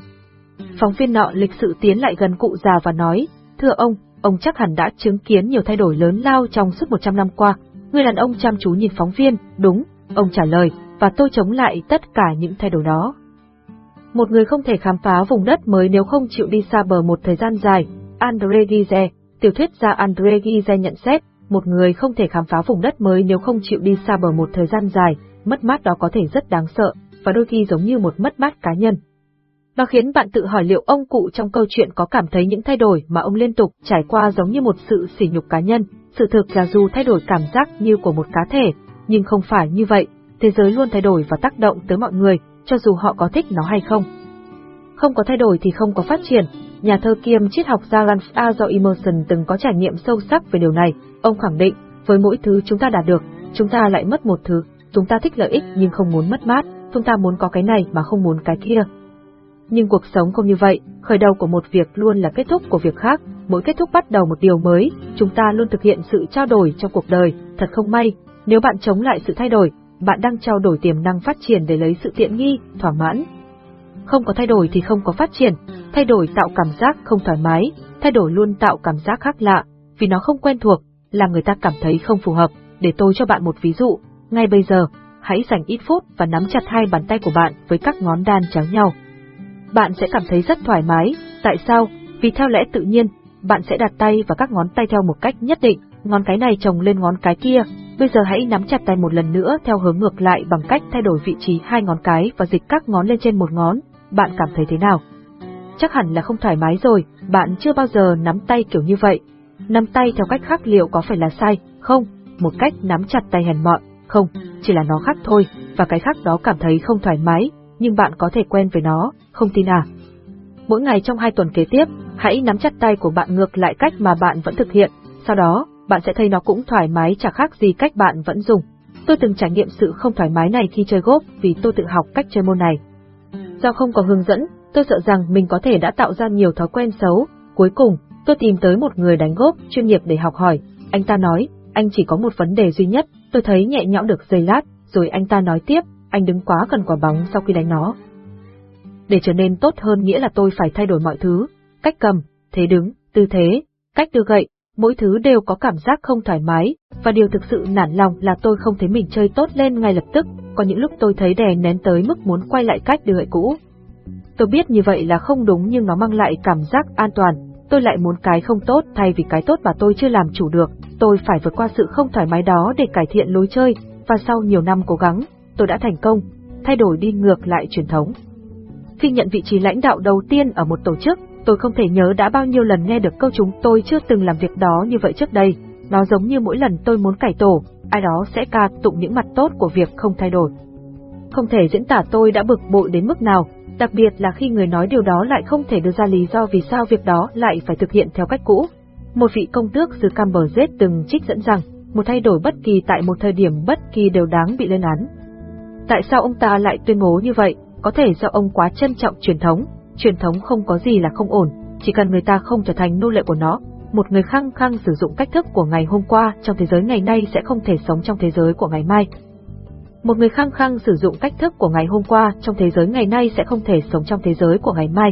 Ừ. Phóng viên nọ lịch sự tiến lại gần cụ già và nói, thưa ông, ông chắc hẳn đã chứng kiến nhiều thay đổi lớn lao trong suốt 100 năm qua. Người đàn ông chăm chú nhìn phóng viên, đúng, ông trả lời, và tôi chống lại tất cả những thay đổi đó. Một người không thể khám phá vùng đất mới nếu không chịu đi xa bờ một thời gian dài, André Gizet, tiểu thuyết gia André Gizet nhận xét, một người không thể khám phá vùng đất mới nếu không chịu đi xa bờ một thời gian dài, mất mát đó có thể rất đáng sợ, và đôi khi giống như một mất mát cá nhân. Nó khiến bạn tự hỏi liệu ông cụ trong câu chuyện có cảm thấy những thay đổi mà ông liên tục trải qua giống như một sự sỉ nhục cá nhân. Sự thực là dù thay đổi cảm giác như của một cá thể, nhưng không phải như vậy, thế giới luôn thay đổi và tác động tới mọi người, cho dù họ có thích nó hay không. Không có thay đổi thì không có phát triển. Nhà thơ kiêm triết học gia Lance A. do Emerson từng có trải nghiệm sâu sắc về điều này. Ông khẳng định, với mỗi thứ chúng ta đạt được, chúng ta lại mất một thứ. Chúng ta thích lợi ích nhưng không muốn mất mát, chúng ta muốn có cái này mà không muốn cái kia. Nhưng cuộc sống không như vậy, khởi đầu của một việc luôn là kết thúc của việc khác, mỗi kết thúc bắt đầu một điều mới, chúng ta luôn thực hiện sự trao đổi trong cuộc đời, thật không may, nếu bạn chống lại sự thay đổi, bạn đang trao đổi tiềm năng phát triển để lấy sự tiện nghi, thỏa mãn. Không có thay đổi thì không có phát triển, thay đổi tạo cảm giác không thoải mái, thay đổi luôn tạo cảm giác khác lạ, vì nó không quen thuộc, làm người ta cảm thấy không phù hợp. Để tôi cho bạn một ví dụ, ngay bây giờ, hãy dành ít phút và nắm chặt hai bàn tay của bạn với các ngón đan chéo nhau bạn sẽ cảm thấy rất thoải mái. Tại sao? Vì theo lẽ tự nhiên, bạn sẽ đặt tay và các ngón tay theo một cách nhất định, ngón cái này chồng lên ngón cái kia. Bây giờ hãy nắm chặt tay một lần nữa theo hướng ngược lại bằng cách thay đổi vị trí hai ngón cái và dịch các ngón lên trên một ngón. Bạn cảm thấy thế nào? Chắc hẳn là không thoải mái rồi, bạn chưa bao giờ nắm tay kiểu như vậy. Nắm tay theo cách khác liệu có phải là sai? Không, một cách nắm chặt tay hèn mọn, không, chỉ là nó khác thôi, và cái khác đó cảm thấy không thoải mái, nhưng bạn có thể quen với nó, không tin à? Mỗi ngày trong hai tuần kế tiếp, hãy nắm chặt tay của bạn ngược lại cách mà bạn vẫn thực hiện, sau đó, bạn sẽ thấy nó cũng thoải mái chả khác gì cách bạn vẫn dùng. Tôi từng trải nghiệm sự không thoải mái này khi chơi golf vì tôi tự học cách chơi môn này. Do không có hướng dẫn, tôi sợ rằng mình có thể đã tạo ra nhiều thói quen xấu. Cuối cùng, tôi tìm tới một người đánh golf chuyên nghiệp để học hỏi. Anh ta nói, anh chỉ có một vấn đề duy nhất, tôi thấy nhẹ nhõm được giây lát, rồi anh ta nói tiếp, anh đứng quá gần quả bóng sau khi đánh nó. Để trở nên tốt hơn nghĩa là tôi phải thay đổi mọi thứ, cách cầm, thế đứng, tư thế, cách đưa gậy, mỗi thứ đều có cảm giác không thoải mái, và điều thực sự nản lòng là tôi không thấy mình chơi tốt lên ngay lập tức, có những lúc tôi thấy đè nén tới mức muốn quay lại cách đưa gậy cũ. Tôi biết như vậy là không đúng nhưng nó mang lại cảm giác an toàn, tôi lại muốn cái không tốt thay vì cái tốt mà tôi chưa làm chủ được, tôi phải vượt qua sự không thoải mái đó để cải thiện lối chơi, và sau nhiều năm cố gắng, tôi đã thành công, thay đổi đi ngược lại truyền thống. Khi nhận vị trí lãnh đạo đầu tiên ở một tổ chức, tôi không thể nhớ đã bao nhiêu lần nghe được câu chúng tôi chưa từng làm việc đó như vậy trước đây. Nó giống như mỗi lần tôi muốn cải tổ, ai đó sẽ ca tụng những mặt tốt của việc không thay đổi. Không thể diễn tả tôi đã bực bội đến mức nào, đặc biệt là khi người nói điều đó lại không thể đưa ra lý do vì sao việc đó lại phải thực hiện theo cách cũ. Một vị công tước từ Camberjet từng trích dẫn rằng, một thay đổi bất kỳ tại một thời điểm bất kỳ đều đáng bị lên án. Tại sao ông ta lại tuyên bố như vậy? Có thể do ông quá trân trọng truyền thống, truyền thống không có gì là không ổn, chỉ cần người ta không trở thành nô lệ của nó. Một người khăng khăng sử dụng cách thức của ngày hôm qua trong thế giới ngày nay sẽ không thể sống trong thế giới của ngày mai. Một người khăng khăng sử dụng cách thức của ngày hôm qua trong thế giới ngày nay sẽ không thể sống trong thế giới của ngày mai.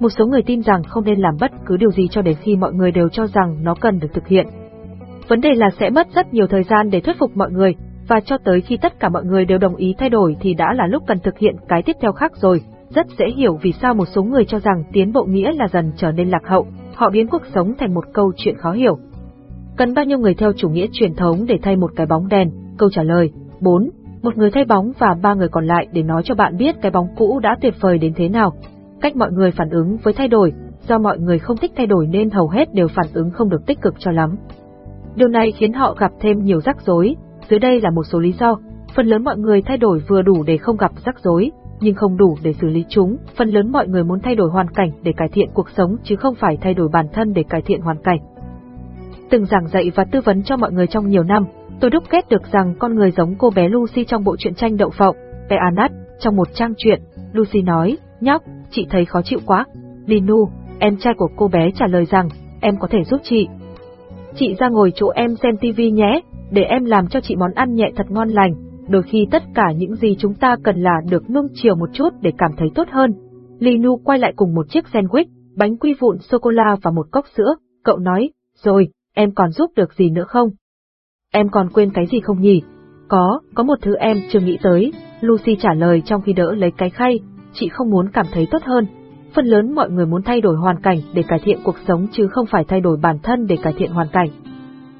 Một số người tin rằng không nên làm bất cứ điều gì cho đến khi mọi người đều cho rằng nó cần được thực hiện. Vấn đề là sẽ mất rất nhiều thời gian để thuyết phục mọi người, và cho tới khi tất cả mọi người đều đồng ý thay đổi thì đã là lúc cần thực hiện cái tiếp theo khác rồi. Rất dễ hiểu vì sao một số người cho rằng tiến bộ nghĩa là dần trở nên lạc hậu, họ biến cuộc sống thành một câu chuyện khó hiểu. Cần bao nhiêu người theo chủ nghĩa truyền thống để thay một cái bóng đèn? Câu trả lời, 4. Một người thay bóng và ba người còn lại để nói cho bạn biết cái bóng cũ đã tuyệt vời đến thế nào. Cách mọi người phản ứng với thay đổi, do mọi người không thích thay đổi nên hầu hết đều phản ứng không được tích cực cho lắm. Điều này khiến họ gặp thêm nhiều rắc rối, dưới đây là một số lý do. Phần lớn mọi người thay đổi vừa đủ để không gặp rắc rối, nhưng không đủ để xử lý chúng. Phần lớn mọi người muốn thay đổi hoàn cảnh để cải thiện cuộc sống chứ không phải thay đổi bản thân để cải thiện hoàn cảnh. Từng giảng dạy và tư vấn cho mọi người trong nhiều năm, tôi đúc kết được rằng con người giống cô bé Lucy trong bộ truyện tranh đậu phộng, bé Anat, trong một trang truyện, Lucy nói, nhóc, chị thấy khó chịu quá. Linu, em trai của cô bé trả lời rằng, em có thể giúp chị. Chị ra ngồi chỗ em xem tivi nhé, để em làm cho chị món ăn nhẹ thật ngon lành, đôi khi tất cả những gì chúng ta cần là được nương chiều một chút để cảm thấy tốt hơn. Linu quay lại cùng một chiếc sandwich, bánh quy vụn sô-cô-la và một cốc sữa, cậu nói, rồi, em còn giúp được gì nữa không? Em còn quên cái gì không nhỉ? Có, có một thứ em chưa nghĩ tới, Lucy trả lời trong khi đỡ lấy cái khay, chị không muốn cảm thấy tốt hơn. Phần lớn mọi người muốn thay đổi hoàn cảnh để cải thiện cuộc sống chứ không phải thay đổi bản thân để cải thiện hoàn cảnh.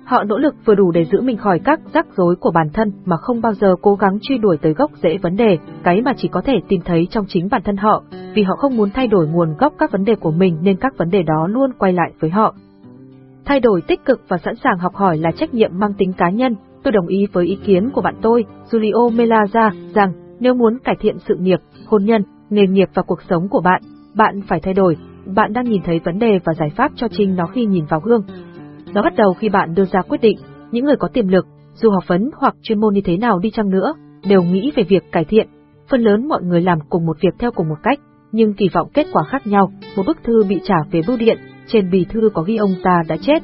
Họ nỗ lực vừa đủ để giữ mình khỏi các rắc rối của bản thân mà không bao giờ cố gắng truy đuổi tới gốc rễ vấn đề, cái mà chỉ có thể tìm thấy trong chính bản thân họ, vì họ không muốn thay đổi nguồn gốc các vấn đề của mình nên các vấn đề đó luôn quay lại với họ. Thay đổi tích cực và sẵn sàng học hỏi là trách nhiệm mang tính cá nhân. Tôi đồng ý với ý kiến của bạn tôi, Julio Melaza, rằng nếu muốn cải thiện sự nghiệp, hôn nhân, nghề nghiệp và cuộc sống của bạn, bạn phải thay đổi. Bạn đang nhìn thấy vấn đề và giải pháp cho chính nó khi nhìn vào gương. Nó bắt đầu khi bạn đưa ra quyết định, những người có tiềm lực, dù học vấn hoặc chuyên môn như thế nào đi chăng nữa, đều nghĩ về việc cải thiện. Phần lớn mọi người làm cùng một việc theo cùng một cách, nhưng kỳ vọng kết quả khác nhau. Một bức thư bị trả về bưu điện, trên bì thư có ghi ông ta đã chết.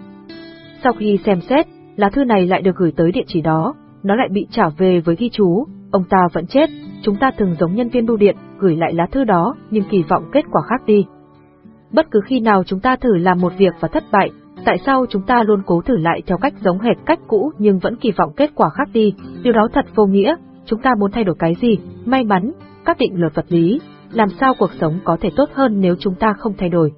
Sau khi xem xét, lá thư này lại được gửi tới địa chỉ đó, nó lại bị trả về với ghi chú, ông ta vẫn chết, chúng ta thường giống nhân viên bưu điện, gửi lại lá thư đó, nhưng kỳ vọng kết quả khác đi. Bất cứ khi nào chúng ta thử làm một việc và thất bại, tại sao chúng ta luôn cố thử lại theo cách giống hệt cách cũ nhưng vẫn kỳ vọng kết quả khác đi, điều đó thật vô nghĩa, chúng ta muốn thay đổi cái gì, may mắn, các định luật vật lý, làm sao cuộc sống có thể tốt hơn nếu chúng ta không thay đổi.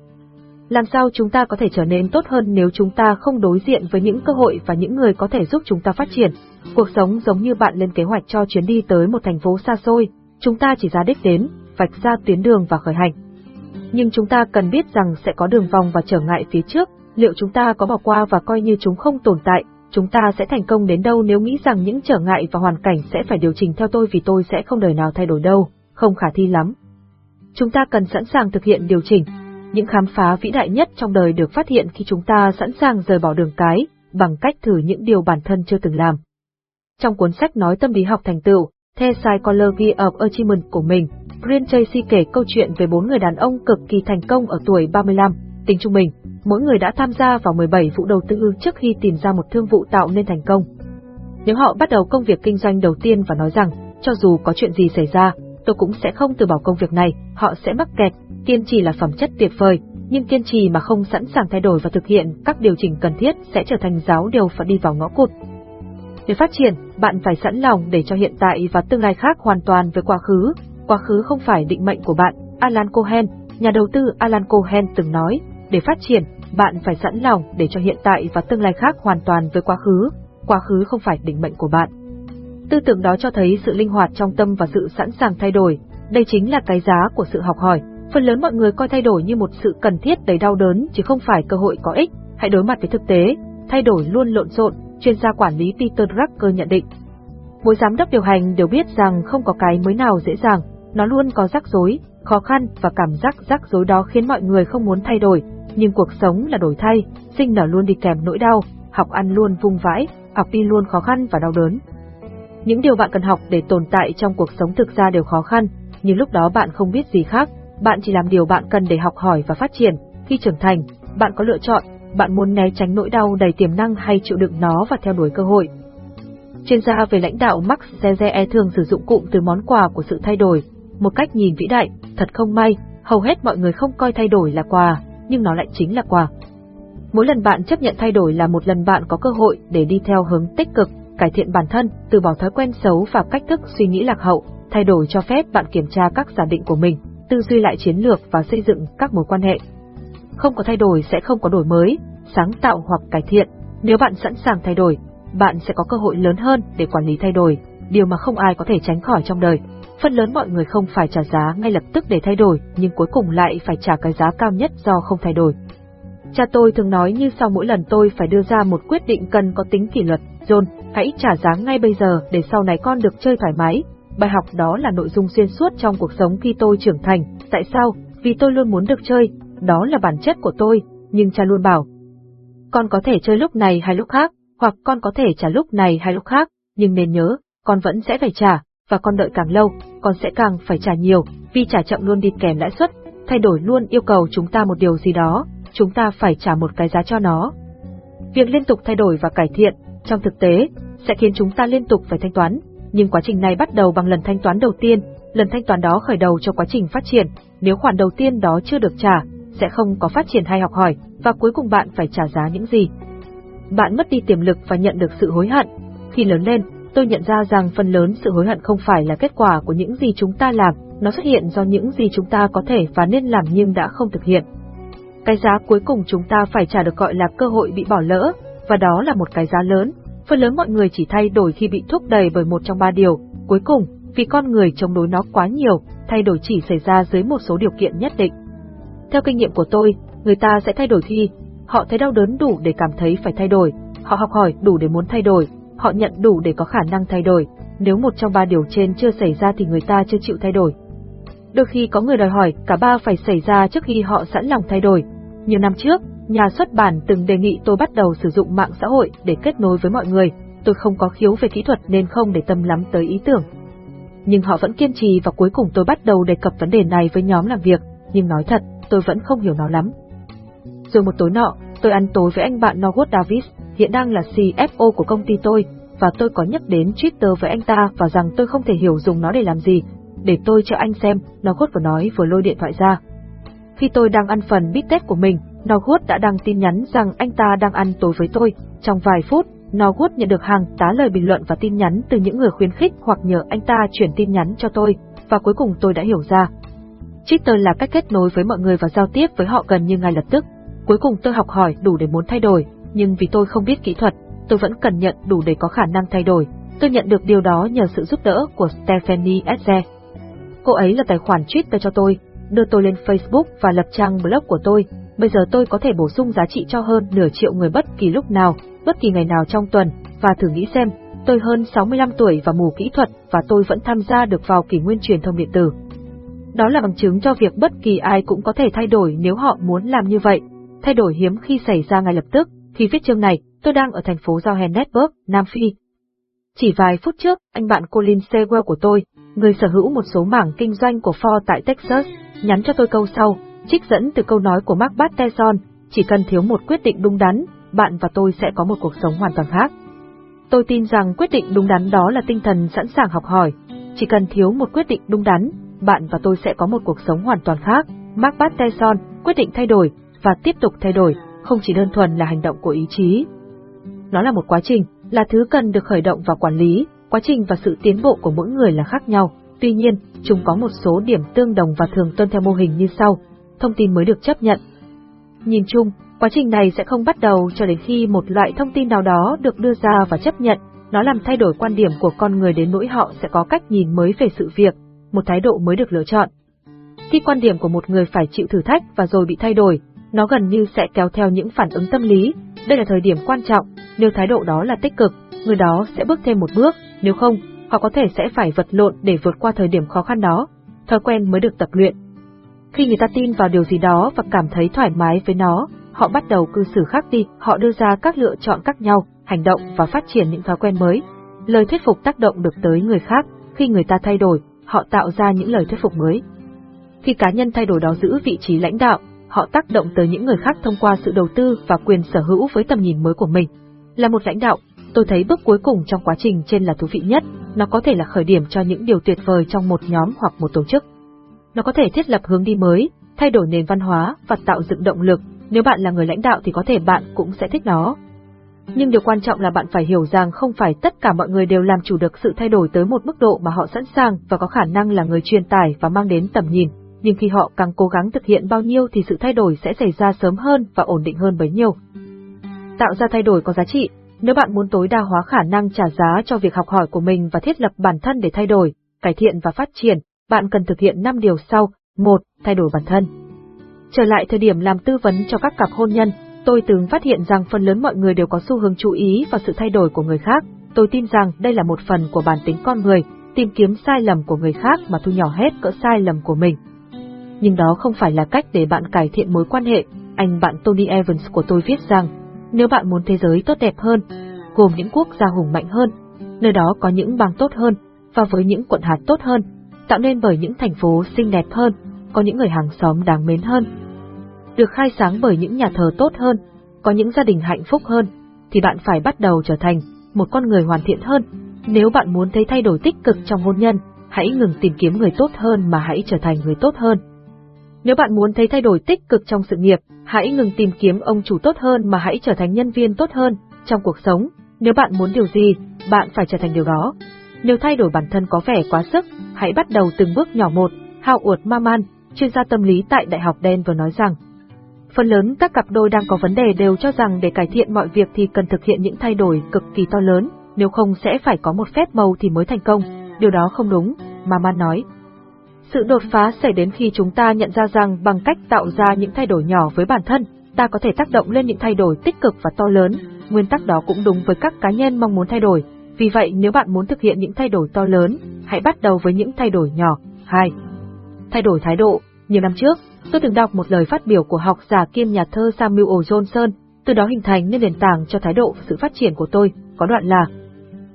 Làm sao chúng ta có thể trở nên tốt hơn nếu chúng ta không đối diện với những cơ hội và những người có thể giúp chúng ta phát triển. Cuộc sống giống như bạn lên kế hoạch cho chuyến đi tới một thành phố xa xôi, chúng ta chỉ ra đích đến, vạch ra tuyến đường và khởi hành. Nhưng chúng ta cần biết rằng sẽ có đường vòng và trở ngại phía trước, Liệu chúng ta có bỏ qua và coi như chúng không tồn tại, chúng ta sẽ thành công đến đâu nếu nghĩ rằng những trở ngại và hoàn cảnh sẽ phải điều chỉnh theo tôi vì tôi sẽ không đời nào thay đổi đâu, không khả thi lắm. Chúng ta cần sẵn sàng thực hiện điều chỉnh. Những khám phá vĩ đại nhất trong đời được phát hiện khi chúng ta sẵn sàng rời bỏ đường cái, bằng cách thử những điều bản thân chưa từng làm. Trong cuốn sách nói tâm lý học thành tựu, The Psychology of Achievement của mình, Brian Tracy kể câu chuyện về bốn người đàn ông cực kỳ thành công ở tuổi 35, tính trung bình, mỗi người đã tham gia vào 17 vụ đầu tư trước khi tìm ra một thương vụ tạo nên thành công. Nếu họ bắt đầu công việc kinh doanh đầu tiên và nói rằng, cho dù có chuyện gì xảy ra, tôi cũng sẽ không từ bỏ công việc này, họ sẽ mắc kẹt, kiên trì là phẩm chất tuyệt vời, nhưng kiên trì mà không sẵn sàng thay đổi và thực hiện các điều chỉnh cần thiết sẽ trở thành giáo điều và đi vào ngõ cụt. Để phát triển, bạn phải sẵn lòng để cho hiện tại và tương lai khác hoàn toàn với quá khứ. Quá khứ không phải định mệnh của bạn. Alan Cohen, nhà đầu tư Alan Cohen từng nói, để phát triển, bạn phải sẵn lòng để cho hiện tại và tương lai khác hoàn toàn với quá khứ. Quá khứ không phải định mệnh của bạn. Tư tưởng đó cho thấy sự linh hoạt trong tâm và sự sẵn sàng thay đổi. Đây chính là cái giá của sự học hỏi. Phần lớn mọi người coi thay đổi như một sự cần thiết đầy đau đớn chứ không phải cơ hội có ích. Hãy đối mặt với thực tế, thay đổi luôn lộn xộn, chuyên gia quản lý Peter Drucker nhận định. Mỗi giám đốc điều hành đều biết rằng không có cái mới nào dễ dàng, nó luôn có rắc rối, khó khăn và cảm giác rắc rối đó khiến mọi người không muốn thay đổi, nhưng cuộc sống là đổi thay, sinh nở luôn đi kèm nỗi đau, học ăn luôn vung vãi, học đi luôn khó khăn và đau đớn. Những điều bạn cần học để tồn tại trong cuộc sống thực ra đều khó khăn, nhưng lúc đó bạn không biết gì khác, bạn chỉ làm điều bạn cần để học hỏi và phát triển. Khi trưởng thành, bạn có lựa chọn, bạn muốn né tránh nỗi đau đầy tiềm năng hay chịu đựng nó và theo đuổi cơ hội. Chuyên gia về lãnh đạo Max Zeze thường sử dụng cụm từ món quà của sự thay đổi, một cách nhìn vĩ đại, thật không may, hầu hết mọi người không coi thay đổi là quà, nhưng nó lại chính là quà. Mỗi lần bạn chấp nhận thay đổi là một lần bạn có cơ hội để đi theo hướng tích cực, cải thiện bản thân, từ bỏ thói quen xấu và cách thức suy nghĩ lạc hậu, thay đổi cho phép bạn kiểm tra các giả định của mình, tư duy lại chiến lược và xây dựng các mối quan hệ. Không có thay đổi sẽ không có đổi mới, sáng tạo hoặc cải thiện. Nếu bạn sẵn sàng thay đổi, bạn sẽ có cơ hội lớn hơn để quản lý thay đổi, điều mà không ai có thể tránh khỏi trong đời. Phần lớn mọi người không phải trả giá ngay lập tức để thay đổi, nhưng cuối cùng lại phải trả cái giá cao nhất do không thay đổi. Cha tôi thường nói như sau mỗi lần tôi phải đưa ra một quyết định cần có tính kỷ luật, John, hãy trả giá ngay bây giờ để sau này con được chơi thoải mái. Bài học đó là nội dung xuyên suốt trong cuộc sống khi tôi trưởng thành. Tại sao? Vì tôi luôn muốn được chơi, đó là bản chất của tôi, nhưng cha luôn bảo. Con có thể chơi lúc này hay lúc khác, hoặc con có thể trả lúc này hay lúc khác, nhưng nên nhớ, con vẫn sẽ phải trả, và con đợi càng lâu, con sẽ càng phải trả nhiều, vì trả chậm luôn đi kèm lãi suất, thay đổi luôn yêu cầu chúng ta một điều gì đó, chúng ta phải trả một cái giá cho nó. Việc liên tục thay đổi và cải thiện, trong thực tế, sẽ khiến chúng ta liên tục phải thanh toán, nhưng quá trình này bắt đầu bằng lần thanh toán đầu tiên, lần thanh toán đó khởi đầu cho quá trình phát triển, nếu khoản đầu tiên đó chưa được trả, sẽ không có phát triển hay học hỏi, và cuối cùng bạn phải trả giá những gì. Bạn mất đi tiềm lực và nhận được sự hối hận. Khi lớn lên, tôi nhận ra rằng phần lớn sự hối hận không phải là kết quả của những gì chúng ta làm, nó xuất hiện do những gì chúng ta có thể và nên làm nhưng đã không thực hiện. Cái giá cuối cùng chúng ta phải trả được gọi là cơ hội bị bỏ lỡ, và đó là một cái giá lớn. Phần lớn mọi người chỉ thay đổi khi bị thúc đẩy bởi một trong ba điều. Cuối cùng, vì con người chống đối nó quá nhiều, thay đổi chỉ xảy ra dưới một số điều kiện nhất định. Theo kinh nghiệm của tôi, người ta sẽ thay đổi khi họ thấy đau đớn đủ để cảm thấy phải thay đổi, họ học hỏi đủ để muốn thay đổi, họ nhận đủ để có khả năng thay đổi. Nếu một trong ba điều trên chưa xảy ra thì người ta chưa chịu thay đổi. Đôi khi có người đòi hỏi cả ba phải xảy ra trước khi họ sẵn lòng thay đổi. Nhiều năm trước, nhà xuất bản từng đề nghị tôi bắt đầu sử dụng mạng xã hội để kết nối với mọi người. Tôi không có khiếu về kỹ thuật nên không để tâm lắm tới ý tưởng. Nhưng họ vẫn kiên trì và cuối cùng tôi bắt đầu đề cập vấn đề này với nhóm làm việc, nhưng nói thật, tôi vẫn không hiểu nó lắm. Rồi một tối nọ, tôi ăn tối với anh bạn Norwood Davis, hiện đang là CFO của công ty tôi, và tôi có nhắc đến Twitter với anh ta và rằng tôi không thể hiểu dùng nó để làm gì. Để tôi cho anh xem, nó gốt vừa nói vừa lôi điện thoại ra. Khi tôi đang ăn phần bít tết của mình, Norwood đã đăng tin nhắn rằng anh ta đang ăn tối với tôi. Trong vài phút, Norwood nhận được hàng tá lời bình luận và tin nhắn từ những người khuyến khích hoặc nhờ anh ta chuyển tin nhắn cho tôi, và cuối cùng tôi đã hiểu ra. Twitter là cách kết nối với mọi người và giao tiếp với họ gần như ngay lập tức. Cuối cùng tôi học hỏi đủ để muốn thay đổi, nhưng vì tôi không biết kỹ thuật, tôi vẫn cần nhận đủ để có khả năng thay đổi. Tôi nhận được điều đó nhờ sự giúp đỡ của Stephanie Sze. Cô ấy là tài khoản Twitter cho tôi, đưa tôi lên Facebook và lập trang blog của tôi, Bây giờ tôi có thể bổ sung giá trị cho hơn nửa triệu người bất kỳ lúc nào, bất kỳ ngày nào trong tuần, và thử nghĩ xem, tôi hơn 65 tuổi và mù kỹ thuật và tôi vẫn tham gia được vào kỷ nguyên truyền thông điện tử. Đó là bằng chứng cho việc bất kỳ ai cũng có thể thay đổi nếu họ muốn làm như vậy. Thay đổi hiếm khi xảy ra ngay lập tức. Khi viết chương này, tôi đang ở thành phố Johannesburg, Nam Phi. Chỉ vài phút trước, anh bạn Colin Sewell của tôi, người sở hữu một số mảng kinh doanh của Ford tại Texas, nhắn cho tôi câu sau, trích dẫn từ câu nói của Mark Batterson, chỉ cần thiếu một quyết định đúng đắn, bạn và tôi sẽ có một cuộc sống hoàn toàn khác. Tôi tin rằng quyết định đúng đắn đó là tinh thần sẵn sàng học hỏi. Chỉ cần thiếu một quyết định đúng đắn, bạn và tôi sẽ có một cuộc sống hoàn toàn khác. Mark Batterson quyết định thay đổi và tiếp tục thay đổi, không chỉ đơn thuần là hành động của ý chí. Nó là một quá trình, là thứ cần được khởi động và quản lý, quá trình và sự tiến bộ của mỗi người là khác nhau. Tuy nhiên, chúng có một số điểm tương đồng và thường tuân theo mô hình như sau. Thông tin mới được chấp nhận. Nhìn chung, Quá trình này sẽ không bắt đầu cho đến khi một loại thông tin nào đó được đưa ra và chấp nhận, nó làm thay đổi quan điểm của con người đến nỗi họ sẽ có cách nhìn mới về sự việc, một thái độ mới được lựa chọn. Khi quan điểm của một người phải chịu thử thách và rồi bị thay đổi, nó gần như sẽ kéo theo những phản ứng tâm lý, đây là thời điểm quan trọng, nếu thái độ đó là tích cực, người đó sẽ bước thêm một bước, nếu không, họ có thể sẽ phải vật lộn để vượt qua thời điểm khó khăn đó. Thói quen mới được tập luyện. Khi người ta tin vào điều gì đó và cảm thấy thoải mái với nó, họ bắt đầu cư xử khác đi, họ đưa ra các lựa chọn khác nhau, hành động và phát triển những thói quen mới. Lời thuyết phục tác động được tới người khác, khi người ta thay đổi, họ tạo ra những lời thuyết phục mới. Khi cá nhân thay đổi đó giữ vị trí lãnh đạo, họ tác động tới những người khác thông qua sự đầu tư và quyền sở hữu với tầm nhìn mới của mình. Là một lãnh đạo, tôi thấy bước cuối cùng trong quá trình trên là thú vị nhất, nó có thể là khởi điểm cho những điều tuyệt vời trong một nhóm hoặc một tổ chức. Nó có thể thiết lập hướng đi mới, thay đổi nền văn hóa và tạo dựng động lực, nếu bạn là người lãnh đạo thì có thể bạn cũng sẽ thích nó. Nhưng điều quan trọng là bạn phải hiểu rằng không phải tất cả mọi người đều làm chủ được sự thay đổi tới một mức độ mà họ sẵn sàng và có khả năng là người truyền tải và mang đến tầm nhìn, nhưng khi họ càng cố gắng thực hiện bao nhiêu thì sự thay đổi sẽ xảy ra sớm hơn và ổn định hơn bấy nhiêu. Tạo ra thay đổi có giá trị, nếu bạn muốn tối đa hóa khả năng trả giá cho việc học hỏi của mình và thiết lập bản thân để thay đổi, cải thiện và phát triển, bạn cần thực hiện 5 điều sau. 1. Thay đổi bản thân. Trở lại thời điểm làm tư vấn cho các cặp hôn nhân, tôi từng phát hiện rằng phần lớn mọi người đều có xu hướng chú ý vào sự thay đổi của người khác. Tôi tin rằng đây là một phần của bản tính con người, tìm kiếm sai lầm của người khác mà thu nhỏ hết cỡ sai lầm của mình. Nhưng đó không phải là cách để bạn cải thiện mối quan hệ. Anh bạn Tony Evans của tôi viết rằng, nếu bạn muốn thế giới tốt đẹp hơn, gồm những quốc gia hùng mạnh hơn, nơi đó có những bang tốt hơn, và với những quận hạt tốt hơn, tạo nên bởi những thành phố xinh đẹp hơn, có những người hàng xóm đáng mến hơn, được khai sáng bởi những nhà thờ tốt hơn, có những gia đình hạnh phúc hơn, thì bạn phải bắt đầu trở thành một con người hoàn thiện hơn. Nếu bạn muốn thấy thay đổi tích cực trong hôn nhân, hãy ngừng tìm kiếm người tốt hơn mà hãy trở thành người tốt hơn. Nếu bạn muốn thấy thay đổi tích cực trong sự nghiệp, hãy ngừng tìm kiếm ông chủ tốt hơn mà hãy trở thành nhân viên tốt hơn trong cuộc sống. Nếu bạn muốn điều gì, bạn phải trở thành điều đó. Nếu thay đổi bản thân có vẻ quá sức, hãy bắt đầu từng bước nhỏ một. Howard Maman, chuyên gia tâm lý tại Đại học Denver nói rằng, Phần lớn các cặp đôi đang có vấn đề đều cho rằng để cải thiện mọi việc thì cần thực hiện những thay đổi cực kỳ to lớn, nếu không sẽ phải có một phép màu thì mới thành công. Điều đó không đúng, Maman nói. Sự đột phá xảy đến khi chúng ta nhận ra rằng bằng cách tạo ra những thay đổi nhỏ với bản thân, ta có thể tác động lên những thay đổi tích cực và to lớn. Nguyên tắc đó cũng đúng với các cá nhân mong muốn thay đổi. Vì vậy nếu bạn muốn thực hiện những thay đổi to lớn, hãy bắt đầu với những thay đổi nhỏ. 2. Thay đổi thái độ. Nhiều năm trước, Tôi từng đọc một lời phát biểu của học giả kiêm nhà thơ Samuel Johnson, từ đó hình thành nên nền tảng cho thái độ và sự phát triển của tôi, có đoạn là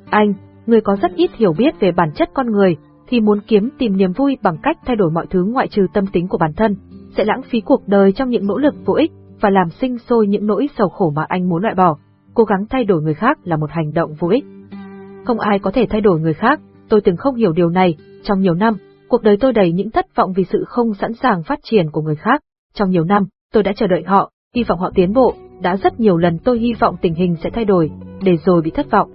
Anh, người có rất ít hiểu biết về bản chất con người, thì muốn kiếm tìm niềm vui bằng cách thay đổi mọi thứ ngoại trừ tâm tính của bản thân, sẽ lãng phí cuộc đời trong những nỗ lực vô ích và làm sinh sôi những nỗi sầu khổ mà anh muốn loại bỏ. Cố gắng thay đổi người khác là một hành động vô ích. Không ai có thể thay đổi người khác, tôi từng không hiểu điều này, trong nhiều năm, Cuộc đời tôi đầy những thất vọng vì sự không sẵn sàng phát triển của người khác. Trong nhiều năm, tôi đã chờ đợi họ, hy vọng họ tiến bộ, đã rất nhiều lần tôi hy vọng tình hình sẽ thay đổi, để rồi bị thất vọng.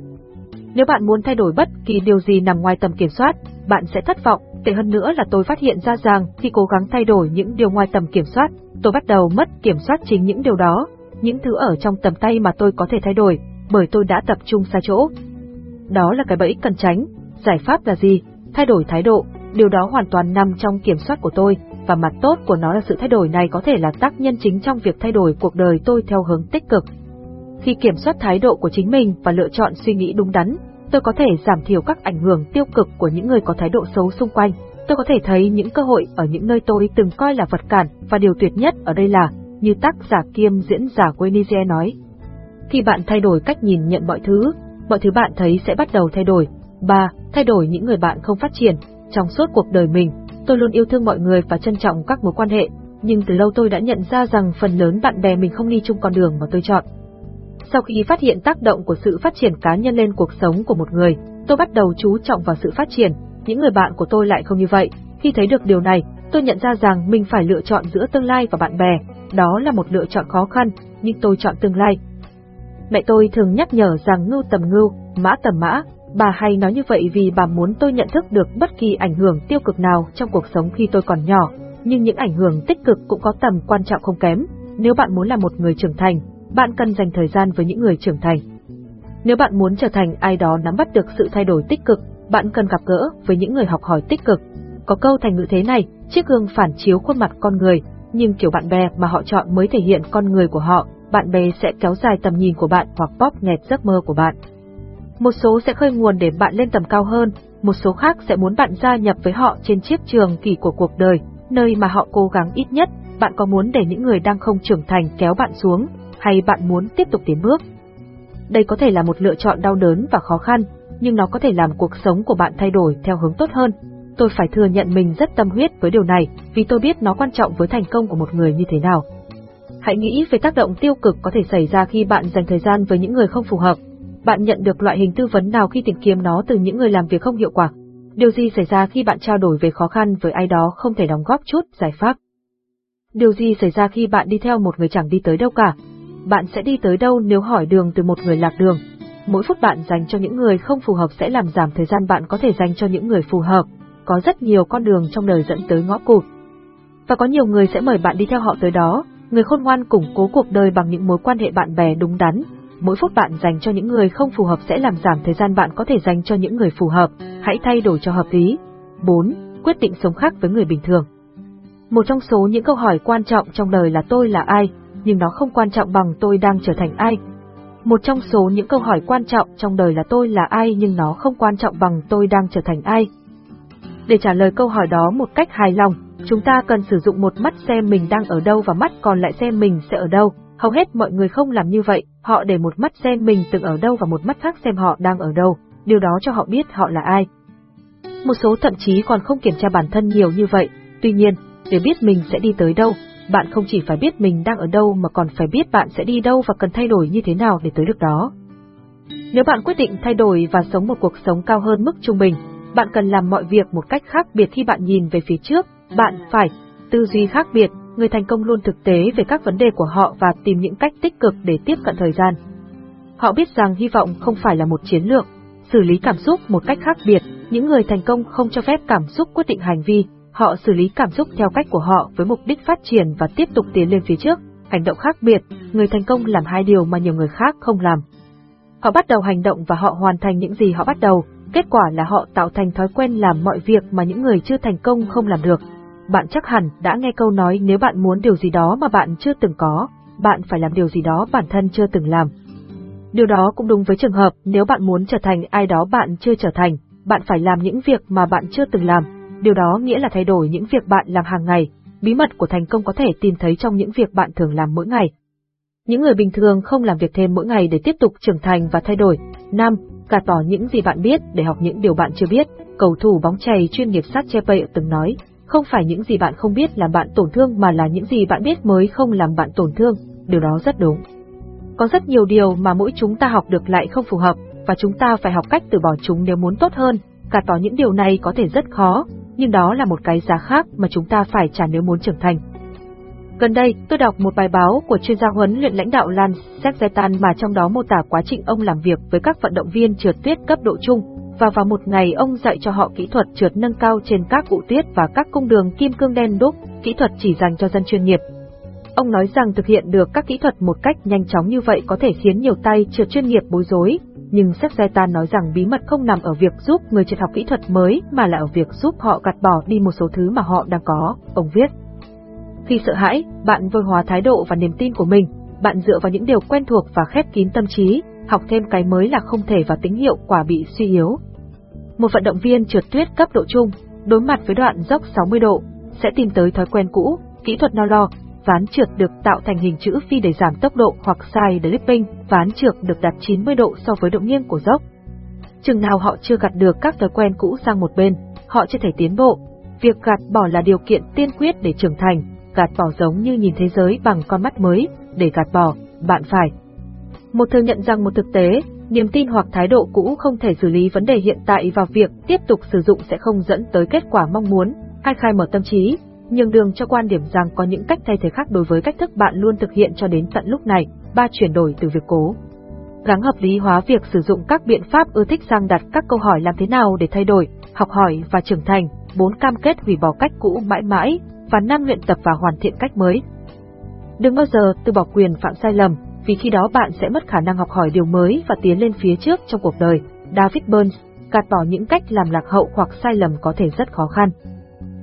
Nếu bạn muốn thay đổi bất kỳ điều gì nằm ngoài tầm kiểm soát, bạn sẽ thất vọng. Tệ hơn nữa là tôi phát hiện ra rằng khi cố gắng thay đổi những điều ngoài tầm kiểm soát, tôi bắt đầu mất kiểm soát chính những điều đó, những thứ ở trong tầm tay mà tôi có thể thay đổi, bởi tôi đã tập trung xa chỗ. Đó là cái bẫy cần tránh. Giải pháp là gì? Thay đổi thái độ, điều đó hoàn toàn nằm trong kiểm soát của tôi, và mặt tốt của nó là sự thay đổi này có thể là tác nhân chính trong việc thay đổi cuộc đời tôi theo hướng tích cực. Khi kiểm soát thái độ của chính mình và lựa chọn suy nghĩ đúng đắn, tôi có thể giảm thiểu các ảnh hưởng tiêu cực của những người có thái độ xấu xung quanh. Tôi có thể thấy những cơ hội ở những nơi tôi từng coi là vật cản và điều tuyệt nhất ở đây là, như tác giả kiêm diễn giả Wenizia nói. Khi bạn thay đổi cách nhìn nhận mọi thứ, mọi thứ bạn thấy sẽ bắt đầu thay đổi. 3. Thay đổi những người bạn không phát triển. Trong suốt cuộc đời mình, tôi luôn yêu thương mọi người và trân trọng các mối quan hệ, nhưng từ lâu tôi đã nhận ra rằng phần lớn bạn bè mình không đi chung con đường mà tôi chọn. Sau khi phát hiện tác động của sự phát triển cá nhân lên cuộc sống của một người, tôi bắt đầu chú trọng vào sự phát triển, những người bạn của tôi lại không như vậy. Khi thấy được điều này, tôi nhận ra rằng mình phải lựa chọn giữa tương lai và bạn bè, đó là một lựa chọn khó khăn, nhưng tôi chọn tương lai. Mẹ tôi thường nhắc nhở rằng ngưu tầm ngưu, mã tầm mã, bà hay nói như vậy vì bà muốn tôi nhận thức được bất kỳ ảnh hưởng tiêu cực nào trong cuộc sống khi tôi còn nhỏ, nhưng những ảnh hưởng tích cực cũng có tầm quan trọng không kém. Nếu bạn muốn là một người trưởng thành, bạn cần dành thời gian với những người trưởng thành. Nếu bạn muốn trở thành ai đó nắm bắt được sự thay đổi tích cực, bạn cần gặp gỡ với những người học hỏi tích cực. Có câu thành ngữ thế này, chiếc gương phản chiếu khuôn mặt con người, nhưng kiểu bạn bè mà họ chọn mới thể hiện con người của họ, bạn bè sẽ kéo dài tầm nhìn của bạn hoặc bóp nghẹt giấc mơ của bạn. Một số sẽ khơi nguồn để bạn lên tầm cao hơn, một số khác sẽ muốn bạn gia nhập với họ trên chiếc trường kỳ của cuộc đời, nơi mà họ cố gắng ít nhất, bạn có muốn để những người đang không trưởng thành kéo bạn xuống, hay bạn muốn tiếp tục tiến bước. Đây có thể là một lựa chọn đau đớn và khó khăn, nhưng nó có thể làm cuộc sống của bạn thay đổi theo hướng tốt hơn. Tôi phải thừa nhận mình rất tâm huyết với điều này, vì tôi biết nó quan trọng với thành công của một người như thế nào. Hãy nghĩ về tác động tiêu cực có thể xảy ra khi bạn dành thời gian với những người không phù hợp. Bạn nhận được loại hình tư vấn nào khi tìm kiếm nó từ những người làm việc không hiệu quả? Điều gì xảy ra khi bạn trao đổi về khó khăn với ai đó không thể đóng góp chút giải pháp? Điều gì xảy ra khi bạn đi theo một người chẳng đi tới đâu cả? Bạn sẽ đi tới đâu nếu hỏi đường từ một người lạc đường? Mỗi phút bạn dành cho những người không phù hợp sẽ làm giảm thời gian bạn có thể dành cho những người phù hợp. Có rất nhiều con đường trong đời dẫn tới ngõ cụt. Và có nhiều người sẽ mời bạn đi theo họ tới đó, người khôn ngoan củng cố cuộc đời bằng những mối quan hệ bạn bè đúng đắn. Mỗi phút bạn dành cho những người không phù hợp sẽ làm giảm thời gian bạn có thể dành cho những người phù hợp, hãy thay đổi cho hợp lý. 4. Quyết định sống khác với người bình thường. Một trong số những câu hỏi quan trọng trong đời là tôi là ai, nhưng nó không quan trọng bằng tôi đang trở thành ai. Một trong số những câu hỏi quan trọng trong đời là tôi là ai nhưng nó không quan trọng bằng tôi đang trở thành ai. Để trả lời câu hỏi đó một cách hài lòng, chúng ta cần sử dụng một mắt xem mình đang ở đâu và mắt còn lại xem mình sẽ ở đâu. Hầu hết mọi người không làm như vậy, họ để một mắt xem mình từng ở đâu và một mắt khác xem họ đang ở đâu, điều đó cho họ biết họ là ai. Một số thậm chí còn không kiểm tra bản thân nhiều như vậy, tuy nhiên, để biết mình sẽ đi tới đâu, bạn không chỉ phải biết mình đang ở đâu mà còn phải biết bạn sẽ đi đâu và cần thay đổi như thế nào để tới được đó. Nếu bạn quyết định thay đổi và sống một cuộc sống cao hơn mức trung bình, bạn cần làm mọi việc một cách khác biệt khi bạn nhìn về phía trước, bạn phải tư duy khác biệt, người thành công luôn thực tế về các vấn đề của họ và tìm những cách tích cực để tiếp cận thời gian. Họ biết rằng hy vọng không phải là một chiến lược, xử lý cảm xúc một cách khác biệt, những người thành công không cho phép cảm xúc quyết định hành vi, Họ xử lý cảm xúc theo cách của họ với mục đích phát triển và tiếp tục tiến lên phía trước, hành động khác biệt, người thành công làm hai điều mà nhiều người khác không làm. Họ bắt đầu hành động và họ hoàn thành những gì họ bắt đầu, kết quả là họ tạo thành thói quen làm mọi việc mà những người chưa thành công không làm được. Bạn chắc hẳn đã nghe câu nói nếu bạn muốn điều gì đó mà bạn chưa từng có, bạn phải làm điều gì đó bản thân chưa từng làm. Điều đó cũng đúng với trường hợp nếu bạn muốn trở thành ai đó bạn chưa trở thành, bạn phải làm những việc mà bạn chưa từng làm, điều đó nghĩa là thay đổi những việc bạn làm hàng ngày, bí mật của thành công có thể tìm thấy trong những việc bạn thường làm mỗi ngày. Những người bình thường không làm việc thêm mỗi ngày để tiếp tục trưởng thành và thay đổi. 5. cả tỏ những gì bạn biết để học những điều bạn chưa biết. Cầu thủ bóng chày chuyên nghiệp sát Chepe từng nói, không phải những gì bạn không biết làm bạn tổn thương mà là những gì bạn biết mới không làm bạn tổn thương, điều đó rất đúng. Có rất nhiều điều mà mỗi chúng ta học được lại không phù hợp, và chúng ta phải học cách từ bỏ chúng nếu muốn tốt hơn. Cả tỏ những điều này có thể rất khó, nhưng đó là một cái giá khác mà chúng ta phải trả nếu muốn trưởng thành. Gần đây, tôi đọc một bài báo của chuyên gia huấn luyện lãnh đạo Lan Sekzetan mà trong đó mô tả quá trình ông làm việc với các vận động viên trượt tuyết cấp độ trung, và vào một ngày ông dạy cho họ kỹ thuật trượt nâng cao trên các cụ tuyết và các cung đường kim cương đen đúc, kỹ thuật chỉ dành cho dân chuyên nghiệp. Ông nói rằng thực hiện được các kỹ thuật một cách nhanh chóng như vậy có thể khiến nhiều tay trượt chuyên nghiệp bối rối, nhưng Sếp Zaitan nói rằng bí mật không nằm ở việc giúp người triệt học kỹ thuật mới mà là ở việc giúp họ gạt bỏ đi một số thứ mà họ đang có, ông viết. Khi sợ hãi, bạn vơi hóa thái độ và niềm tin của mình, bạn dựa vào những điều quen thuộc và khép kín tâm trí, học thêm cái mới là không thể và tính hiệu quả bị suy yếu. Một vận động viên trượt tuyết cấp độ trung, đối mặt với đoạn dốc 60 độ, sẽ tìm tới thói quen cũ, kỹ thuật no lo, ván trượt được tạo thành hình chữ phi để giảm tốc độ hoặc side dripping, ván trượt được đặt 90 độ so với độ nghiêng của dốc. Chừng nào họ chưa gạt được các thói quen cũ sang một bên, họ chưa thể tiến bộ. Việc gạt bỏ là điều kiện tiên quyết để trưởng thành, gạt bỏ giống như nhìn thế giới bằng con mắt mới, để gạt bỏ, bạn phải. Một thừa nhận rằng một thực tế, niềm tin hoặc thái độ cũ không thể xử lý vấn đề hiện tại và việc tiếp tục sử dụng sẽ không dẫn tới kết quả mong muốn, ai khai mở tâm trí, nhường đường cho quan điểm rằng có những cách thay thế khác đối với cách thức bạn luôn thực hiện cho đến tận lúc này, ba chuyển đổi từ việc cố. Gắng hợp lý hóa việc sử dụng các biện pháp ưa thích sang đặt các câu hỏi làm thế nào để thay đổi, học hỏi và trưởng thành, bốn cam kết hủy bỏ cách cũ mãi mãi, và năm luyện tập và hoàn thiện cách mới. Đừng bao giờ từ bỏ quyền phạm sai lầm, vì khi đó bạn sẽ mất khả năng học hỏi điều mới và tiến lên phía trước trong cuộc đời. David Burns, gạt bỏ những cách làm lạc hậu hoặc sai lầm có thể rất khó khăn.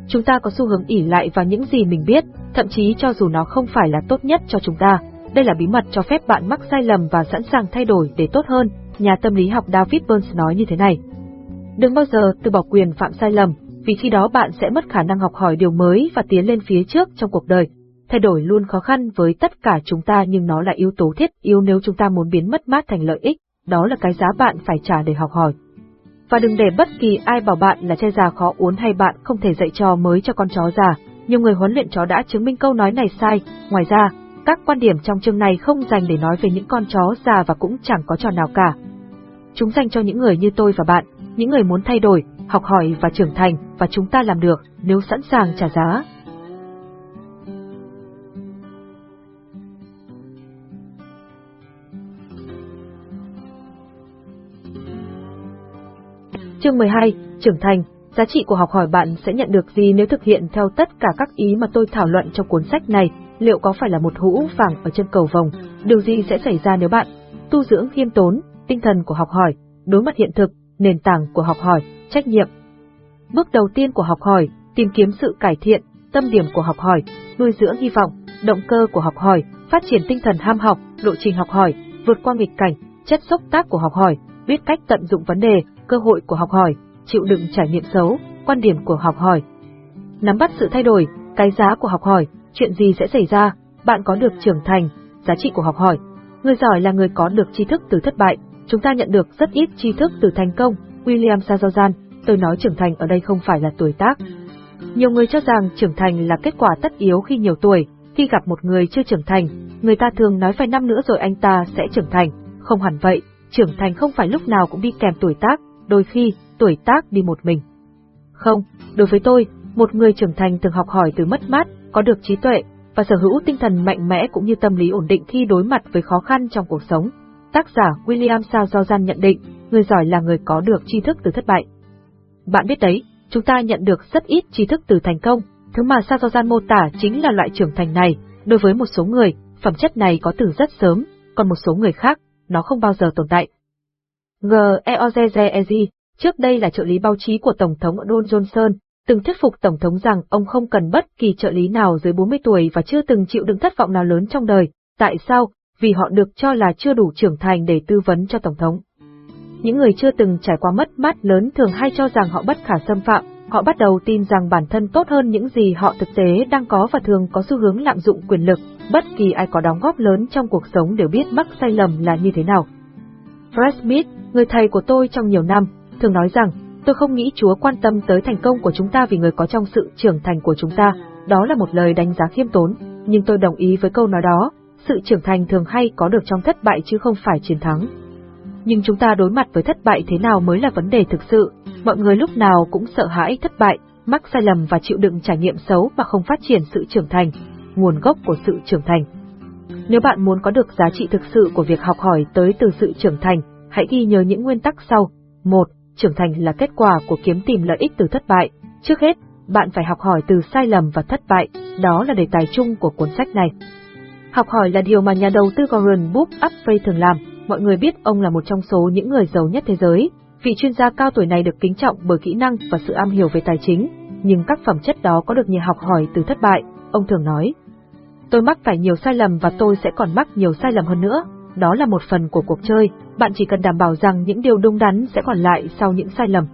Chúng ta có xu hướng ỉ lại vào những gì mình biết, thậm chí cho dù nó không phải là tốt nhất cho chúng ta. Đây là bí mật cho phép bạn mắc sai lầm và sẵn sàng thay đổi để tốt hơn, nhà tâm lý học David Burns nói như thế này. Đừng bao giờ từ bỏ quyền phạm sai lầm, vì khi đó bạn sẽ mất khả năng học hỏi điều mới và tiến lên phía trước trong cuộc đời. Thay đổi luôn khó khăn với tất cả chúng ta nhưng nó là yếu tố thiết yếu nếu chúng ta muốn biến mất mát thành lợi ích, đó là cái giá bạn phải trả để học hỏi. Và đừng để bất kỳ ai bảo bạn là che già khó uốn hay bạn không thể dạy trò mới cho con chó già. Nhiều người huấn luyện chó đã chứng minh câu nói này sai. Ngoài ra, các quan điểm trong chương này không dành để nói về những con chó già và cũng chẳng có trò nào cả. Chúng dành cho những người như tôi và bạn, những người muốn thay đổi, học hỏi và trưởng thành, và chúng ta làm được nếu sẵn sàng trả giá. Chương 12, trưởng thành, giá trị của học hỏi bạn sẽ nhận được gì nếu thực hiện theo tất cả các ý mà tôi thảo luận trong cuốn sách này, liệu có phải là một hũ vàng ở chân cầu vồng, điều gì sẽ xảy ra nếu bạn tu dưỡng khiêm tốn, tinh thần của học hỏi, đối mặt hiện thực, nền tảng của học hỏi, trách nhiệm. Bước đầu tiên của học hỏi, tìm kiếm sự cải thiện, tâm điểm của học hỏi, nuôi dưỡng hy vọng, động cơ của học hỏi, phát triển tinh thần ham học, lộ trình học hỏi, vượt qua nghịch cảnh, chất xúc tác của học hỏi, biết cách tận dụng vấn đề, cơ hội của học hỏi, chịu đựng trải nghiệm xấu, quan điểm của học hỏi. Nắm bắt sự thay đổi, cái giá của học hỏi, chuyện gì sẽ xảy ra, bạn có được trưởng thành, giá trị của học hỏi. Người giỏi là người có được tri thức từ thất bại, chúng ta nhận được rất ít tri thức từ thành công. William Sazojan, tôi nói trưởng thành ở đây không phải là tuổi tác. Nhiều người cho rằng trưởng thành là kết quả tất yếu khi nhiều tuổi, khi gặp một người chưa trưởng thành, người ta thường nói vài năm nữa rồi anh ta sẽ trưởng thành, không hẳn vậy, trưởng thành không phải lúc nào cũng đi kèm tuổi tác, đôi khi, tuổi tác đi một mình. Không, đối với tôi, một người trưởng thành thường học hỏi từ mất mát, có được trí tuệ, và sở hữu tinh thần mạnh mẽ cũng như tâm lý ổn định khi đối mặt với khó khăn trong cuộc sống. Tác giả William Sazojan nhận định, người giỏi là người có được tri thức từ thất bại. Bạn biết đấy, chúng ta nhận được rất ít tri thức từ thành công, thứ mà Sazojan mô tả chính là loại trưởng thành này, đối với một số người, phẩm chất này có từ rất sớm, còn một số người khác, nó không bao giờ tồn tại. G. Eozeze trước đây là trợ lý báo chí của Tổng thống Don Johnson, từng thuyết phục Tổng thống rằng ông không cần bất kỳ trợ lý nào dưới 40 tuổi và chưa từng chịu đựng thất vọng nào lớn trong đời. Tại sao? Vì họ được cho là chưa đủ trưởng thành để tư vấn cho Tổng thống. Những người chưa từng trải qua mất mát lớn thường hay cho rằng họ bất khả xâm phạm, họ bắt đầu tin rằng bản thân tốt hơn những gì họ thực tế đang có và thường có xu hướng lạm dụng quyền lực. Bất kỳ ai có đóng góp lớn trong cuộc sống đều biết mắc sai lầm là như thế nào. Fred Smith, người thầy của tôi trong nhiều năm, thường nói rằng, tôi không nghĩ Chúa quan tâm tới thành công của chúng ta vì người có trong sự trưởng thành của chúng ta, đó là một lời đánh giá khiêm tốn, nhưng tôi đồng ý với câu nói đó, sự trưởng thành thường hay có được trong thất bại chứ không phải chiến thắng. Nhưng chúng ta đối mặt với thất bại thế nào mới là vấn đề thực sự, mọi người lúc nào cũng sợ hãi thất bại, mắc sai lầm và chịu đựng trải nghiệm xấu mà không phát triển sự trưởng thành, nguồn gốc của sự trưởng thành. Nếu bạn muốn có được giá trị thực sự của việc học hỏi tới từ sự trưởng thành, hãy ghi nhớ những nguyên tắc sau. 1. Trưởng thành là kết quả của kiếm tìm lợi ích từ thất bại. Trước hết, bạn phải học hỏi từ sai lầm và thất bại, đó là đề tài chung của cuốn sách này. Học hỏi là điều mà nhà đầu tư Warren Buffett thường làm, mọi người biết ông là một trong số những người giàu nhất thế giới. Vị chuyên gia cao tuổi này được kính trọng bởi kỹ năng và sự am hiểu về tài chính, nhưng các phẩm chất đó có được nhờ học hỏi từ thất bại, ông thường nói. Tôi mắc phải nhiều sai lầm và tôi sẽ còn mắc nhiều sai lầm hơn nữa. Đó là một phần của cuộc chơi, bạn chỉ cần đảm bảo rằng những điều đúng đắn sẽ còn lại sau những sai lầm.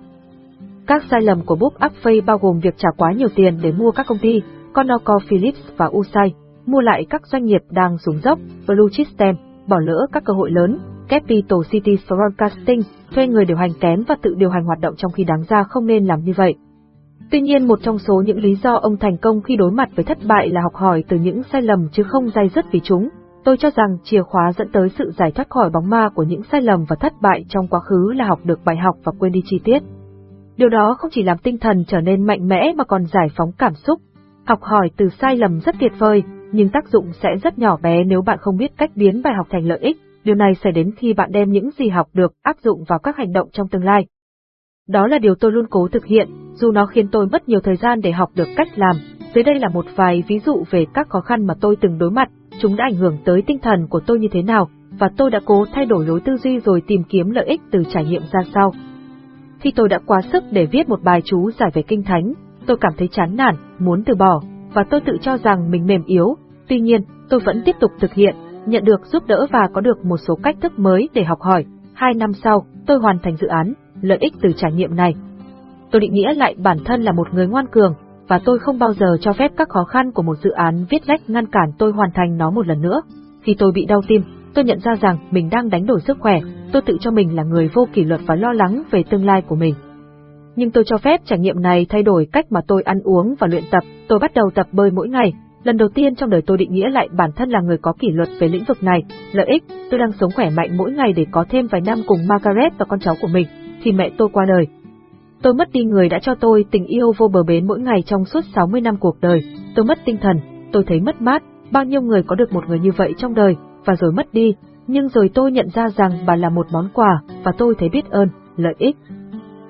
Các sai lầm của Book Upfay bao gồm việc trả quá nhiều tiền để mua các công ty, ConocoPhillips và Usai, mua lại các doanh nghiệp đang xuống dốc, Blue System, bỏ lỡ các cơ hội lớn, Capital City Broadcasting, thuê người điều hành kém và tự điều hành hoạt động trong khi đáng ra không nên làm như vậy. Tuy nhiên một trong số những lý do ông thành công khi đối mặt với thất bại là học hỏi từ những sai lầm chứ không dai dứt vì chúng. Tôi cho rằng chìa khóa dẫn tới sự giải thoát khỏi bóng ma của những sai lầm và thất bại trong quá khứ là học được bài học và quên đi chi tiết. Điều đó không chỉ làm tinh thần trở nên mạnh mẽ mà còn giải phóng cảm xúc. Học hỏi từ sai lầm rất tuyệt vời, nhưng tác dụng sẽ rất nhỏ bé nếu bạn không biết cách biến bài học thành lợi ích. Điều này sẽ đến khi bạn đem những gì học được áp dụng vào các hành động trong tương lai. Đó là điều tôi luôn cố thực hiện, dù nó khiến tôi mất nhiều thời gian để học được cách làm. Dưới đây là một vài ví dụ về các khó khăn mà tôi từng đối mặt, chúng đã ảnh hưởng tới tinh thần của tôi như thế nào, và tôi đã cố thay đổi lối tư duy rồi tìm kiếm lợi ích từ trải nghiệm ra sao. Khi tôi đã quá sức để viết một bài chú giải về kinh thánh, tôi cảm thấy chán nản, muốn từ bỏ, và tôi tự cho rằng mình mềm yếu. Tuy nhiên, tôi vẫn tiếp tục thực hiện, nhận được giúp đỡ và có được một số cách thức mới để học hỏi. Hai năm sau, tôi hoàn thành dự án, lợi ích từ trải nghiệm này. Tôi định nghĩa lại bản thân là một người ngoan cường, và tôi không bao giờ cho phép các khó khăn của một dự án viết lách ngăn cản tôi hoàn thành nó một lần nữa. Khi tôi bị đau tim, tôi nhận ra rằng mình đang đánh đổi sức khỏe, tôi tự cho mình là người vô kỷ luật và lo lắng về tương lai của mình. Nhưng tôi cho phép trải nghiệm này thay đổi cách mà tôi ăn uống và luyện tập, tôi bắt đầu tập bơi mỗi ngày. Lần đầu tiên trong đời tôi định nghĩa lại bản thân là người có kỷ luật về lĩnh vực này, lợi ích, tôi đang sống khỏe mạnh mỗi ngày để có thêm vài năm cùng Margaret và con cháu của mình, thì mẹ tôi qua đời. Tôi mất đi người đã cho tôi tình yêu vô bờ bến mỗi ngày trong suốt 60 năm cuộc đời, tôi mất tinh thần, tôi thấy mất mát, bao nhiêu người có được một người như vậy trong đời, và rồi mất đi, nhưng rồi tôi nhận ra rằng bà là một món quà, và tôi thấy biết ơn, lợi ích.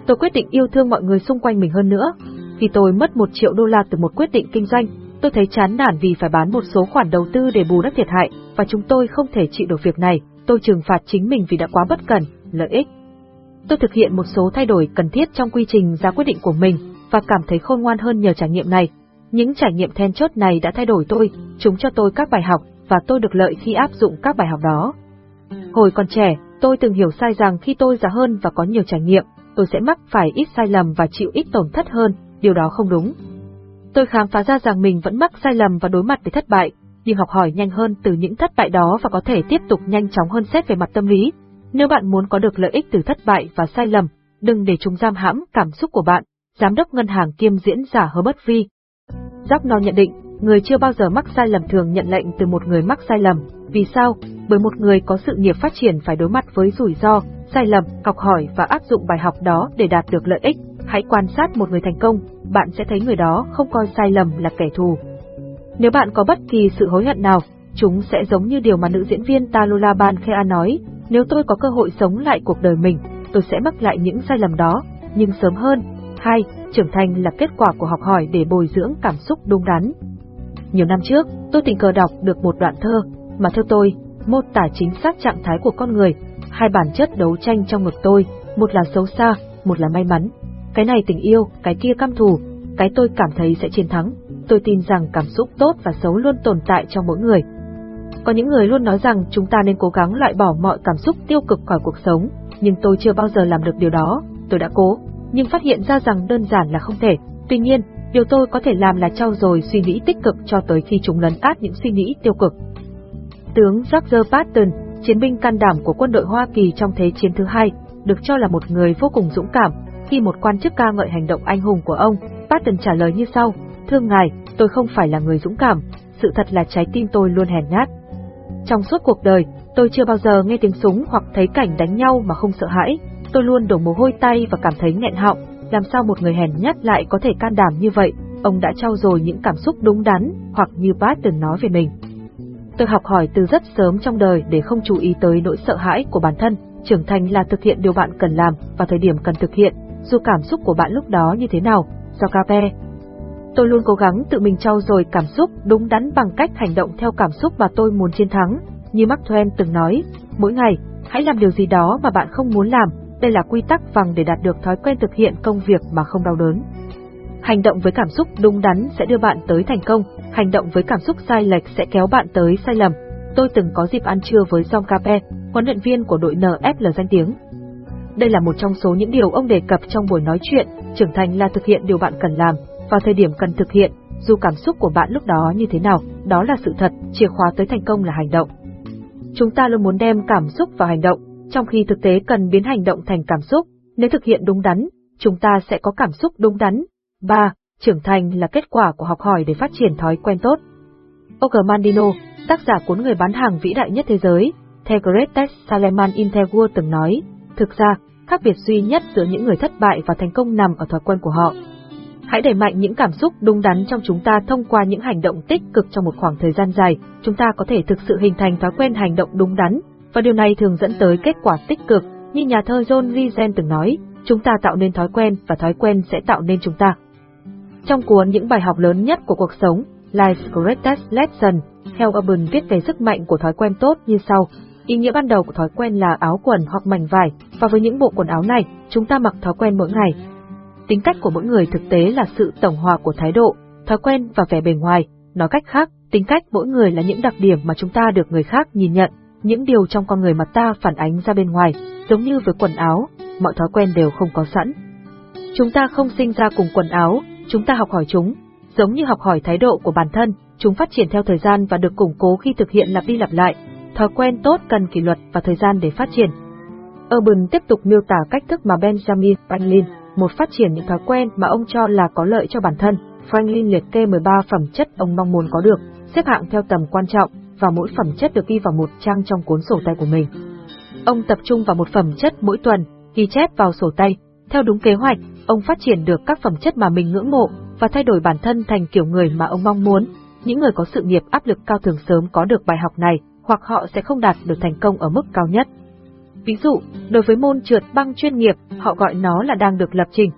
Tôi quyết định yêu thương mọi người xung quanh mình hơn nữa. Khi tôi mất một triệu đô la từ một quyết định kinh doanh, tôi thấy chán nản vì phải bán một số khoản đầu tư để bù đắp thiệt hại, và chúng tôi không thể chịu được việc này, tôi trừng phạt chính mình vì đã quá bất cẩn, lợi ích. Tôi thực hiện một số thay đổi cần thiết trong quy trình ra quyết định của mình, và cảm thấy khôn ngoan hơn nhờ trải nghiệm này. Những trải nghiệm then chốt này đã thay đổi tôi, chúng cho tôi các bài học, và tôi được lợi khi áp dụng các bài học đó. Hồi còn trẻ, tôi từng hiểu sai rằng khi tôi già hơn và có nhiều trải nghiệm, tôi sẽ mắc phải ít sai lầm và chịu ít tổn thất hơn, điều đó không đúng. Tôi khám phá ra rằng mình vẫn mắc sai lầm và đối mặt với thất bại, nhưng học hỏi nhanh hơn từ những thất bại đó và có thể tiếp tục nhanh chóng hơn xét về mặt tâm lý. Nếu bạn muốn có được lợi ích từ thất bại và sai lầm, đừng để chúng giam hãm cảm xúc của bạn. Giám đốc ngân hàng kiêm diễn giả Herbert Vi, Giáp nhận định, người chưa bao giờ mắc sai lầm thường nhận lệnh từ một người mắc sai lầm. Vì sao? Bởi một người có sự nghiệp phát triển phải đối mặt với rủi ro, sai lầm, học hỏi và áp dụng bài học đó để đạt được lợi ích. Hãy quan sát một người thành công, bạn sẽ thấy người đó không coi sai lầm là kẻ thù. Nếu bạn có bất kỳ sự hối hận nào, chúng sẽ giống như điều mà nữ diễn viên Talula Ban Khea nói, nếu tôi có cơ hội sống lại cuộc đời mình, tôi sẽ mắc lại những sai lầm đó, nhưng sớm hơn. Hai, trưởng thành là kết quả của học hỏi để bồi dưỡng cảm xúc đúng đắn. Nhiều năm trước, tôi tình cờ đọc được một đoạn thơ, mà theo tôi, mô tả chính xác trạng thái của con người, hai bản chất đấu tranh trong ngực tôi, một là xấu xa, một là may mắn. Cái này tình yêu, cái kia căm thù, cái tôi cảm thấy sẽ chiến thắng. Tôi tin rằng cảm xúc tốt và xấu luôn tồn tại trong mỗi người. Có những người luôn nói rằng chúng ta nên cố gắng loại bỏ mọi cảm xúc tiêu cực khỏi cuộc sống, nhưng tôi chưa bao giờ làm được điều đó, tôi đã cố, nhưng phát hiện ra rằng đơn giản là không thể. Tuy nhiên, điều tôi có thể làm là trau dồi suy nghĩ tích cực cho tới khi chúng lấn át những suy nghĩ tiêu cực. Tướng George Patton, chiến binh can đảm của quân đội Hoa Kỳ trong Thế chiến thứ hai, được cho là một người vô cùng dũng cảm. Khi một quan chức ca ngợi hành động anh hùng của ông, Patton trả lời như sau, Thưa ngài, tôi không phải là người dũng cảm, sự thật là trái tim tôi luôn hèn nhát. Trong suốt cuộc đời, tôi chưa bao giờ nghe tiếng súng hoặc thấy cảnh đánh nhau mà không sợ hãi, tôi luôn đổ mồ hôi tay và cảm thấy nghẹn họng, làm sao một người hèn nhát lại có thể can đảm như vậy, ông đã trau dồi những cảm xúc đúng đắn, hoặc như Patton nói về mình. Tôi học hỏi từ rất sớm trong đời để không chú ý tới nỗi sợ hãi của bản thân, trưởng thành là thực hiện điều bạn cần làm và thời điểm cần thực hiện, dù cảm xúc của bạn lúc đó như thế nào, do Cape. Tôi luôn cố gắng tự mình trau dồi cảm xúc đúng đắn bằng cách hành động theo cảm xúc mà tôi muốn chiến thắng, như Mark Twain từng nói, mỗi ngày, Hãy làm điều gì đó mà bạn không muốn làm, đây là quy tắc vàng để đạt được thói quen thực hiện công việc mà không đau đớn. Hành động với cảm xúc đúng đắn sẽ đưa bạn tới thành công, hành động với cảm xúc sai lệch sẽ kéo bạn tới sai lầm. Tôi từng có dịp ăn trưa với John Cape, huấn luyện viên của đội NFL danh tiếng. Đây là một trong số những điều ông đề cập trong buổi nói chuyện, trưởng thành là thực hiện điều bạn cần làm, vào thời điểm cần thực hiện, dù cảm xúc của bạn lúc đó như thế nào, đó là sự thật, chìa khóa tới thành công là hành động. Chúng ta luôn muốn đem cảm xúc vào hành động, trong khi thực tế cần biến hành động thành cảm xúc, nếu thực hiện đúng đắn, chúng ta sẽ có cảm xúc đúng đắn. 3. Trưởng thành là kết quả của học hỏi để phát triển thói quen tốt. Oger Mandino, tác giả cuốn người bán hàng vĩ đại nhất thế giới, The Greatest Salesman in the World từng nói, thực ra, khác biệt duy nhất giữa những người thất bại và thành công nằm ở thói quen của họ. Hãy đẩy mạnh những cảm xúc đúng đắn trong chúng ta thông qua những hành động tích cực trong một khoảng thời gian dài, chúng ta có thể thực sự hình thành thói quen hành động đúng đắn, và điều này thường dẫn tới kết quả tích cực, như nhà thơ John Rizen từng nói, chúng ta tạo nên thói quen và thói quen sẽ tạo nên chúng ta. Trong cuốn những bài học lớn nhất của cuộc sống, Life's Greatest Lesson, Hal Urban viết về sức mạnh của thói quen tốt như sau. Ý nghĩa ban đầu của thói quen là áo quần hoặc mảnh vải, và với những bộ quần áo này, chúng ta mặc thói quen mỗi ngày. Tính cách của mỗi người thực tế là sự tổng hòa của thái độ, thói quen và vẻ bề ngoài. Nói cách khác, tính cách mỗi người là những đặc điểm mà chúng ta được người khác nhìn nhận, những điều trong con người mà ta phản ánh ra bên ngoài, giống như với quần áo, mọi thói quen đều không có sẵn. Chúng ta không sinh ra cùng quần áo, chúng ta học hỏi chúng, giống như học hỏi thái độ của bản thân, chúng phát triển theo thời gian và được củng cố khi thực hiện lặp đi lặp lại. Thói quen tốt cần kỷ luật và thời gian để phát triển. Urban tiếp tục miêu tả cách thức mà Benjamin Franklin, một phát triển những thói quen mà ông cho là có lợi cho bản thân. Franklin liệt kê 13 phẩm chất ông mong muốn có được, xếp hạng theo tầm quan trọng, và mỗi phẩm chất được ghi vào một trang trong cuốn sổ tay của mình. Ông tập trung vào một phẩm chất mỗi tuần, ghi chép vào sổ tay. Theo đúng kế hoạch, ông phát triển được các phẩm chất mà mình ngưỡng mộ và thay đổi bản thân thành kiểu người mà ông mong muốn. Những người có sự nghiệp áp lực cao thường sớm có được bài học này, hoặc họ sẽ không đạt được thành công ở mức cao nhất. Ví dụ, đối với môn trượt băng chuyên nghiệp, họ gọi nó là đang được lập trình.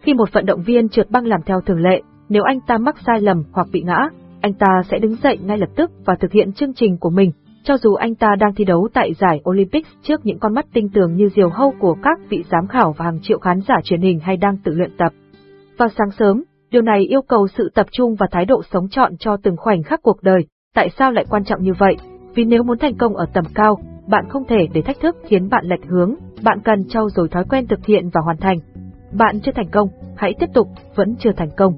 Khi một vận động viên trượt băng làm theo thường lệ, nếu anh ta mắc sai lầm hoặc bị ngã, anh ta sẽ đứng dậy ngay lập tức và thực hiện chương trình của mình, cho dù anh ta đang thi đấu tại giải Olympics trước những con mắt tinh tường như diều hâu của các vị giám khảo và hàng triệu khán giả truyền hình hay đang tự luyện tập. Vào sáng sớm, điều này yêu cầu sự tập trung và thái độ sống trọn cho từng khoảnh khắc cuộc đời. Tại sao lại quan trọng như vậy? Vì nếu muốn thành công ở tầm cao, bạn không thể để thách thức khiến bạn lệch hướng, bạn cần trau dồi thói quen thực hiện và hoàn thành. Bạn chưa thành công, hãy tiếp tục, vẫn chưa thành công.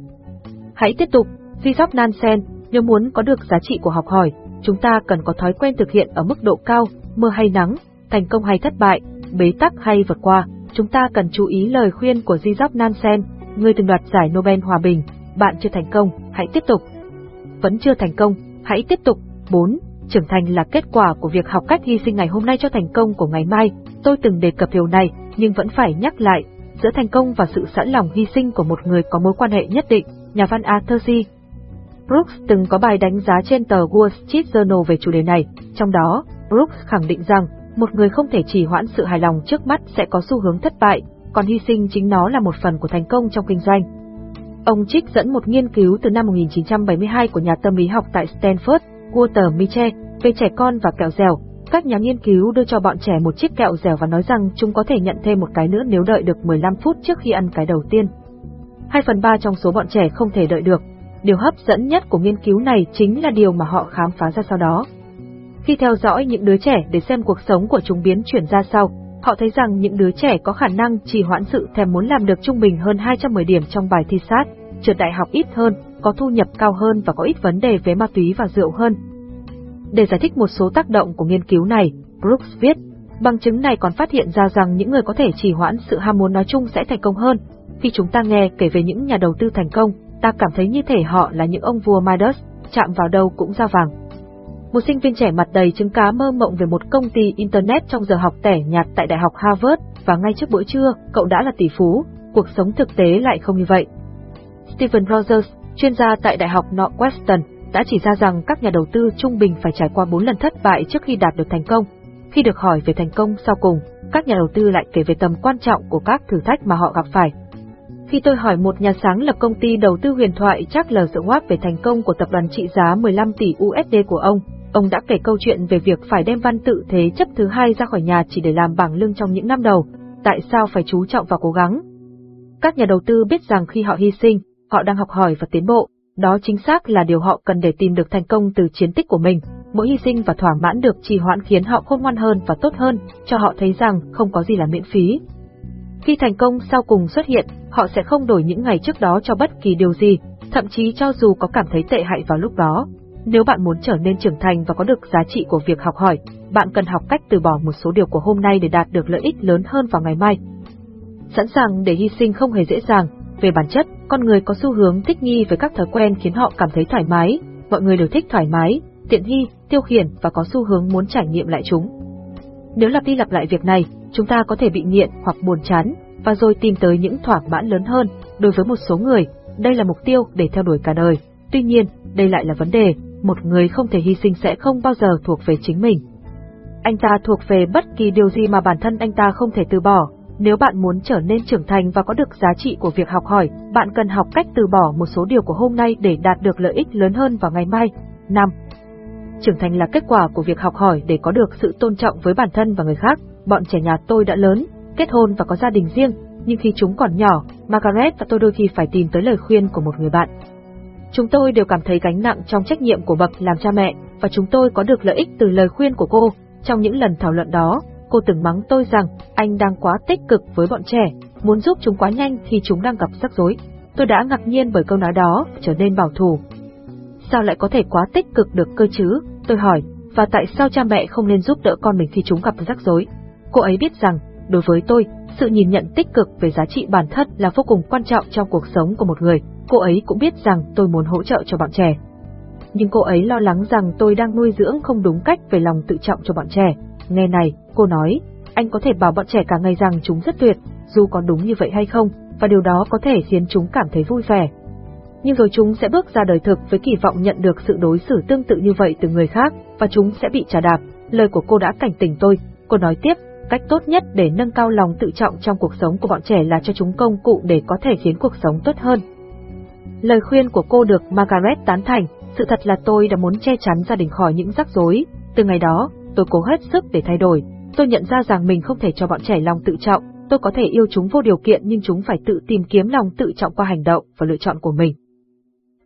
Hãy tiếp tục, Jisop Nansen, nếu muốn có được giá trị của học hỏi, chúng ta cần có thói quen thực hiện ở mức độ cao, mưa hay nắng, thành công hay thất bại, bế tắc hay vượt qua. Chúng ta cần chú ý lời khuyên của Jisop Nansen, người từng đoạt giải Nobel Hòa Bình. Bạn chưa thành công, hãy tiếp tục. Vẫn chưa thành công, hãy tiếp tục. 4. Trưởng thành là kết quả của việc học cách hy sinh ngày hôm nay cho thành công của ngày mai. Tôi từng đề cập điều này, nhưng vẫn phải nhắc lại, giữa thành công và sự sẵn lòng hy sinh của một người có mối quan hệ nhất định. Nhà văn Arthur C. Brooks từng có bài đánh giá trên tờ Wall Street Journal về chủ đề này, trong đó, Brooks khẳng định rằng, một người không thể chỉ hoãn sự hài lòng trước mắt sẽ có xu hướng thất bại, còn hy sinh chính nó là một phần của thành công trong kinh doanh. Ông trích dẫn một nghiên cứu từ năm 1972 của nhà tâm lý học tại Stanford, cua tờ mi tre, về trẻ con và kẹo dẻo. Các nhà nghiên cứu đưa cho bọn trẻ một chiếc kẹo dẻo và nói rằng chúng có thể nhận thêm một cái nữa nếu đợi được 15 phút trước khi ăn cái đầu tiên. 2 phần 3 trong số bọn trẻ không thể đợi được, Điều hấp dẫn nhất của nghiên cứu này chính là điều mà họ khám phá ra sau đó. Khi theo dõi những đứa trẻ để xem cuộc sống của chúng biến chuyển ra sau, họ thấy rằng những đứa trẻ có khả năng trì hoãn sự thèm muốn làm được trung bình hơn 210 điểm trong bài thi sát, trượt đại học ít hơn, có thu nhập cao hơn và có ít vấn đề về ma túy và rượu hơn. Để giải thích một số tác động của nghiên cứu này, Brooks viết, bằng chứng này còn phát hiện ra rằng những người có thể trì hoãn sự ham muốn nói chung sẽ thành công hơn. Khi chúng ta nghe kể về những nhà đầu tư thành công, ta cảm thấy như thể họ là những ông vua Midas, chạm vào đâu cũng ra vàng. Một sinh viên trẻ mặt đầy trứng cá mơ mộng về một công ty Internet trong giờ học tẻ nhạt tại Đại học Harvard và ngay trước bữa trưa, cậu đã là tỷ phú, cuộc sống thực tế lại không như vậy. Stephen Rogers, chuyên gia tại Đại học Northwestern, đã chỉ ra rằng các nhà đầu tư trung bình phải trải qua 4 lần thất bại trước khi đạt được thành công. Khi được hỏi về thành công sau cùng, các nhà đầu tư lại kể về tầm quan trọng của các thử thách mà họ gặp phải. Khi tôi hỏi một nhà sáng lập công ty đầu tư huyền thoại chắc Charles Schwab về thành công của tập đoàn trị giá 15 tỷ USD của ông, Ông đã kể câu chuyện về việc phải đem văn tự thế chấp thứ hai ra khỏi nhà chỉ để làm bảng lương trong những năm đầu, tại sao phải chú trọng vào cố gắng. Các nhà đầu tư biết rằng khi họ hy sinh, họ đang học hỏi và tiến bộ, đó chính xác là điều họ cần để tìm được thành công từ chiến tích của mình. Mỗi hy sinh và thỏa mãn được trì hoãn khiến họ khôn ngoan hơn và tốt hơn, cho họ thấy rằng không có gì là miễn phí. Khi thành công sau cùng xuất hiện, họ sẽ không đổi những ngày trước đó cho bất kỳ điều gì, thậm chí cho dù có cảm thấy tệ hại vào lúc đó. Nếu bạn muốn trở nên trưởng thành và có được giá trị của việc học hỏi, bạn cần học cách từ bỏ một số điều của hôm nay để đạt được lợi ích lớn hơn vào ngày mai. Sẵn sàng để hy sinh không hề dễ dàng, về bản chất, con người có xu hướng thích nghi với các thói quen khiến họ cảm thấy thoải mái, mọi người đều thích thoải mái, tiện nghi, tiêu khiển và có xu hướng muốn trải nghiệm lại chúng. Nếu lặp đi lặp lại việc này, chúng ta có thể bị nghiện hoặc buồn chán, và rồi tìm tới những thỏa mãn lớn hơn. Đối với một số người, đây là mục tiêu để theo đuổi cả đời. Tuy nhiên, đây lại là vấn đề, một người không thể hy sinh sẽ không bao giờ thuộc về chính mình. Anh ta thuộc về bất kỳ điều gì mà bản thân anh ta không thể từ bỏ. Nếu bạn muốn trở nên trưởng thành và có được giá trị của việc học hỏi, bạn cần học cách từ bỏ một số điều của hôm nay để đạt được lợi ích lớn hơn vào ngày mai. 5. Trưởng thành là kết quả của việc học hỏi để có được sự tôn trọng với bản thân và người khác. Bọn trẻ nhà tôi đã lớn, kết hôn và có gia đình riêng, nhưng khi chúng còn nhỏ, Margaret và tôi đôi khi phải tìm tới lời khuyên của một người bạn. Chúng tôi đều cảm thấy gánh nặng trong trách nhiệm của bậc làm cha mẹ, và chúng tôi có được lợi ích từ lời khuyên của cô. Trong những lần thảo luận đó, cô từng mắng tôi rằng anh đang quá tích cực với bọn trẻ, muốn giúp chúng quá nhanh thì chúng đang gặp rắc rối. Tôi đã ngạc nhiên bởi câu nói đó, trở nên bảo thủ. Sao lại có thể quá tích cực được cơ chứ? Tôi hỏi, và tại sao cha mẹ không nên giúp đỡ con mình khi chúng gặp rắc rối? Cô ấy biết rằng, đối với tôi, sự nhìn nhận tích cực về giá trị bản thân là vô cùng quan trọng trong cuộc sống của một người. Cô ấy cũng biết rằng tôi muốn hỗ trợ cho bọn trẻ. Nhưng cô ấy lo lắng rằng tôi đang nuôi dưỡng không đúng cách về lòng tự trọng cho bọn trẻ. Nghe này, cô nói, anh có thể bảo bọn trẻ cả ngày rằng chúng rất tuyệt, dù có đúng như vậy hay không, và điều đó có thể khiến chúng cảm thấy vui vẻ. Nhưng rồi chúng sẽ bước ra đời thực với kỳ vọng nhận được sự đối xử tương tự như vậy từ người khác, và chúng sẽ bị trả đạp. Lời của cô đã cảnh tỉnh tôi. Cô nói tiếp, cách tốt nhất để nâng cao lòng tự trọng trong cuộc sống của bọn trẻ là cho chúng công cụ để có thể khiến cuộc sống tốt hơn. Lời khuyên của cô được Margaret tán thành, sự thật là tôi đã muốn che chắn gia đình khỏi những rắc rối. Từ ngày đó, tôi cố hết sức để thay đổi. Tôi nhận ra rằng mình không thể cho bọn trẻ lòng tự trọng, tôi có thể yêu chúng vô điều kiện nhưng chúng phải tự tìm kiếm lòng tự trọng qua hành động và lựa chọn của mình.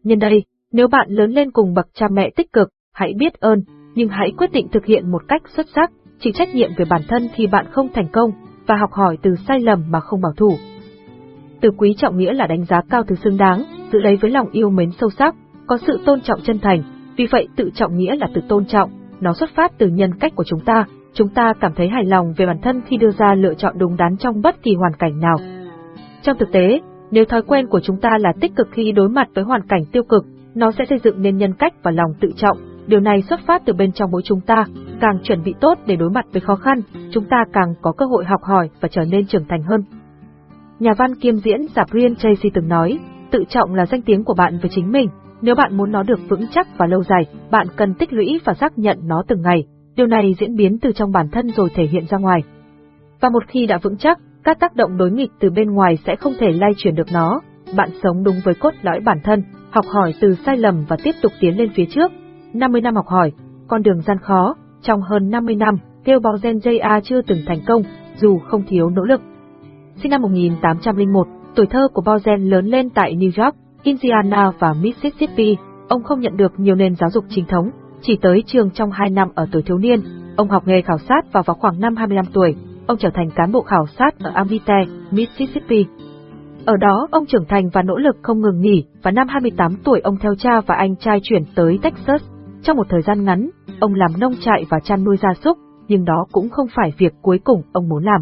Nhân đây, nếu bạn lớn lên cùng bậc cha mẹ tích cực, hãy biết ơn, nhưng hãy quyết định thực hiện một cách xuất sắc, chỉ trách nhiệm về bản thân khi bạn không thành công, và học hỏi từ sai lầm mà không bảo thủ. Từ quý trọng nghĩa là đánh giá cao từ xứng đáng, giữ lấy với lòng yêu mến sâu sắc, có sự tôn trọng chân thành, vì vậy tự trọng nghĩa là từ tôn trọng, nó xuất phát từ nhân cách của chúng ta, chúng ta cảm thấy hài lòng về bản thân khi đưa ra lựa chọn đúng đắn trong bất kỳ hoàn cảnh nào. Trong thực tế, nếu thói quen của chúng ta là tích cực khi đối mặt với hoàn cảnh tiêu cực, nó sẽ xây dựng nên nhân cách và lòng tự trọng, điều này xuất phát từ bên trong mỗi chúng ta, càng chuẩn bị tốt để đối mặt với khó khăn, chúng ta càng có cơ hội học hỏi và trở nên trưởng thành hơn. Nhà văn kiêm diễn Gabriel Tracy từng nói, tự trọng là danh tiếng của bạn với chính mình, nếu bạn muốn nó được vững chắc và lâu dài, bạn cần tích lũy và xác nhận nó từng ngày, điều này diễn biến từ trong bản thân rồi thể hiện ra ngoài. Và một khi đã vững chắc, các tác động đối nghịch từ bên ngoài sẽ không thể lay chuyển được nó, bạn sống đúng với cốt lõi bản thân, học hỏi từ sai lầm và tiếp tục tiến lên phía trước. 50 năm học hỏi, con đường gian khó, trong hơn 50 năm, kêu bò gen JA chưa từng thành công, dù không thiếu nỗ lực. Sinh năm 1801, tuổi thơ của Bozen lớn lên tại New York, Indiana và Mississippi. Ông không nhận được nhiều nền giáo dục chính thống, chỉ tới trường trong 2 năm ở tuổi thiếu niên. Ông học nghề khảo sát và vào khoảng năm 25 tuổi, ông trở thành cán bộ khảo sát ở Amite, Mississippi. Ở đó, ông trưởng thành và nỗ lực không ngừng nghỉ, và năm 28 tuổi ông theo cha và anh trai chuyển tới Texas. Trong một thời gian ngắn, ông làm nông trại và chăn nuôi gia súc, nhưng đó cũng không phải việc cuối cùng ông muốn làm.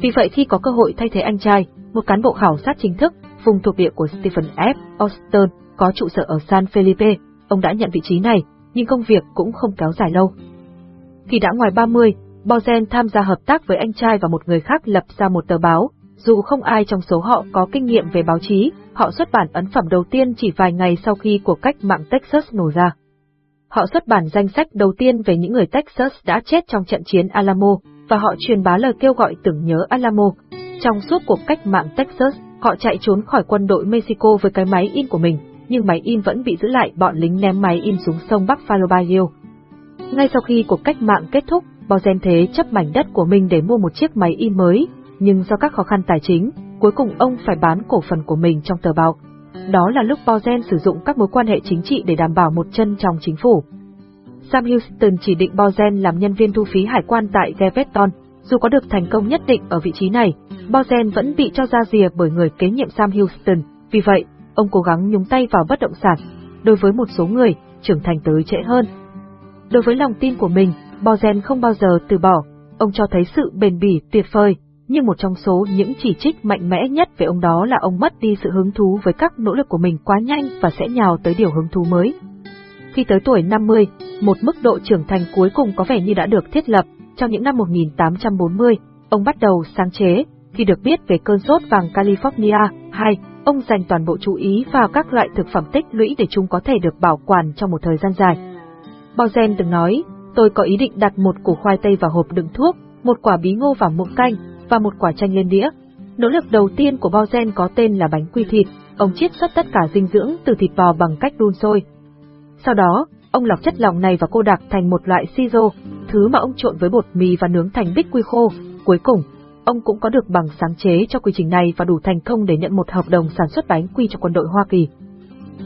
Vì vậy khi có cơ hội thay thế anh trai, một cán bộ khảo sát chính thức, vùng thuộc địa của Stephen F. Austin, có trụ sở ở San Felipe, ông đã nhận vị trí này, nhưng công việc cũng không kéo dài lâu. Khi đã ngoài 30, Bozen tham gia hợp tác với anh trai và một người khác lập ra một tờ báo, dù không ai trong số họ có kinh nghiệm về báo chí, họ xuất bản ấn phẩm đầu tiên chỉ vài ngày sau khi cuộc cách mạng Texas nổ ra. Họ xuất bản danh sách đầu tiên về những người Texas đã chết trong trận chiến Alamo, và họ truyền bá lời kêu gọi tưởng nhớ Alamo. Trong suốt cuộc cách mạng Texas, họ chạy trốn khỏi quân đội Mexico với cái máy in của mình, nhưng máy in vẫn bị giữ lại bọn lính ném máy in xuống sông Bắc Falobayo. Ngay sau khi cuộc cách mạng kết thúc, Bozen thế chấp mảnh đất của mình để mua một chiếc máy in mới, nhưng do các khó khăn tài chính, cuối cùng ông phải bán cổ phần của mình trong tờ báo. Đó là lúc Bozen sử dụng các mối quan hệ chính trị để đảm bảo một chân trong chính phủ. Sam Houston chỉ định Bozen làm nhân viên thu phí hải quan tại Geveton. Dù có được thành công nhất định ở vị trí này, Bozen vẫn bị cho ra rìa bởi người kế nhiệm Sam Houston. Vì vậy, ông cố gắng nhúng tay vào bất động sản. Đối với một số người, trưởng thành tới trễ hơn. Đối với lòng tin của mình, Bozen không bao giờ từ bỏ. Ông cho thấy sự bền bỉ tuyệt vời, nhưng một trong số những chỉ trích mạnh mẽ nhất về ông đó là ông mất đi sự hứng thú với các nỗ lực của mình quá nhanh và sẽ nhào tới điều hứng thú mới. Khi tới tuổi 50, một mức độ trưởng thành cuối cùng có vẻ như đã được thiết lập, trong những năm 1840, ông bắt đầu sáng chế, khi được biết về cơn sốt vàng California, hai, ông dành toàn bộ chú ý vào các loại thực phẩm tích lũy để chúng có thể được bảo quản trong một thời gian dài. Bauzen từng nói, tôi có ý định đặt một củ khoai tây vào hộp đựng thuốc, một quả bí ngô vào muỗng canh, và một quả chanh lên đĩa. Nỗ lực đầu tiên của Bauzen có tên là bánh quy thịt, ông chiết xuất tất cả dinh dưỡng từ thịt bò bằng cách đun sôi. Sau đó, ông lọc chất lỏng này và cô đặc thành một loại siro, thứ mà ông trộn với bột mì và nướng thành bích quy khô. Cuối cùng, ông cũng có được bằng sáng chế cho quy trình này và đủ thành công để nhận một hợp đồng sản xuất bánh quy cho quân đội Hoa Kỳ.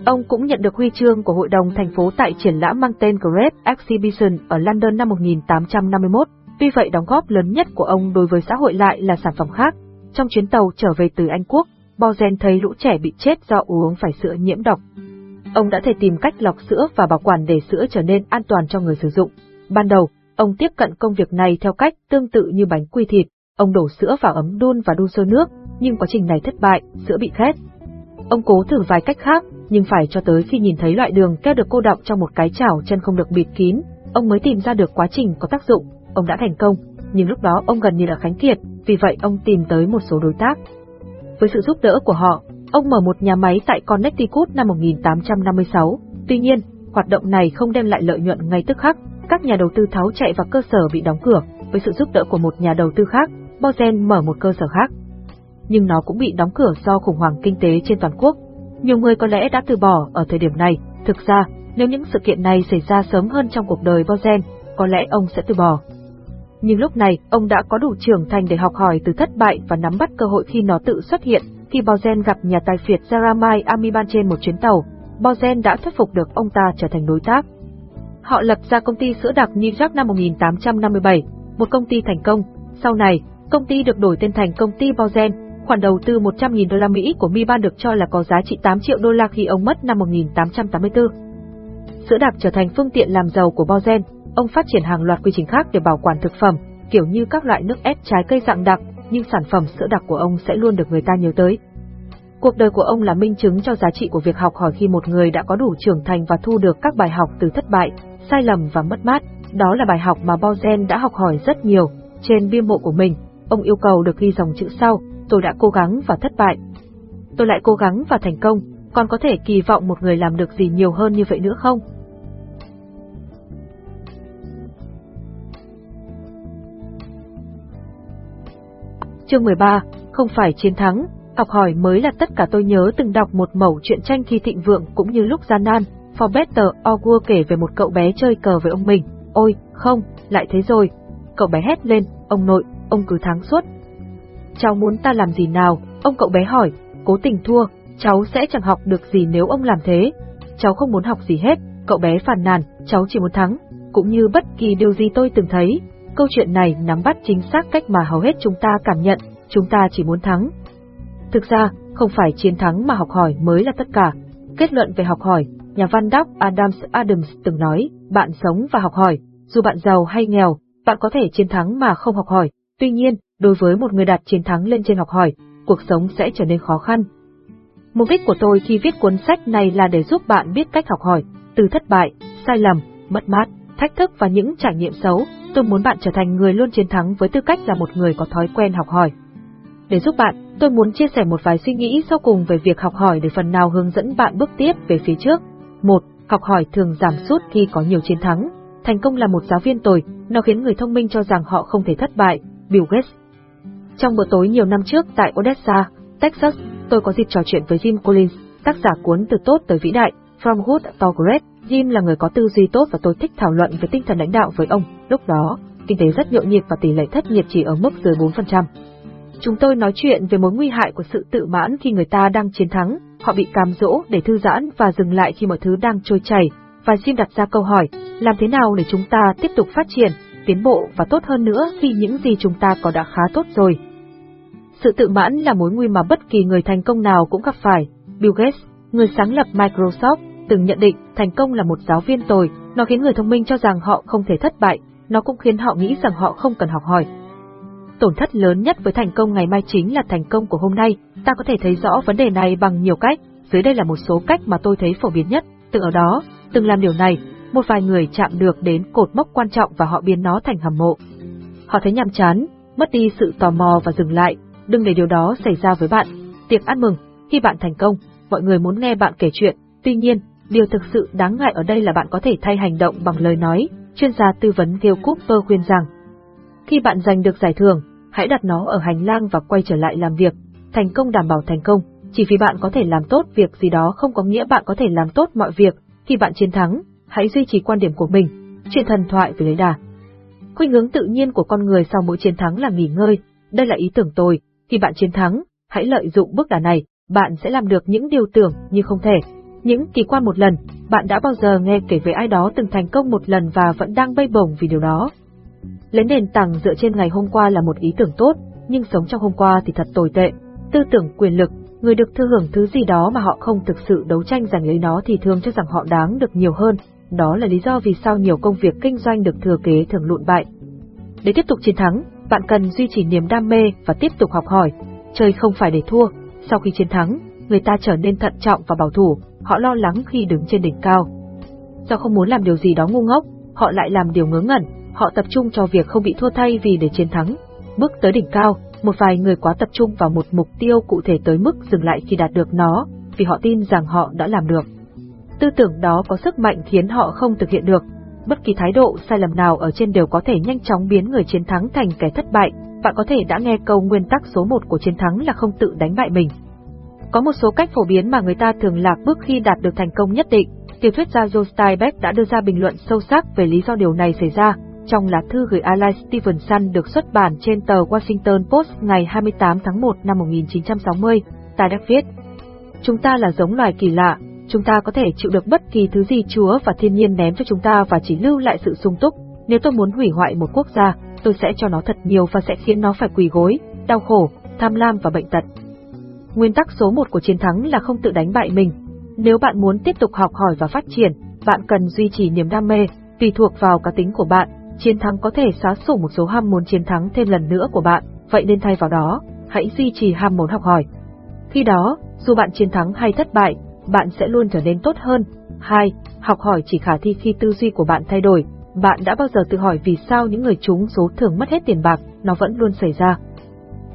Ông cũng nhận được huy chương của Hội đồng thành phố tại triển lãm mang tên Great Exhibition ở London năm 1851. Tuy vậy đóng góp lớn nhất của ông đối với xã hội lại là sản phẩm khác. Trong chuyến tàu trở về từ Anh Quốc, Bozen thấy lũ trẻ bị chết do uống phải sữa nhiễm độc. Ông đã thể tìm cách lọc sữa và bảo quản để sữa trở nên an toàn cho người sử dụng. Ban đầu, ông tiếp cận công việc này theo cách tương tự như bánh quy thịt, ông đổ sữa vào ấm đun và đun sôi nước, nhưng quá trình này thất bại, sữa bị khét. Ông cố thử vài cách khác, nhưng phải cho tới khi nhìn thấy loại đường keo được cô đọng trong một cái chảo chân không được bịt kín, ông mới tìm ra được quá trình có tác dụng, ông đã thành công, nhưng lúc đó ông gần như là khánh kiệt, vì vậy ông tìm tới một số đối tác. Với sự giúp đỡ của họ, ông mở một nhà máy tại Connecticut năm 1856. Tuy nhiên, hoạt động này không đem lại lợi nhuận ngay tức khắc, các nhà đầu tư tháo chạy và cơ sở bị đóng cửa. Với sự giúp đỡ của một nhà đầu tư khác, Bozen mở một cơ sở khác. Nhưng nó cũng bị đóng cửa do khủng hoảng kinh tế trên toàn quốc. Nhiều người có lẽ đã từ bỏ ở thời điểm này. Thực ra, nếu những sự kiện này xảy ra sớm hơn trong cuộc đời Bozen, có lẽ ông sẽ từ bỏ. Nhưng lúc này, ông đã có đủ trưởng thành để học hỏi từ thất bại và nắm bắt cơ hội khi nó tự xuất hiện. Khi Bozen gặp nhà tài phiệt Jaramai Amiban trên một chuyến tàu, Bozen đã thuyết phục được ông ta trở thành đối tác. Họ lập ra công ty sữa đặc New York năm 1857, một công ty thành công. Sau này, công ty được đổi tên thành công ty Bozen. Khoản đầu tư 100.000 đô la Mỹ của Miban được cho là có giá trị 8 triệu đô la khi ông mất năm 1884. Sữa đặc trở thành phương tiện làm giàu của Bozen, Ông phát triển hàng loạt quy trình khác để bảo quản thực phẩm, kiểu như các loại nước ép trái cây dạng đặc, nhưng sản phẩm sữa đặc của ông sẽ luôn được người ta nhớ tới. Cuộc đời của ông là minh chứng cho giá trị của việc học hỏi khi một người đã có đủ trưởng thành và thu được các bài học từ thất bại, sai lầm và mất mát. Đó là bài học mà Bozen đã học hỏi rất nhiều. Trên bia mộ của mình, ông yêu cầu được ghi dòng chữ sau, tôi đã cố gắng và thất bại. Tôi lại cố gắng và thành công, còn có thể kỳ vọng một người làm được gì nhiều hơn như vậy nữa không? Chương 13, không phải chiến thắng, học hỏi mới là tất cả tôi nhớ từng đọc một mẩu chuyện tranh khi thịnh vượng cũng như lúc gian nan. For Better kể về một cậu bé chơi cờ với ông mình. Ôi, không, lại thế rồi. Cậu bé hét lên, ông nội, ông cứ thắng suốt. Cháu muốn ta làm gì nào? Ông cậu bé hỏi, cố tình thua, cháu sẽ chẳng học được gì nếu ông làm thế. Cháu không muốn học gì hết, cậu bé phàn nàn, cháu chỉ muốn thắng. Cũng như bất kỳ điều gì tôi từng thấy, Câu chuyện này nắm bắt chính xác cách mà hầu hết chúng ta cảm nhận, chúng ta chỉ muốn thắng. Thực ra, không phải chiến thắng mà học hỏi mới là tất cả. Kết luận về học hỏi, nhà văn đốc Adams Adams từng nói, bạn sống và học hỏi, dù bạn giàu hay nghèo, bạn có thể chiến thắng mà không học hỏi. Tuy nhiên, đối với một người đặt chiến thắng lên trên học hỏi, cuộc sống sẽ trở nên khó khăn. Mục đích của tôi khi viết cuốn sách này là để giúp bạn biết cách học hỏi, từ thất bại, sai lầm, mất mát, thách thức và những trải nghiệm xấu, tôi muốn bạn trở thành người luôn chiến thắng với tư cách là một người có thói quen học hỏi. Để giúp bạn, tôi muốn chia sẻ một vài suy nghĩ sau cùng về việc học hỏi để phần nào hướng dẫn bạn bước tiếp về phía trước. Một, Học hỏi thường giảm sút khi có nhiều chiến thắng. Thành công là một giáo viên tồi, nó khiến người thông minh cho rằng họ không thể thất bại. Bill Gates Trong bữa tối nhiều năm trước tại Odessa, Texas, tôi có dịp trò chuyện với Jim Collins, tác giả cuốn Từ tốt tới vĩ đại, From Good to Great, Jim là người có tư duy tốt và tôi thích thảo luận về tinh thần lãnh đạo với ông. Lúc đó, kinh tế rất nhộn nhịp và tỷ lệ thất nghiệp chỉ ở mức dưới 4%. Chúng tôi nói chuyện về mối nguy hại của sự tự mãn khi người ta đang chiến thắng, họ bị cám dỗ để thư giãn và dừng lại khi mọi thứ đang trôi chảy, và Jim đặt ra câu hỏi, làm thế nào để chúng ta tiếp tục phát triển, tiến bộ và tốt hơn nữa khi những gì chúng ta có đã khá tốt rồi. Sự tự mãn là mối nguy mà bất kỳ người thành công nào cũng gặp phải. Bill Gates, người sáng lập Microsoft, từng nhận định thành công là một giáo viên tồi, nó khiến người thông minh cho rằng họ không thể thất bại, nó cũng khiến họ nghĩ rằng họ không cần học hỏi. Tổn thất lớn nhất với thành công ngày mai chính là thành công của hôm nay, ta có thể thấy rõ vấn đề này bằng nhiều cách, dưới đây là một số cách mà tôi thấy phổ biến nhất, từ ở đó, từng làm điều này, một vài người chạm được đến cột mốc quan trọng và họ biến nó thành hầm mộ. Họ thấy nhàm chán, mất đi sự tò mò và dừng lại, đừng để điều đó xảy ra với bạn. Tiệc ăn mừng, khi bạn thành công, mọi người muốn nghe bạn kể chuyện, tuy nhiên, điều thực sự đáng ngại ở đây là bạn có thể thay hành động bằng lời nói, chuyên gia tư vấn Gil Cooper khuyên rằng. Khi bạn giành được giải thưởng, hãy đặt nó ở hành lang và quay trở lại làm việc. Thành công đảm bảo thành công, chỉ vì bạn có thể làm tốt việc gì đó không có nghĩa bạn có thể làm tốt mọi việc. Khi bạn chiến thắng, hãy duy trì quan điểm của mình, chuyện thần thoại về lấy đà. Khuynh hướng tự nhiên của con người sau mỗi chiến thắng là nghỉ ngơi, đây là ý tưởng tôi, khi bạn chiến thắng, hãy lợi dụng bước đà này, bạn sẽ làm được những điều tưởng như không thể. Những kỳ quan một lần, bạn đã bao giờ nghe kể về ai đó từng thành công một lần và vẫn đang bay bổng vì điều đó. Lấy nền tảng dựa trên ngày hôm qua là một ý tưởng tốt, nhưng sống trong hôm qua thì thật tồi tệ. Tư tưởng quyền lực, người được thư hưởng thứ gì đó mà họ không thực sự đấu tranh giành lấy nó thì thường cho rằng họ đáng được nhiều hơn. Đó là lý do vì sao nhiều công việc kinh doanh được thừa kế thường lụn bại. Để tiếp tục chiến thắng, bạn cần duy trì niềm đam mê và tiếp tục học hỏi. Chơi không phải để thua, sau khi chiến thắng, người ta trở nên thận trọng và bảo thủ, họ lo lắng khi đứng trên đỉnh cao. Do không muốn làm điều gì đó ngu ngốc, họ lại làm điều ngớ ngẩn, họ tập trung cho việc không bị thua thay vì để chiến thắng. Bước tới đỉnh cao, một vài người quá tập trung vào một mục tiêu cụ thể tới mức dừng lại khi đạt được nó, vì họ tin rằng họ đã làm được. Tư tưởng đó có sức mạnh khiến họ không thực hiện được. Bất kỳ thái độ sai lầm nào ở trên đều có thể nhanh chóng biến người chiến thắng thành kẻ thất bại. Bạn có thể đã nghe câu nguyên tắc số 1 của chiến thắng là không tự đánh bại mình. Có một số cách phổ biến mà người ta thường lạc bước khi đạt được thành công nhất định. Tiểu thuyết gia Joe Steinbeck đã đưa ra bình luận sâu sắc về lý do điều này xảy ra, trong lá thư gửi Alice Stevenson được xuất bản trên tờ Washington Post ngày 28 tháng 1 năm 1960, ta đã viết. Chúng ta là giống loài kỳ lạ, chúng ta có thể chịu được bất kỳ thứ gì Chúa và thiên nhiên ném cho chúng ta và chỉ lưu lại sự sung túc. Nếu tôi muốn hủy hoại một quốc gia, tôi sẽ cho nó thật nhiều và sẽ khiến nó phải quỳ gối, đau khổ, tham lam và bệnh tật. Nguyên tắc số một của chiến thắng là không tự đánh bại mình. Nếu bạn muốn tiếp tục học hỏi và phát triển, bạn cần duy trì niềm đam mê, tùy thuộc vào cá tính của bạn, chiến thắng có thể xóa sổ một số ham muốn chiến thắng thêm lần nữa của bạn, vậy nên thay vào đó, hãy duy trì ham muốn học hỏi. Khi đó, dù bạn chiến thắng hay thất bại, bạn sẽ luôn trở nên tốt hơn. 2. Học hỏi chỉ khả thi khi tư duy của bạn thay đổi. Bạn đã bao giờ tự hỏi vì sao những người trúng số thường mất hết tiền bạc, nó vẫn luôn xảy ra.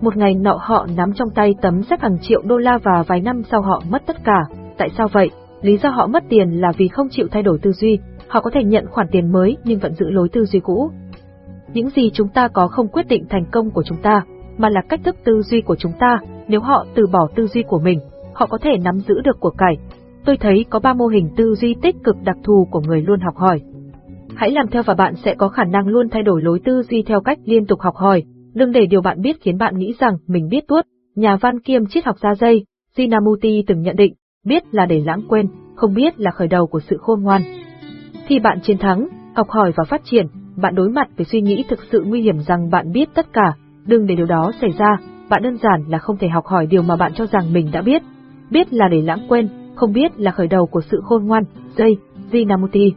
Một ngày nọ họ nắm trong tay tấm séc hàng triệu đô la và vài năm sau họ mất tất cả. Tại sao vậy? Lý do họ mất tiền là vì không chịu thay đổi tư duy, họ có thể nhận khoản tiền mới nhưng vẫn giữ lối tư duy cũ. Những gì chúng ta có không quyết định thành công của chúng ta, mà là cách thức tư duy của chúng ta, nếu họ từ bỏ tư duy của mình, họ có thể nắm giữ được của cải. Tôi thấy có ba mô hình tư duy tích cực đặc thù của người luôn học hỏi. Hãy làm theo và bạn sẽ có khả năng luôn thay đổi lối tư duy theo cách liên tục học hỏi, đừng để điều bạn biết khiến bạn nghĩ rằng mình biết tuốt. Nhà văn kiêm triết học ra dây, Jinamuti từng nhận định, biết là để lãng quên, không biết là khởi đầu của sự khôn ngoan. Khi bạn chiến thắng, học hỏi và phát triển, bạn đối mặt với suy nghĩ thực sự nguy hiểm rằng bạn biết tất cả, đừng để điều đó xảy ra, bạn đơn giản là không thể học hỏi điều mà bạn cho rằng mình đã biết. Biết là để lãng quên, không biết là khởi đầu của sự khôn ngoan, dây, Zinamuti.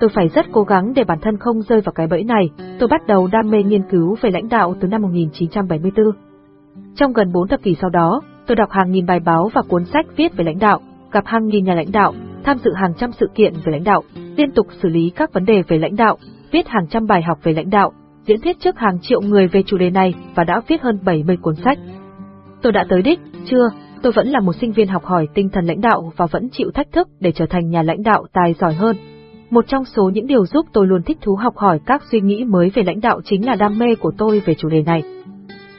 Tôi phải rất cố gắng để bản thân không rơi vào cái bẫy này, tôi bắt đầu đam mê nghiên cứu về lãnh đạo từ năm 1974. Trong gần 4 thập kỷ sau đó, tôi đọc hàng nghìn bài báo và cuốn sách viết về lãnh đạo, gặp hàng nghìn nhà lãnh đạo, tham dự hàng trăm sự kiện về lãnh đạo, liên tục xử lý các vấn đề về lãnh đạo, viết hàng trăm bài học về lãnh đạo, diễn thuyết trước hàng triệu người về chủ đề này và đã viết hơn 70 cuốn sách. Tôi đã tới đích, chưa, tôi vẫn là một sinh viên học hỏi tinh thần lãnh đạo và vẫn chịu thách thức để trở thành nhà lãnh đạo tài giỏi hơn. Một trong số những điều giúp tôi luôn thích thú học hỏi các suy nghĩ mới về lãnh đạo chính là đam mê của tôi về chủ đề này.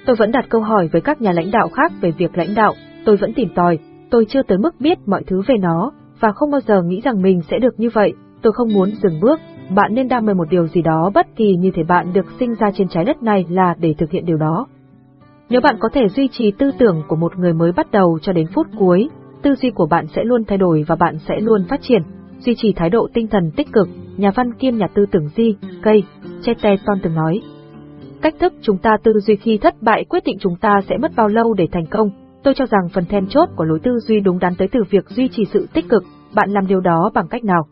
Tôi vẫn đặt câu hỏi với các nhà lãnh đạo khác về việc lãnh đạo, tôi vẫn tìm tòi, tôi chưa tới mức biết mọi thứ về nó, và không bao giờ nghĩ rằng mình sẽ được như vậy, tôi không muốn dừng bước, bạn nên đam mê một điều gì đó bất kỳ như thể bạn được sinh ra trên trái đất này là để thực hiện điều đó. Nếu bạn có thể duy trì tư tưởng của một người mới bắt đầu cho đến phút cuối, tư duy của bạn sẽ luôn thay đổi và bạn sẽ luôn phát triển. Duy trì thái độ tinh thần tích cực, nhà văn kiêm nhà tư tưởng Di, Cây, Chesterton từng nói. Cách thức chúng ta tư duy khi thất bại quyết định chúng ta sẽ mất bao lâu để thành công. Tôi cho rằng phần then chốt của lối tư duy đúng đắn tới từ việc duy trì sự tích cực, bạn làm điều đó bằng cách nào?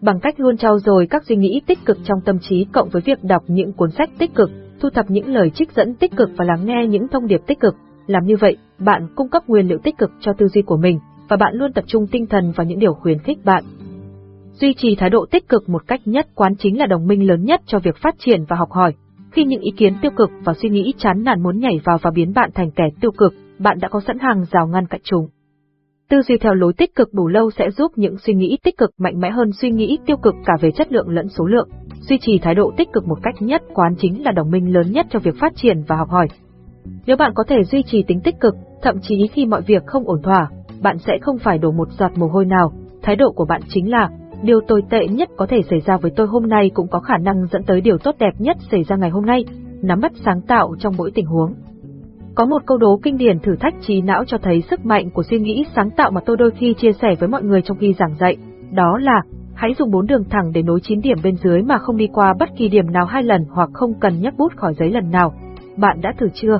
Bằng cách luôn trau dồi các suy nghĩ tích cực trong tâm trí cộng với việc đọc những cuốn sách tích cực, thu thập những lời trích dẫn tích cực và lắng nghe những thông điệp tích cực. Làm như vậy, bạn cung cấp nguyên liệu tích cực cho tư duy của mình, và bạn luôn tập trung tinh thần vào những điều khuyến khích bạn. Duy trì thái độ tích cực một cách nhất quán chính là đồng minh lớn nhất cho việc phát triển và học hỏi. Khi những ý kiến tiêu cực và suy nghĩ chán nản muốn nhảy vào và biến bạn thành kẻ tiêu cực, bạn đã có sẵn hàng rào ngăn cạnh chúng. Tư duy theo lối tích cực đủ lâu sẽ giúp những suy nghĩ tích cực mạnh mẽ hơn suy nghĩ tiêu cực cả về chất lượng lẫn số lượng. Duy trì thái độ tích cực một cách nhất quán chính là đồng minh lớn nhất cho việc phát triển và học hỏi. Nếu bạn có thể duy trì tính tích cực, thậm chí khi mọi việc không ổn thỏa, bạn sẽ không phải đổ một giọt mồ hôi nào. Thái độ của bạn chính là, điều tồi tệ nhất có thể xảy ra với tôi hôm nay cũng có khả năng dẫn tới điều tốt đẹp nhất xảy ra ngày hôm nay. Nắm bắt sáng tạo trong mỗi tình huống. Có một câu đố kinh điển thử thách trí não cho thấy sức mạnh của suy nghĩ sáng tạo mà tôi đôi khi chia sẻ với mọi người trong khi giảng dạy, đó là hãy dùng bốn đường thẳng để nối 9 điểm bên dưới mà không đi qua bất kỳ điểm nào hai lần hoặc không cần nhấc bút khỏi giấy lần nào. Bạn đã thử chưa?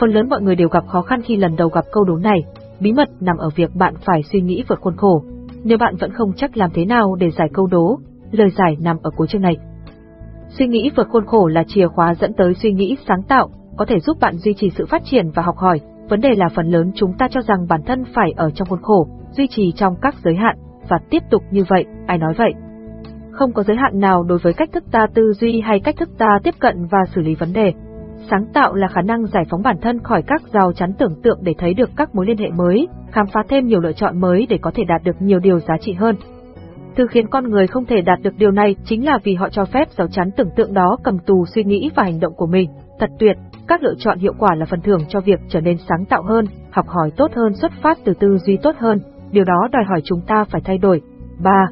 Phần lớn mọi người đều gặp khó khăn khi lần đầu gặp câu đố này, bí mật nằm ở việc bạn phải suy nghĩ vượt khuôn khổ. Nếu bạn vẫn không chắc làm thế nào để giải câu đố, lời giải nằm ở cuối chương này. Suy nghĩ vượt khuôn khổ là chìa khóa dẫn tới suy nghĩ sáng tạo, có thể giúp bạn duy trì sự phát triển và học hỏi. Vấn đề là phần lớn chúng ta cho rằng bản thân phải ở trong khuôn khổ, duy trì trong các giới hạn, và tiếp tục như vậy, ai nói vậy? Không có giới hạn nào đối với cách thức ta tư duy hay cách thức ta tiếp cận và xử lý vấn đề. Sáng tạo là khả năng giải phóng bản thân khỏi các rào chắn tưởng tượng để thấy được các mối liên hệ mới, khám phá thêm nhiều lựa chọn mới để có thể đạt được nhiều điều giá trị hơn. Thứ khiến con người không thể đạt được điều này chính là vì họ cho phép rào chắn tưởng tượng đó cầm tù suy nghĩ và hành động của mình. Thật tuyệt, các lựa chọn hiệu quả là phần thưởng cho việc trở nên sáng tạo hơn, học hỏi tốt hơn xuất phát từ tư duy tốt hơn, điều đó đòi hỏi chúng ta phải thay đổi. 3.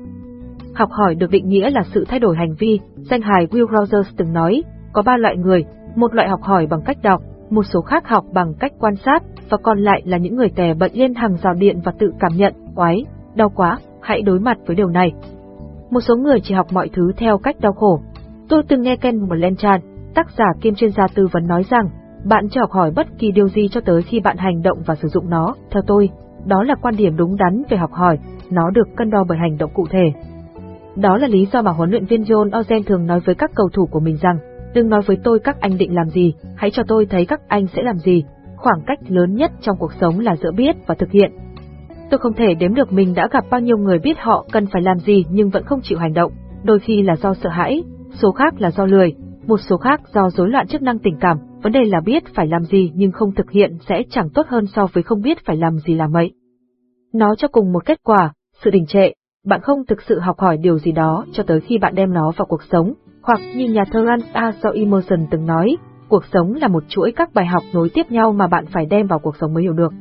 Học hỏi được định nghĩa là sự thay đổi hành vi, danh hài Will Rogers từng nói, có ba loại người, một loại học hỏi bằng cách đọc, một số khác học bằng cách quan sát, và còn lại là những người tè bận lên hàng rào điện và tự cảm nhận, oái, đau quá, hãy đối mặt với điều này. Một số người chỉ học mọi thứ theo cách đau khổ. Tôi từng nghe Ken Blanchard, tác giả kiêm chuyên gia tư vấn nói rằng, bạn chỉ học hỏi bất kỳ điều gì cho tới khi bạn hành động và sử dụng nó, theo tôi, đó là quan điểm đúng đắn về học hỏi, nó được cân đo bởi hành động cụ thể. Đó là lý do mà huấn luyện viên John Ozen thường nói với các cầu thủ của mình rằng, đừng nói với tôi các anh định làm gì, hãy cho tôi thấy các anh sẽ làm gì. Khoảng cách lớn nhất trong cuộc sống là giữa biết và thực hiện. Tôi không thể đếm được mình đã gặp bao nhiêu người biết họ cần phải làm gì nhưng vẫn không chịu hành động, đôi khi là do sợ hãi, số khác là do lười, một số khác do rối loạn chức năng tình cảm, vấn đề là biết phải làm gì nhưng không thực hiện sẽ chẳng tốt hơn so với không biết phải làm gì là mấy. Nó cho cùng một kết quả, sự đình trệ, bạn không thực sự học hỏi điều gì đó cho tới khi bạn đem nó vào cuộc sống, hoặc như nhà thơ Ralph do Emerson từng nói, cuộc sống là một chuỗi các bài học nối tiếp nhau mà bạn phải đem vào cuộc sống mới hiểu được.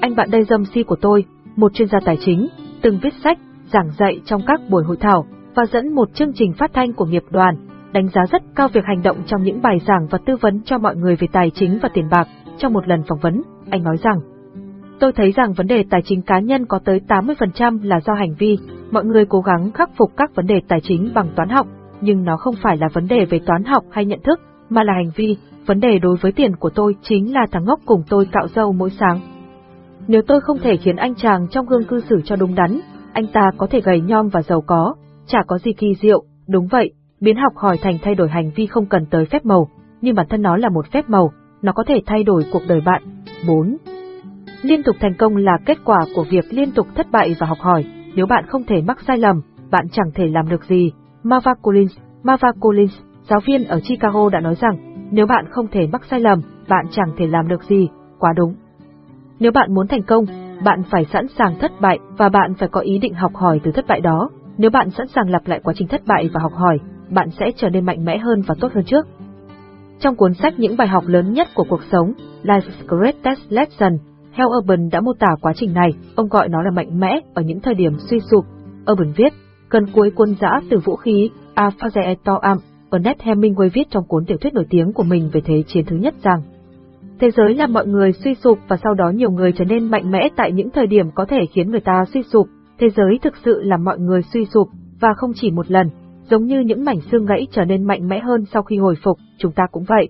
Anh bạn đây dâm si của tôi, một chuyên gia tài chính, từng viết sách, giảng dạy trong các buổi hội thảo, và dẫn một chương trình phát thanh của nghiệp đoàn, đánh giá rất cao việc hành động trong những bài giảng và tư vấn cho mọi người về tài chính và tiền bạc. Trong một lần phỏng vấn, anh nói rằng, Tôi thấy rằng vấn đề tài chính cá nhân có tới 80% là do hành vi, mọi người cố gắng khắc phục các vấn đề tài chính bằng toán học, nhưng nó không phải là vấn đề về toán học hay nhận thức, mà là hành vi, vấn đề đối với tiền của tôi chính là thằng ngốc cùng tôi cạo râu mỗi sáng. Nếu tôi không thể khiến anh chàng trong gương cư xử cho đúng đắn, anh ta có thể gầy nhom và giàu có, chả có gì kỳ diệu, đúng vậy, biến học hỏi thành thay đổi hành vi không cần tới phép màu, nhưng bản thân nó là một phép màu, nó có thể thay đổi cuộc đời bạn. 4. Liên tục thành công là kết quả của việc liên tục thất bại và học hỏi, nếu bạn không thể mắc sai lầm, bạn chẳng thể làm được gì. Marva Collins, Marva Collins, giáo viên ở Chicago đã nói rằng, nếu bạn không thể mắc sai lầm, bạn chẳng thể làm được gì, quá đúng. Nếu bạn muốn thành công, bạn phải sẵn sàng thất bại và bạn phải có ý định học hỏi từ thất bại đó. Nếu bạn sẵn sàng lặp lại quá trình thất bại và học hỏi, bạn sẽ trở nên mạnh mẽ hơn và tốt hơn trước. Trong cuốn sách Những bài học lớn nhất của cuộc sống, Life's Greatest Lesson, Hal Urban đã mô tả quá trình này, ông gọi nó là mạnh mẽ ở những thời điểm suy sụp. Urban viết, gần cuối quân giã từ vũ khí, Aphase to am, Ernest Hemingway viết trong cuốn tiểu thuyết nổi tiếng của mình về Thế chiến thứ nhất rằng Thế giới làm mọi người suy sụp và sau đó nhiều người trở nên mạnh mẽ tại những thời điểm có thể khiến người ta suy sụp. Thế giới thực sự làm mọi người suy sụp, và không chỉ một lần, giống như những mảnh xương gãy trở nên mạnh mẽ hơn sau khi hồi phục, chúng ta cũng vậy.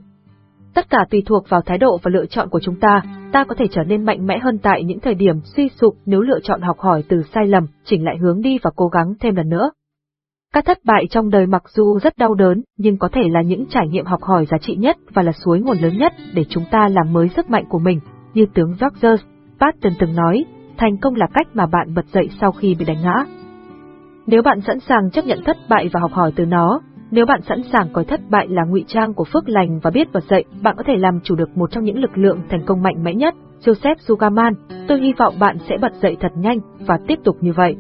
Tất cả tùy thuộc vào thái độ và lựa chọn của chúng ta, ta có thể trở nên mạnh mẽ hơn tại những thời điểm suy sụp nếu lựa chọn học hỏi từ sai lầm, chỉnh lại hướng đi và cố gắng thêm lần nữa. Các thất bại trong đời mặc dù rất đau đớn, nhưng có thể là những trải nghiệm học hỏi giá trị nhất và là suối nguồn lớn nhất để chúng ta làm mới sức mạnh của mình, như tướng Rogers, Patton từng nói, thành công là cách mà bạn bật dậy sau khi bị đánh ngã. Nếu bạn sẵn sàng chấp nhận thất bại và học hỏi từ nó, nếu bạn sẵn sàng coi thất bại là ngụy trang của phước lành và biết bật dậy, bạn có thể làm chủ được một trong những lực lượng thành công mạnh mẽ nhất, Joseph Sugaman. Tôi hy vọng bạn sẽ bật dậy thật nhanh và tiếp tục như vậy.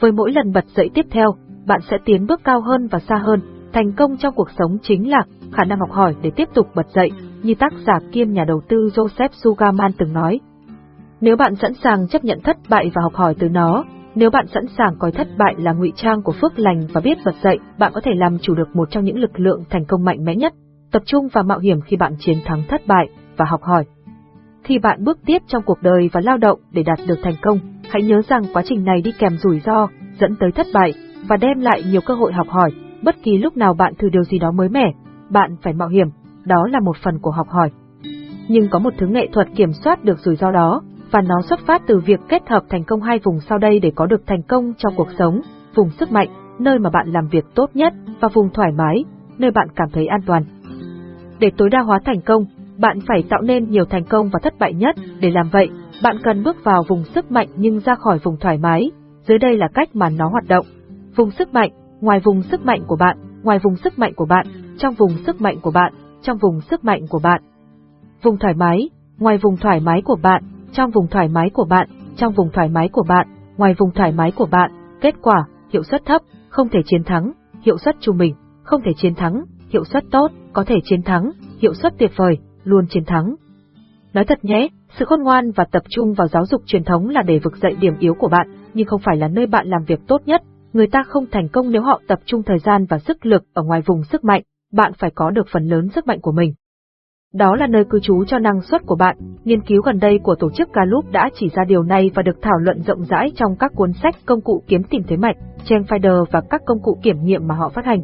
Với mỗi lần bật dậy tiếp theo, bạn sẽ tiến bước cao hơn và xa hơn. Thành công trong cuộc sống chính là khả năng học hỏi để tiếp tục bật dậy, như tác giả kiêm nhà đầu tư Joseph Sugaman từng nói. Nếu bạn sẵn sàng chấp nhận thất bại và học hỏi từ nó, nếu bạn sẵn sàng coi thất bại là ngụy trang của phước lành và biết vật dậy, bạn có thể làm chủ được một trong những lực lượng thành công mạnh mẽ nhất. Tập trung và mạo hiểm khi bạn chiến thắng thất bại và học hỏi. Khi bạn bước tiếp trong cuộc đời và lao động để đạt được thành công, hãy nhớ rằng quá trình này đi kèm rủi ro, dẫn tới thất bại và đem lại nhiều cơ hội học hỏi. Bất kỳ lúc nào bạn thử điều gì đó mới mẻ, bạn phải mạo hiểm, đó là một phần của học hỏi. Nhưng có một thứ nghệ thuật kiểm soát được rủi ro đó, và nó xuất phát từ việc kết hợp thành công hai vùng sau đây để có được thành công trong cuộc sống, vùng sức mạnh, nơi mà bạn làm việc tốt nhất, và vùng thoải mái, nơi bạn cảm thấy an toàn. Để tối đa hóa thành công, bạn phải tạo nên nhiều thành công và thất bại nhất, để làm vậy, bạn cần bước vào vùng sức mạnh nhưng ra khỏi vùng thoải mái, dưới đây là cách mà nó hoạt động. Vùng sức mạnh, ngoài vùng sức mạnh của bạn, ngoài vùng sức mạnh của bạn, trong vùng sức mạnh của bạn, trong vùng sức mạnh của bạn. Vùng thoải mái, ngoài vùng thoải mái của bạn, trong vùng thoải mái của bạn, trong vùng thoải mái của bạn, ngoài vùng thoải mái của bạn, kết quả, hiệu suất thấp, không thể chiến thắng, hiệu suất trung bình, không thể chiến thắng, hiệu suất tốt, có thể chiến thắng, hiệu suất tuyệt vời, luôn chiến thắng. Nói thật nhé, sự khôn ngoan và tập trung vào giáo dục truyền thống là để vực dậy điểm yếu của bạn, nhưng không phải là nơi bạn làm việc tốt nhất. Người ta không thành công nếu họ tập trung thời gian và sức lực ở ngoài vùng sức mạnh, bạn phải có được phần lớn sức mạnh của mình. Đó là nơi cư trú cho năng suất của bạn. Nghiên cứu gần đây của tổ chức Gallup đã chỉ ra điều này và được thảo luận rộng rãi trong các cuốn sách công cụ kiếm tìm thế mạch, Trendfinder và các công cụ kiểm nghiệm mà họ phát hành.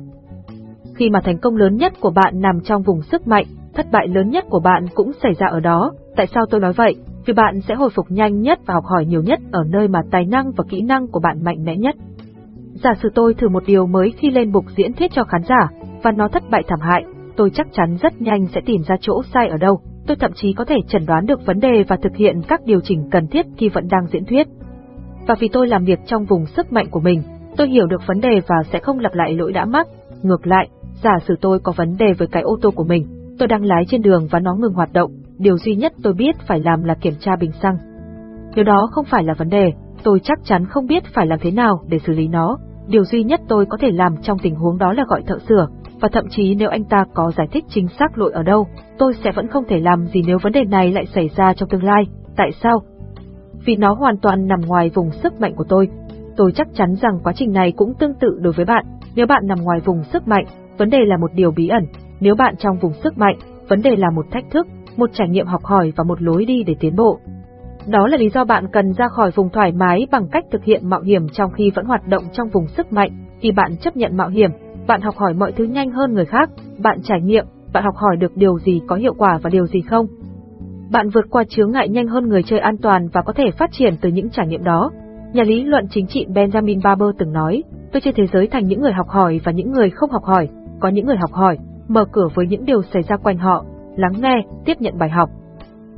Khi mà thành công lớn nhất của bạn nằm trong vùng sức mạnh, thất bại lớn nhất của bạn cũng xảy ra ở đó. Tại sao tôi nói vậy? Vì bạn sẽ hồi phục nhanh nhất và học hỏi nhiều nhất ở nơi mà tài năng và kỹ năng của bạn mạnh mẽ nhất. Giả sử tôi thử một điều mới khi lên bục diễn thuyết cho khán giả, và nó thất bại thảm hại, tôi chắc chắn rất nhanh sẽ tìm ra chỗ sai ở đâu, tôi thậm chí có thể chẩn đoán được vấn đề và thực hiện các điều chỉnh cần thiết khi vẫn đang diễn thuyết. Và vì tôi làm việc trong vùng sức mạnh của mình, tôi hiểu được vấn đề và sẽ không lặp lại lỗi đã mắc. Ngược lại, giả sử tôi có vấn đề với cái ô tô của mình, tôi đang lái trên đường và nó ngừng hoạt động, điều duy nhất tôi biết phải làm là kiểm tra bình xăng. Nếu đó không phải là vấn đề, tôi chắc chắn không biết phải làm thế nào để xử lý nó. Điều duy nhất tôi có thể làm trong tình huống đó là gọi thợ sửa, và thậm chí nếu anh ta có giải thích chính xác lỗi ở đâu, tôi sẽ vẫn không thể làm gì nếu vấn đề này lại xảy ra trong tương lai. Tại sao? Vì nó hoàn toàn nằm ngoài vùng sức mạnh của tôi. Tôi chắc chắn rằng quá trình này cũng tương tự đối với bạn. Nếu bạn nằm ngoài vùng sức mạnh, vấn đề là một điều bí ẩn. Nếu bạn trong vùng sức mạnh, vấn đề là một thách thức, một trải nghiệm học hỏi và một lối đi để tiến bộ. Đó là lý do bạn cần ra khỏi vùng thoải mái bằng cách thực hiện mạo hiểm trong khi vẫn hoạt động trong vùng sức mạnh, khi bạn chấp nhận mạo hiểm, bạn học hỏi mọi thứ nhanh hơn người khác, bạn trải nghiệm, bạn học hỏi được điều gì có hiệu quả và điều gì không. Bạn vượt qua chướng ngại nhanh hơn người chơi an toàn và có thể phát triển từ những trải nghiệm đó. Nhà lý luận chính trị Benjamin Barber từng nói, tôi chia thế giới thành những người học hỏi và những người không học hỏi, có những người học hỏi, mở cửa với những điều xảy ra quanh họ, lắng nghe, tiếp nhận bài học.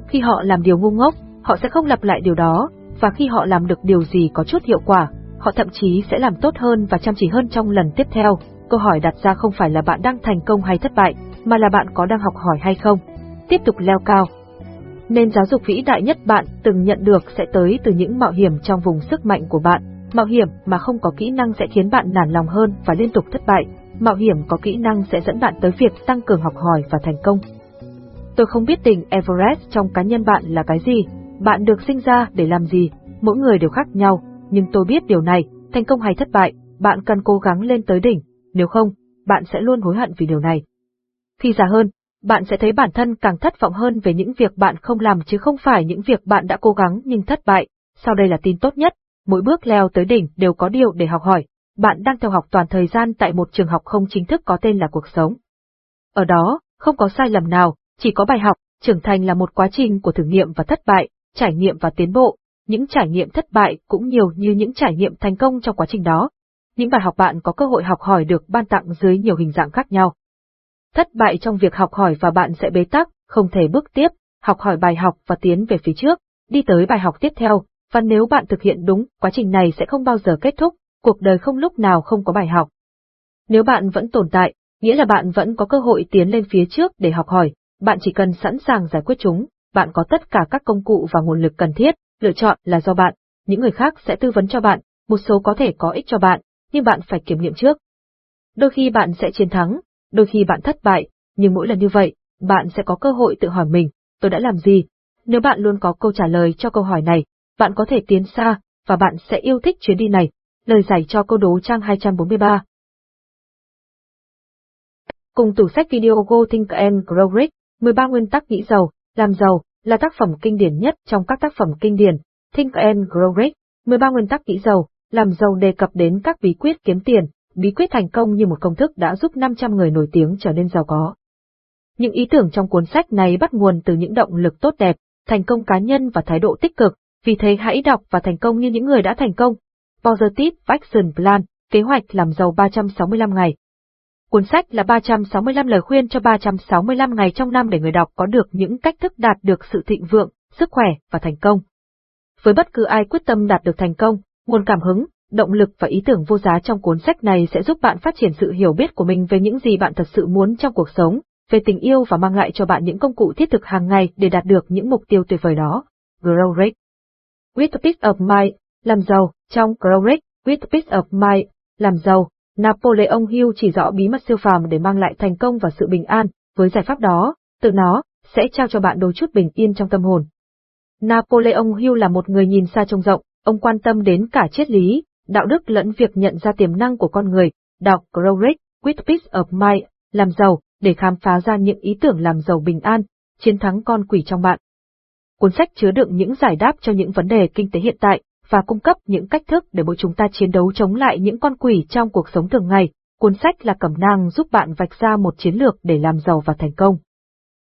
Khi họ làm điều ngu ngốc, họ sẽ không lặp lại điều đó, và khi họ làm được điều gì có chút hiệu quả, họ thậm chí sẽ làm tốt hơn và chăm chỉ hơn trong lần tiếp theo câu hỏi đặt ra không phải là bạn đang thành công hay thất bại, mà là bạn có đang học hỏi hay không. Tiếp tục leo cao. Nên giáo dục vĩ đại nhất bạn từng nhận được sẽ tới từ những mạo hiểm trong vùng sức mạnh của bạn. Mạo hiểm mà không có kỹ năng sẽ khiến bạn nản lòng hơn và liên tục thất bại. Mạo hiểm có kỹ năng sẽ dẫn bạn tới việc tăng cường học hỏi và thành công. Tôi không biết tình Everest trong cá nhân bạn là cái gì, Bạn được sinh ra để làm gì? Mỗi người đều khác nhau, nhưng tôi biết điều này, thành công hay thất bại, bạn cần cố gắng lên tới đỉnh, nếu không, bạn sẽ luôn hối hận vì điều này. Khi già hơn, bạn sẽ thấy bản thân càng thất vọng hơn về những việc bạn không làm chứ không phải những việc bạn đã cố gắng nhưng thất bại. Sau đây là tin tốt nhất, mỗi bước leo tới đỉnh đều có điều để học hỏi. Bạn đang theo học toàn thời gian tại một trường học không chính thức có tên là cuộc sống. Ở đó, không có sai lầm nào, chỉ có bài học, trưởng thành là một quá trình của thử nghiệm và thất bại, trải nghiệm và tiến bộ. Những trải nghiệm thất bại cũng nhiều như những trải nghiệm thành công trong quá trình đó. Những bài học bạn có cơ hội học hỏi được ban tặng dưới nhiều hình dạng khác nhau. Thất bại trong việc học hỏi và bạn sẽ bế tắc, không thể bước tiếp, học hỏi bài học và tiến về phía trước, đi tới bài học tiếp theo, và nếu bạn thực hiện đúng, quá trình này sẽ không bao giờ kết thúc, cuộc đời không lúc nào không có bài học. Nếu bạn vẫn tồn tại, nghĩa là bạn vẫn có cơ hội tiến lên phía trước để học hỏi, bạn chỉ cần sẵn sàng giải quyết chúng, bạn có tất cả các công cụ và nguồn lực cần thiết, lựa chọn là do bạn, những người khác sẽ tư vấn cho bạn, một số có thể có ích cho bạn, nhưng bạn phải kiểm nghiệm trước. Đôi khi bạn sẽ chiến thắng, đôi khi bạn thất bại, nhưng mỗi lần như vậy, bạn sẽ có cơ hội tự hỏi mình, tôi đã làm gì? Nếu bạn luôn có câu trả lời cho câu hỏi này, bạn có thể tiến xa, và bạn sẽ yêu thích chuyến đi này. Lời giải cho câu đố trang 243 Cùng tủ sách video Go Think and Grow Rich, 13 nguyên tắc nghĩ giàu, làm giàu, là tác phẩm kinh điển nhất trong các tác phẩm kinh điển. Think and Grow Rich, 13 nguyên tắc nghĩ giàu, làm giàu đề cập đến các bí quyết kiếm tiền, bí quyết thành công như một công thức đã giúp 500 người nổi tiếng trở nên giàu có. Những ý tưởng trong cuốn sách này bắt nguồn từ những động lực tốt đẹp, thành công cá nhân và thái độ tích cực, vì thế hãy đọc và thành công như những người đã thành công. Positive Action Plan, kế hoạch làm giàu 365 ngày. Cuốn sách là 365 lời khuyên cho 365 ngày trong năm để người đọc có được những cách thức đạt được sự thịnh vượng, sức khỏe và thành công. Với bất cứ ai quyết tâm đạt được thành công, nguồn cảm hứng, động lực và ý tưởng vô giá trong cuốn sách này sẽ giúp bạn phát triển sự hiểu biết của mình về những gì bạn thật sự muốn trong cuộc sống, về tình yêu và mang lại cho bạn những công cụ thiết thực hàng ngày để đạt được những mục tiêu tuyệt vời đó. Grow Rich With a piece of Mind, làm giàu, trong Grow Rich, With a piece of Mind, làm giàu, Napoleon Hill chỉ rõ bí mật siêu phàm để mang lại thành công và sự bình an, với giải pháp đó, tự nó, sẽ trao cho bạn đôi chút bình yên trong tâm hồn. Napoleon Hill là một người nhìn xa trông rộng, ông quan tâm đến cả triết lý, đạo đức lẫn việc nhận ra tiềm năng của con người, đọc Grow Rich, With Peace of Mind, làm giàu, để khám phá ra những ý tưởng làm giàu bình an, chiến thắng con quỷ trong bạn. Cuốn sách chứa đựng những giải đáp cho những vấn đề kinh tế hiện tại và cung cấp những cách thức để mỗi chúng ta chiến đấu chống lại những con quỷ trong cuộc sống thường ngày. Cuốn sách là cẩm nang giúp bạn vạch ra một chiến lược để làm giàu và thành công.